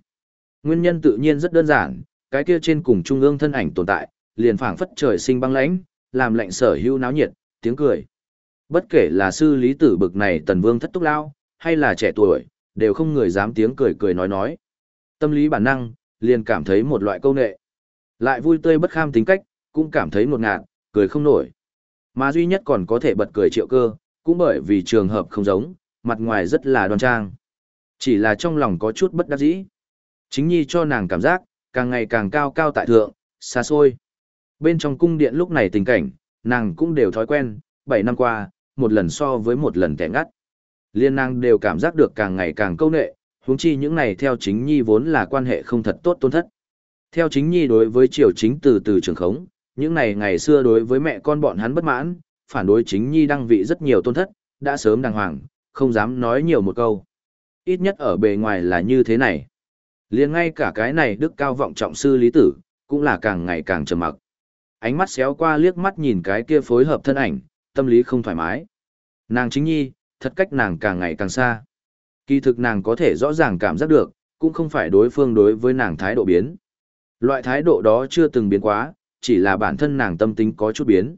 Nguyên nhân tự nhiên rất đơn giản, cái kia trên cùng trung ương thân ảnh tồn tại, liền phảng phất trời sinh băng lãnh, làm lạnh sở hữu náo nhiệt, tiếng cười. Bất kể là sư lý tử bực này tần vương thất túc lao, hay là trẻ tuổi, đều không người dám tiếng cười cười nói nói. Tâm lý bản năng, liền cảm thấy một loại câu nệ. Lại vui tươi bất kham tính cách, cũng cảm thấy ngột ngạt, cười không nổi. Mà duy nhất còn có thể bật cười triệu cơ, cũng bởi vì trường hợp không giống, mặt ngoài rất là đoan trang. Chỉ là trong lòng có chút bất đắc dĩ. Chính nhi cho nàng cảm giác, càng ngày càng cao cao tại thượng, xa xôi. Bên trong cung điện lúc này tình cảnh, nàng cũng đều thói quen, 7 năm qua, một lần so với một lần kẻ ngắt. Liên nàng đều cảm giác được càng ngày càng câu nệ, huống chi những này theo chính nhi vốn là quan hệ không thật tốt tôn thất. Theo chính nhi đối với triều chính từ từ trường khống, những này ngày xưa đối với mẹ con bọn hắn bất mãn, phản đối chính nhi đăng vị rất nhiều tôn thất, đã sớm đàng hoàng, không dám nói nhiều một câu. Ít nhất ở bề ngoài là như thế này liền ngay cả cái này đức cao vọng trọng sư lý tử, cũng là càng ngày càng trầm mặc. Ánh mắt xéo qua liếc mắt nhìn cái kia phối hợp thân ảnh, tâm lý không thoải mái. Nàng chính nhi, thật cách nàng càng ngày càng xa. Kỳ thực nàng có thể rõ ràng cảm giác được, cũng không phải đối phương đối với nàng thái độ biến. Loại thái độ đó chưa từng biến quá, chỉ là bản thân nàng tâm tính có chút biến.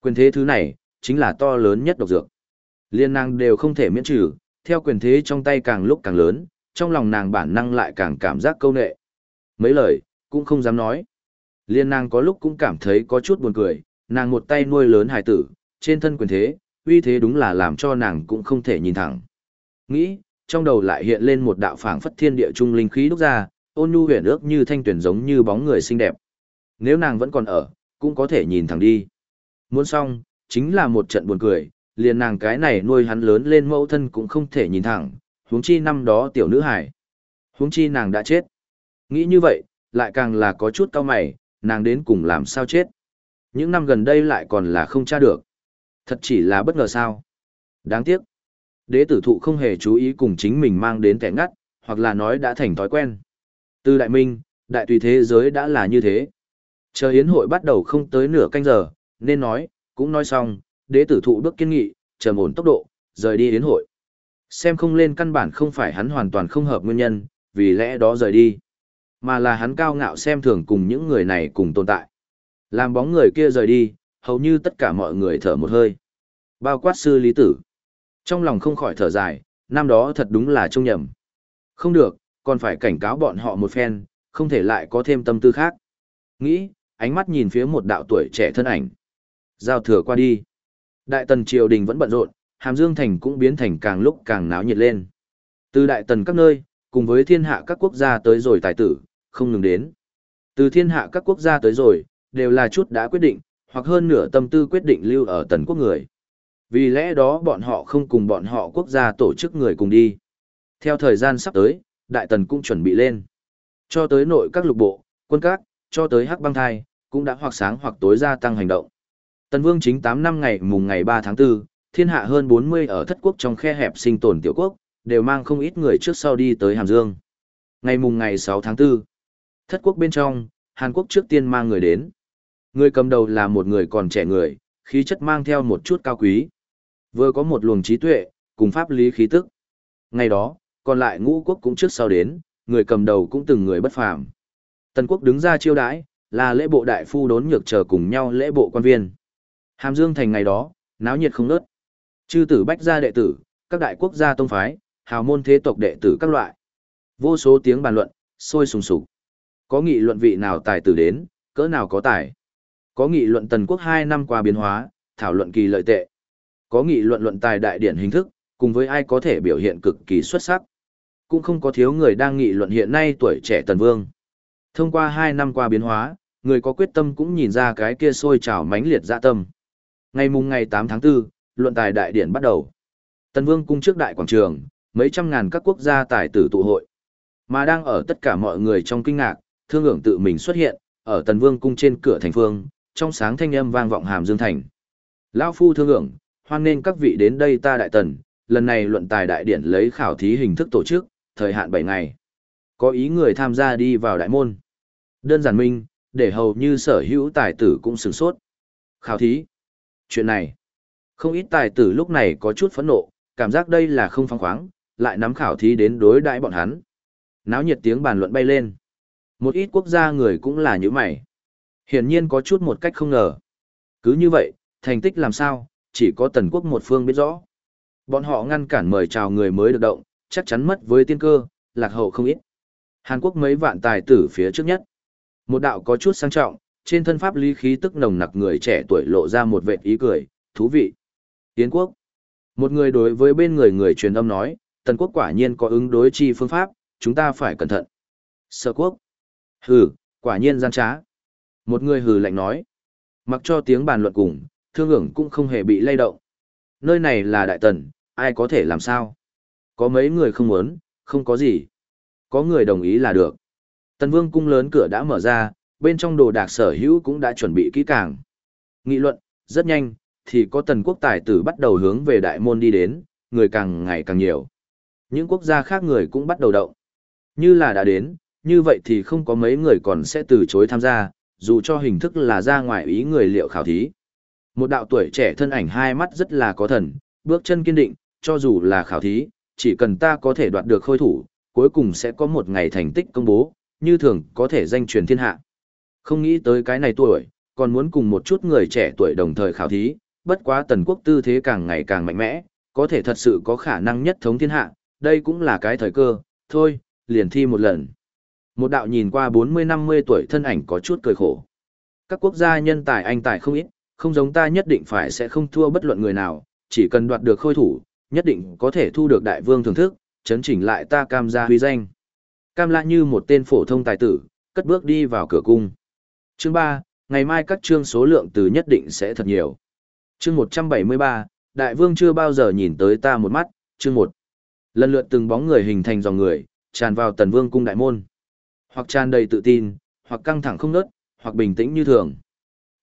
Quyền thế thứ này, chính là to lớn nhất độc dược. Liên nàng đều không thể miễn trừ, theo quyền thế trong tay càng lúc càng lớn, trong lòng nàng bản năng lại càng cảm giác câu nệ. Mấy lời, cũng không dám nói. Liên nàng có lúc cũng cảm thấy có chút buồn cười, nàng một tay nuôi lớn hài tử, trên thân quyền thế, uy thế đúng là làm cho nàng cũng không thể nhìn thẳng. Nghĩ, trong đầu lại hiện lên một đạo phảng phất thiên địa trung linh khí đúc ra, ôn nhu huyền ước như thanh tuyển giống như bóng người xinh đẹp. Nếu nàng vẫn còn ở, cũng có thể nhìn thẳng đi. Muốn xong, chính là một trận buồn cười, liền nàng cái này nuôi hắn lớn lên mẫu thân cũng không thể nhìn thẳng, huống chi năm đó tiểu nữ hải. Huống chi nàng đã chết. Nghĩ như vậy, lại càng là có chút cao mày, nàng đến cùng làm sao chết. Những năm gần đây lại còn là không tra được. Thật chỉ là bất ngờ sao. Đáng tiếc. Đế tử thụ không hề chú ý cùng chính mình mang đến kẻ ngắt, hoặc là nói đã thành thói quen. Từ đại minh, đại tùy thế giới đã là như thế. Chờ hiến hội bắt đầu không tới nửa canh giờ, nên nói, cũng nói xong, đế tử thụ bước kiên nghị, trầm ổn tốc độ, rời đi hiến hội. Xem không lên căn bản không phải hắn hoàn toàn không hợp nguyên nhân, vì lẽ đó rời đi. Mà là hắn cao ngạo xem thường cùng những người này cùng tồn tại. Làm bóng người kia rời đi, hầu như tất cả mọi người thở một hơi. Bao quát sư lý tử. Trong lòng không khỏi thở dài, năm đó thật đúng là trông nhầm. Không được, còn phải cảnh cáo bọn họ một phen, không thể lại có thêm tâm tư khác. Nghĩ, ánh mắt nhìn phía một đạo tuổi trẻ thân ảnh. Giao thừa qua đi. Đại tần triều đình vẫn bận rộn, Hàm Dương Thành cũng biến thành càng lúc càng náo nhiệt lên. Từ đại tần các nơi, cùng với thiên hạ các quốc gia tới rồi tài tử, không ngừng đến. Từ thiên hạ các quốc gia tới rồi, đều là chút đã quyết định, hoặc hơn nửa tâm tư quyết định lưu ở tần quốc người. Vì lẽ đó bọn họ không cùng bọn họ quốc gia tổ chức người cùng đi. Theo thời gian sắp tới, đại tần cũng chuẩn bị lên. Cho tới nội các lục bộ, quân các, cho tới hắc băng thai, cũng đã hoặc sáng hoặc tối gia tăng hành động. Tần Vương chính 8 năm ngày mùng ngày 3 tháng 4, thiên hạ hơn 40 ở thất quốc trong khe hẹp sinh tồn tiểu quốc, đều mang không ít người trước sau đi tới Hàm Dương. Ngày mùng ngày 6 tháng 4, thất quốc bên trong, Hàn Quốc trước tiên mang người đến. Người cầm đầu là một người còn trẻ người, khí chất mang theo một chút cao quý. Vừa có một luồng trí tuệ, cùng pháp lý khí tức. Ngày đó, còn lại ngũ quốc cũng trước sau đến, người cầm đầu cũng từng người bất phàm. Tần quốc đứng ra chiêu đãi, là lễ bộ đại phu đốn nhược chờ cùng nhau lễ bộ quan viên. Hàm Dương thành ngày đó, náo nhiệt không nớt. Chư tử bách gia đệ tử, các đại quốc gia tông phái, hào môn thế tộc đệ tử các loại. Vô số tiếng bàn luận, sôi sùng sục. Có nghị luận vị nào tài tử đến, cỡ nào có tài. Có nghị luận tần quốc hai năm qua biến hóa, thảo luận kỳ lợi tệ. Có nghị luận luận tài đại điển hình thức, cùng với ai có thể biểu hiện cực kỳ xuất sắc. Cũng không có thiếu người đang nghị luận hiện nay tuổi trẻ tần vương. Thông qua hai năm qua biến hóa, người có quyết tâm cũng nhìn ra cái kia sôi trào mãnh liệt dạ tâm. Ngày mùng ngày 8 tháng 4, luận tài đại điển bắt đầu. Tần Vương cung trước đại quảng trường, mấy trăm ngàn các quốc gia tài tử tụ hội. Mà đang ở tất cả mọi người trong kinh ngạc, thương ưởng tự mình xuất hiện, ở Tần Vương cung trên cửa thành phương, trong sáng thanh âm vang vọng hàm dương thành. Lão phu thương ưởng, hoan nên các vị đến đây ta đại tần, lần này luận tài đại điển lấy khảo thí hình thức tổ chức, thời hạn 7 ngày. Có ý người tham gia đi vào đại môn. Đơn giản minh, để hầu như sở hữu tài tử cũng sửng sốt. Khảo thí. Chuyện này. Không ít tài tử lúc này có chút phẫn nộ, cảm giác đây là không phong khoáng, lại nắm khảo thí đến đối đãi bọn hắn. Náo nhiệt tiếng bàn luận bay lên. Một ít quốc gia người cũng là như mày. Hiển nhiên có chút một cách không ngờ. Cứ như vậy, thành tích làm sao, chỉ có tần quốc một phương biết rõ. Bọn họ ngăn cản mời chào người mới được động, chắc chắn mất với tiên cơ, lạc hậu không ít. Hàn Quốc mấy vạn tài tử phía trước nhất. Một đạo có chút sang trọng, trên thân pháp lý khí tức nồng nặc người trẻ tuổi lộ ra một vệt ý cười, thú vị. Yến quốc. Một người đối với bên người người truyền âm nói, tần quốc quả nhiên có ứng đối chi phương pháp, chúng ta phải cẩn thận. Sở quốc. Hừ, quả nhiên gian trá. Một người hừ lạnh nói. Mặc cho tiếng bàn luận cùng, thương ưởng cũng không hề bị lay động. Nơi này là đại tần, ai có thể làm sao? Có mấy người không muốn, không có gì. Có người đồng ý là được. Tần vương cung lớn cửa đã mở ra, bên trong đồ đạc sở hữu cũng đã chuẩn bị kỹ càng. Nghị luận, rất nhanh, thì có tần quốc tài tử bắt đầu hướng về đại môn đi đến, người càng ngày càng nhiều. Những quốc gia khác người cũng bắt đầu động. Như là đã đến, như vậy thì không có mấy người còn sẽ từ chối tham gia, dù cho hình thức là ra ngoài ý người liệu khảo thí. Một đạo tuổi trẻ thân ảnh hai mắt rất là có thần, bước chân kiên định, cho dù là khảo thí, chỉ cần ta có thể đoạt được khôi thủ, cuối cùng sẽ có một ngày thành tích công bố, như thường có thể danh truyền thiên hạ. Không nghĩ tới cái này tuổi, còn muốn cùng một chút người trẻ tuổi đồng thời khảo thí, bất quá tần quốc tư thế càng ngày càng mạnh mẽ, có thể thật sự có khả năng nhất thống thiên hạ, đây cũng là cái thời cơ, thôi, liền thi một lần. Một đạo nhìn qua 40-50 tuổi thân ảnh có chút cười khổ. Các quốc gia nhân tài anh tài không ít, không giống ta nhất định phải sẽ không thua bất luận người nào, chỉ cần đoạt được khôi thủ, nhất định có thể thu được đại vương thưởng thức, chấn chỉnh lại ta cam gia huy danh. Cam lạ như một tên phổ thông tài tử, cất bước đi vào cửa cung. Chương 3, ngày mai các chương số lượng từ nhất định sẽ thật nhiều. Chương 173, đại vương chưa bao giờ nhìn tới ta một mắt, chương 1. Lần lượt từng bóng người hình thành dòng người, tràn vào tần vương cung đại môn. Hoặc tràn đầy tự tin, hoặc căng thẳng không nớt, hoặc bình tĩnh như thường.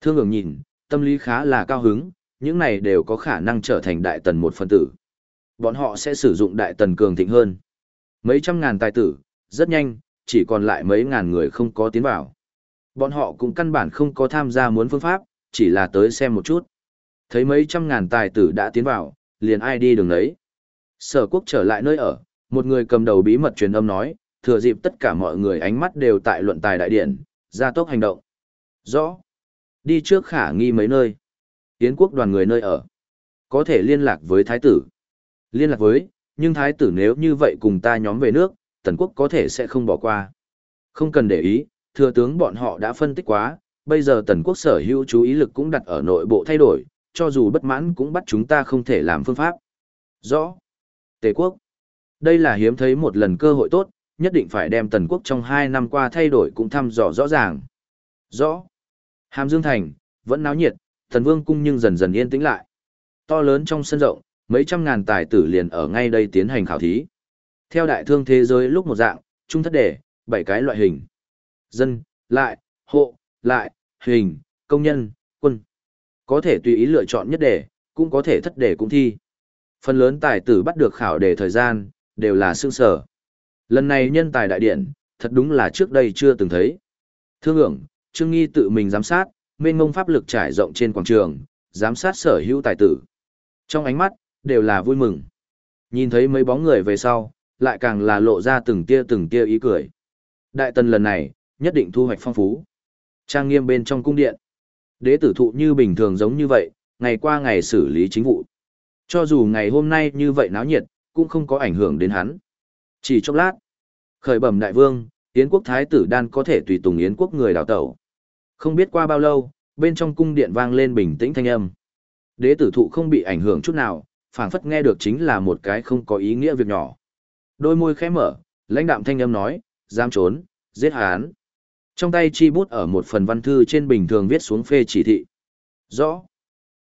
Thương ưởng nhìn, tâm lý khá là cao hứng, những này đều có khả năng trở thành đại tần một phần tử. Bọn họ sẽ sử dụng đại tần cường thịnh hơn. Mấy trăm ngàn tài tử, rất nhanh, chỉ còn lại mấy ngàn người không có tiến vào. Bọn họ cũng căn bản không có tham gia muốn phương pháp, chỉ là tới xem một chút. Thấy mấy trăm ngàn tài tử đã tiến vào, liền ai đi đường đấy. Sở quốc trở lại nơi ở, một người cầm đầu bí mật truyền âm nói, thừa dịp tất cả mọi người ánh mắt đều tại luận tài đại điện, ra tốc hành động. Rõ. Đi trước khả nghi mấy nơi. Yến quốc đoàn người nơi ở. Có thể liên lạc với thái tử. Liên lạc với, nhưng thái tử nếu như vậy cùng ta nhóm về nước, tần quốc có thể sẽ không bỏ qua. Không cần để ý, thừa tướng bọn họ đã phân tích quá, bây giờ tần quốc sở hữu chú ý lực cũng đặt ở nội bộ thay đổi, cho dù bất mãn cũng bắt chúng ta không thể làm phương pháp. Rõ. Tề quốc. Đây là hiếm thấy một lần cơ hội tốt, nhất định phải đem tần quốc trong hai năm qua thay đổi cũng thăm dò rõ ràng. Rõ. Hàm Dương Thành, vẫn náo nhiệt, thần vương cung nhưng dần dần yên tĩnh lại. To lớn trong sân rộng, mấy trăm ngàn tài tử liền ở ngay đây tiến hành khảo thí. Theo đại thương thế giới lúc một dạng, trung thất đề, bảy cái loại hình. Dân, lại, hộ, lại, hình, công nhân. Có thể tùy ý lựa chọn nhất đề, cũng có thể thất đề cũng thi. Phần lớn tài tử bắt được khảo đề thời gian, đều là xương sở. Lần này nhân tài đại điện, thật đúng là trước đây chưa từng thấy. Thương ưởng, Trương Nghi tự mình giám sát, mênh ngông pháp lực trải rộng trên quảng trường, giám sát sở hữu tài tử. Trong ánh mắt, đều là vui mừng. Nhìn thấy mấy bóng người về sau, lại càng là lộ ra từng tia từng tia ý cười. Đại tần lần này, nhất định thu hoạch phong phú. Trang nghiêm bên trong cung điện. Đế tử thụ như bình thường giống như vậy, ngày qua ngày xử lý chính vụ. Cho dù ngày hôm nay như vậy náo nhiệt, cũng không có ảnh hưởng đến hắn. Chỉ chốc lát, khởi bẩm đại vương, Yến quốc thái tử đan có thể tùy tùng Yến quốc người đào tẩu. Không biết qua bao lâu, bên trong cung điện vang lên bình tĩnh thanh âm. Đế tử thụ không bị ảnh hưởng chút nào, phảng phất nghe được chính là một cái không có ý nghĩa việc nhỏ. Đôi môi khẽ mở, lãnh đạm thanh âm nói, dám trốn, giết hắn trong tay chi bút ở một phần văn thư trên bình thường viết xuống phê chỉ thị. Rõ.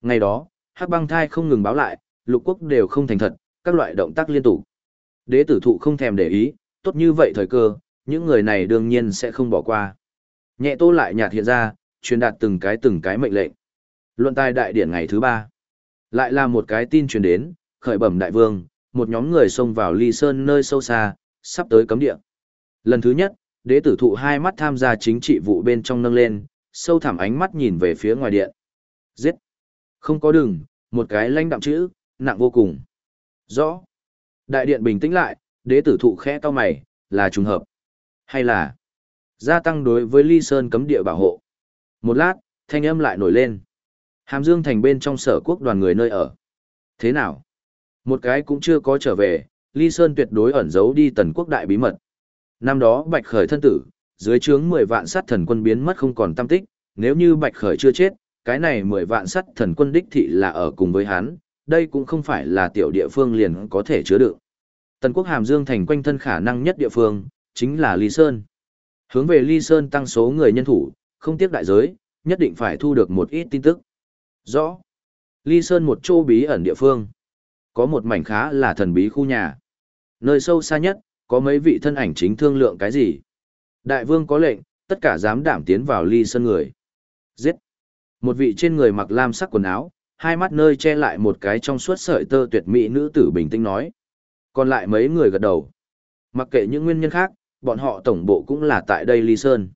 Ngày đó, hắc băng thai không ngừng báo lại, lục quốc đều không thành thật, các loại động tác liên tục. Đế tử thụ không thèm để ý, tốt như vậy thời cơ, những người này đương nhiên sẽ không bỏ qua. Nhẹ tô lại nhạt hiện ra, truyền đạt từng cái từng cái mệnh lệnh. Luận tài đại điển ngày thứ ba. Lại là một cái tin truyền đến, khởi bẩm đại vương, một nhóm người xông vào ly sơn nơi sâu xa, sắp tới cấm địa. Lần thứ nhất, đế tử thụ hai mắt tham gia chính trị vụ bên trong nâng lên, sâu thẳm ánh mắt nhìn về phía ngoài điện. Giết! Không có đường một cái lanh đạm chữ, nặng vô cùng. Rõ! Đại điện bình tĩnh lại, đế tử thụ khẽ to mày, là trùng hợp. Hay là gia tăng đối với ly sơn cấm địa bảo hộ. Một lát, thanh âm lại nổi lên. Hàm Dương thành bên trong sở quốc đoàn người nơi ở. Thế nào? Một cái cũng chưa có trở về, Ly Sơn tuyệt đối ẩn giấu đi tần quốc đại bí mật. Năm đó Bạch Khởi thân tử, dưới trướng 10 vạn sát thần quân biến mất không còn tâm tích, nếu như Bạch Khởi chưa chết, cái này 10 vạn sát thần quân đích thị là ở cùng với hắn, đây cũng không phải là tiểu địa phương liền có thể chứa được. Tần quốc Hàm Dương thành quanh thân khả năng nhất địa phương, chính là Ly Sơn. Hướng về Ly Sơn tăng số người nhân thủ, không tiếc đại giới, nhất định phải thu được một ít tin tức. Rõ. Ly Sơn một chỗ bí ẩn địa phương. Có một mảnh khá là thần bí khu nhà. Nơi sâu xa nhất, có mấy vị thân ảnh chính thương lượng cái gì. Đại vương có lệnh, tất cả dám đảm tiến vào Ly Sơn người. Giết. Một vị trên người mặc lam sắc quần áo, hai mắt nơi che lại một cái trong suốt sợi tơ tuyệt mỹ nữ tử bình tĩnh nói. Còn lại mấy người gật đầu. Mặc kệ những nguyên nhân khác, bọn họ tổng bộ cũng là tại đây Ly Sơn.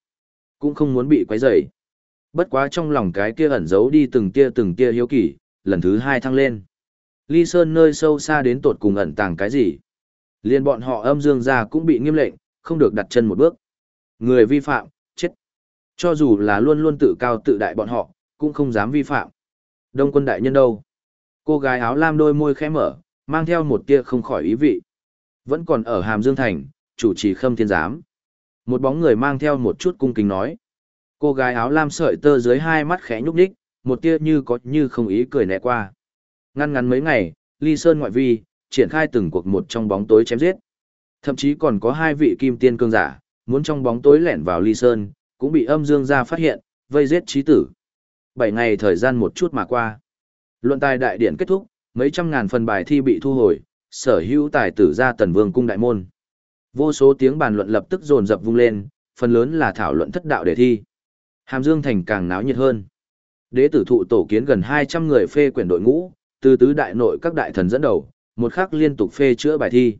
Cũng không muốn bị quấy rầy. Bất quá trong lòng cái kia ẩn giấu đi từng tia từng tia hiếu kỳ, lần thứ hai thăng lên. Ly Sơn nơi sâu xa đến tột cùng ẩn tàng cái gì? Liên bọn họ âm dương ra cũng bị nghiêm lệnh, không được đặt chân một bước. Người vi phạm, chết. Cho dù là luôn luôn tự cao tự đại bọn họ, cũng không dám vi phạm. Đông quân đại nhân đâu? Cô gái áo lam đôi môi khẽ mở, mang theo một tia không khỏi ý vị. Vẫn còn ở Hàm Dương Thành, chủ trì khâm thiên giám. Một bóng người mang theo một chút cung kính nói. Cô gái áo lam sợi tơ dưới hai mắt khẽ nhúc nhích, một tia như có như không ý cười nẹ qua. Ngăn ngắn mấy ngày, Ly Sơn ngoại vi, triển khai từng cuộc một trong bóng tối chém giết. Thậm chí còn có hai vị kim tiên cương giả, muốn trong bóng tối lẻn vào Ly Sơn, cũng bị âm dương gia phát hiện, vây giết trí tử. Bảy ngày thời gian một chút mà qua. Luận tài đại điện kết thúc, mấy trăm ngàn phần bài thi bị thu hồi, sở hữu tài tử ra tần vương cung đại môn. Vô số tiếng bàn luận lập tức dồn dập vung lên, phần lớn là thảo luận thất đạo đề thi. Hàm Dương thành càng náo nhiệt hơn. Đế tử thụ tổ kiến gần 200 người phê quyển đội ngũ, từ tứ đại nội các đại thần dẫn đầu, một khắc liên tục phê chữa bài thi.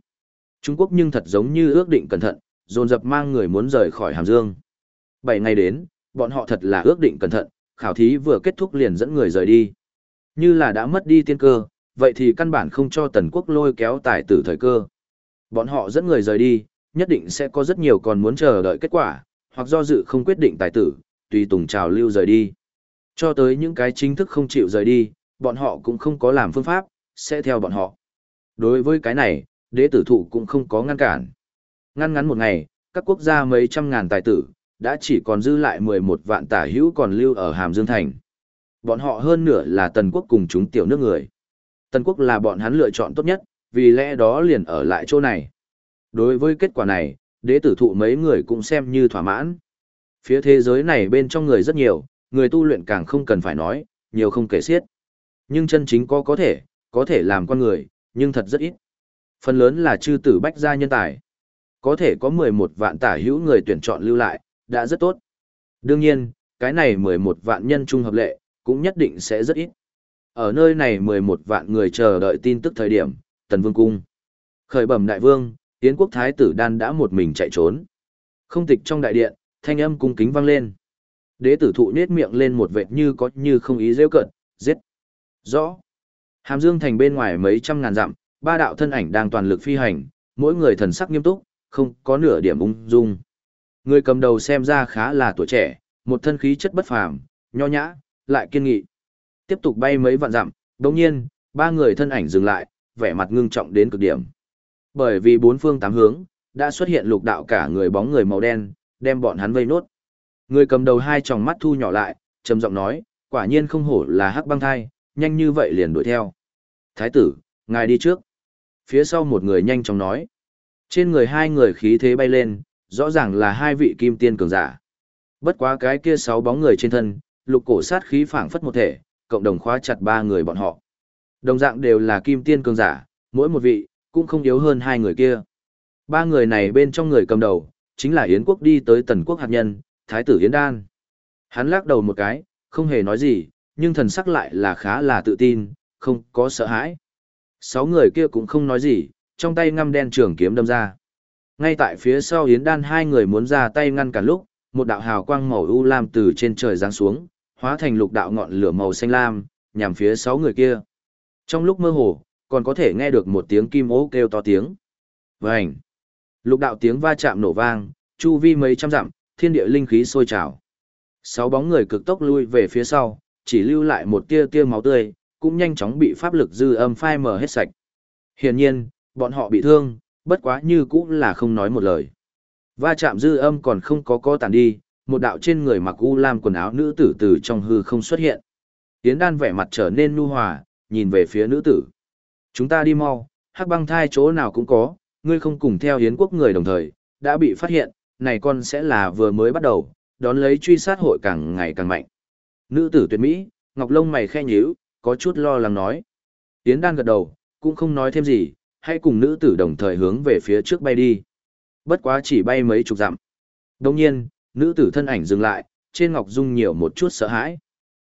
Trung Quốc nhưng thật giống như ước định cẩn thận, dồn dập mang người muốn rời khỏi Hàm Dương. Bảy ngày đến, bọn họ thật là ước định cẩn thận, khảo thí vừa kết thúc liền dẫn người rời đi. Như là đã mất đi tiên cơ, vậy thì căn bản không cho tần quốc lôi kéo tài tử thời cơ. Bọn họ dẫn người rời đi, nhất định sẽ có rất nhiều còn muốn chờ đợi kết quả, hoặc do dự không quyết định tài tử, tùy tùng trào lưu rời đi. Cho tới những cái chính thức không chịu rời đi, bọn họ cũng không có làm phương pháp, sẽ theo bọn họ. Đối với cái này, đế tử thụ cũng không có ngăn cản. Ngăn ngắn một ngày, các quốc gia mấy trăm ngàn tài tử, đã chỉ còn dư lại 11 vạn tả hữu còn lưu ở Hàm Dương Thành. Bọn họ hơn nửa là tần quốc cùng chúng tiểu nước người. Tần quốc là bọn hắn lựa chọn tốt nhất, vì lẽ đó liền ở lại chỗ này. Đối với kết quả này, đế tử thụ mấy người cũng xem như thỏa mãn. Phía thế giới này bên trong người rất nhiều, người tu luyện càng không cần phải nói, nhiều không kể xiết. Nhưng chân chính có có thể, có thể làm con người, nhưng thật rất ít. Phần lớn là chư tử bách gia nhân tài. có thể có 11 vạn tả hữu người tuyển chọn lưu lại, đã rất tốt. Đương nhiên, cái này 11 vạn nhân trung hợp lệ, cũng nhất định sẽ rất ít. Ở nơi này 11 vạn người chờ đợi tin tức thời điểm, Tần Vương Cung. Khởi bẩm đại vương, Yến quốc thái tử đan đã một mình chạy trốn. Không tịch trong đại điện, thanh âm cung kính vang lên. Đế tử thụ nết miệng lên một vệt như có như không ý rêu cận, giết. Rõ. Hàm Dương thành bên ngoài mấy trăm ngàn dặm, ba đạo thân ảnh đang toàn lực phi hành, mỗi người thần sắc nghiêm túc, không có nửa điểm ung dung. Người cầm đầu xem ra khá là tuổi trẻ, một thân khí chất bất phàm, nho nhã, lại kiên nghị. Tiếp tục bay mấy vạn dặm, đồng nhiên, ba người thân ảnh dừng lại, vẻ mặt ngưng trọng đến cực điểm. Bởi vì bốn phương tám hướng, đã xuất hiện lục đạo cả người bóng người màu đen, đem bọn hắn vây nốt. Người cầm đầu hai tròng mắt thu nhỏ lại, trầm giọng nói, quả nhiên không hổ là hắc băng thai, nhanh như vậy liền đuổi theo. Thái tử, ngài đi trước. Phía sau một người nhanh chóng nói. Trên người hai người khí thế bay lên, rõ ràng là hai vị kim tiên cường giả. Bất quá cái kia sáu bóng người trên thân, lục cổ sát khí phảng phất một thể, cộng đồng khóa chặt ba người bọn họ. Đồng dạng đều là kim tiên cường giả, mỗi một vị, cũng không yếu hơn hai người kia. Ba người này bên trong người cầm đầu, chính là Yến quốc đi tới tần quốc hạt nhân, Thái tử Yến Đan. Hắn lắc đầu một cái, không hề nói gì, nhưng thần sắc lại là khá là tự tin, không có sợ hãi. Sáu người kia cũng không nói gì, trong tay ngăm đen trường kiếm đâm ra. Ngay tại phía sau Yến Đan hai người muốn ra tay ngăn cản lúc, một đạo hào quang màu u lam từ trên trời giáng xuống, hóa thành lục đạo ngọn lửa màu xanh lam, nhằm phía sáu người kia. Trong lúc mơ hồ, còn có thể nghe được một tiếng kim ố kêu to tiếng. Vành! Lục đạo tiếng va chạm nổ vang, chu vi mấy trăm dặm, thiên địa linh khí sôi trào. Sáu bóng người cực tốc lui về phía sau, chỉ lưu lại một tia tia máu tươi, cũng nhanh chóng bị pháp lực dư âm phai mờ hết sạch. Hiển nhiên, bọn họ bị thương, bất quá như cũng là không nói một lời. Va chạm dư âm còn không có co tàn đi, một đạo trên người mặc u lam quần áo nữ tử từ trong hư không xuất hiện. Tiến đan vẻ mặt trở nên nu hòa, nhìn về phía nữ tử. Chúng ta đi mau, hắc băng thai chỗ nào cũng có, ngươi không cùng theo hiến quốc người đồng thời, đã bị phát hiện, này con sẽ là vừa mới bắt đầu, đón lấy truy sát hội càng ngày càng mạnh. Nữ tử tuyệt mỹ, ngọc lông mày khe nhíu, có chút lo lắng nói. Tiến đan gật đầu, cũng không nói thêm gì, hãy cùng nữ tử đồng thời hướng về phía trước bay đi. Bất quá chỉ bay mấy chục dặm. Đồng nhiên, nữ tử thân ảnh dừng lại, trên ngọc dung nhiều một chút sợ hãi.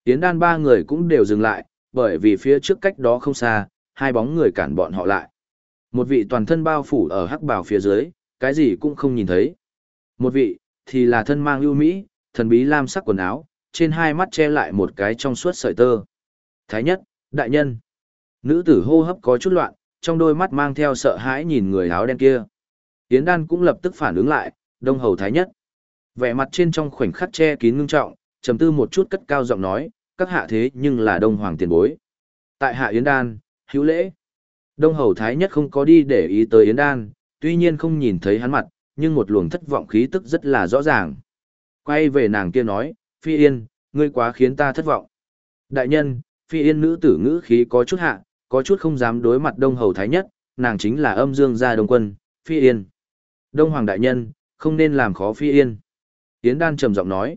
Tiến đan ba người cũng đều dừng lại, bởi vì phía trước cách đó không xa, hai bóng người cản bọn họ lại. Một vị toàn thân bao phủ ở hắc bào phía dưới, cái gì cũng không nhìn thấy. Một vị, thì là thân mang ưu mỹ, thần bí lam sắc quần áo, trên hai mắt che lại một cái trong suốt sợi tơ. Thái nhất, đại nhân. Nữ tử hô hấp có chút loạn, trong đôi mắt mang theo sợ hãi nhìn người áo đen kia. Yến đan cũng lập tức phản ứng lại, đông hầu thái nhất. Vẻ mặt trên trong khoảnh khắc che kín ngưng trọng, trầm tư một chút cất cao giọng nói, các hạ thế nhưng là đông hoàng tiền bối. Tại hạ Yến đan, hữu lễ. Đông hầu thái nhất không có đi để ý tới Yến đan, tuy nhiên không nhìn thấy hắn mặt, nhưng một luồng thất vọng khí tức rất là rõ ràng. Quay về nàng kia nói, Phi Yên, ngươi quá khiến ta thất vọng. Đại nhân, Phi Yên nữ tử ngữ khí có chút hạ, có chút không dám đối mặt Đông Hầu Thái Nhất, nàng chính là âm dương gia Đông Quân, Phi Yên. Đông Hoàng Đại Nhân, không nên làm khó Phi Yên. Yến Đan trầm giọng nói.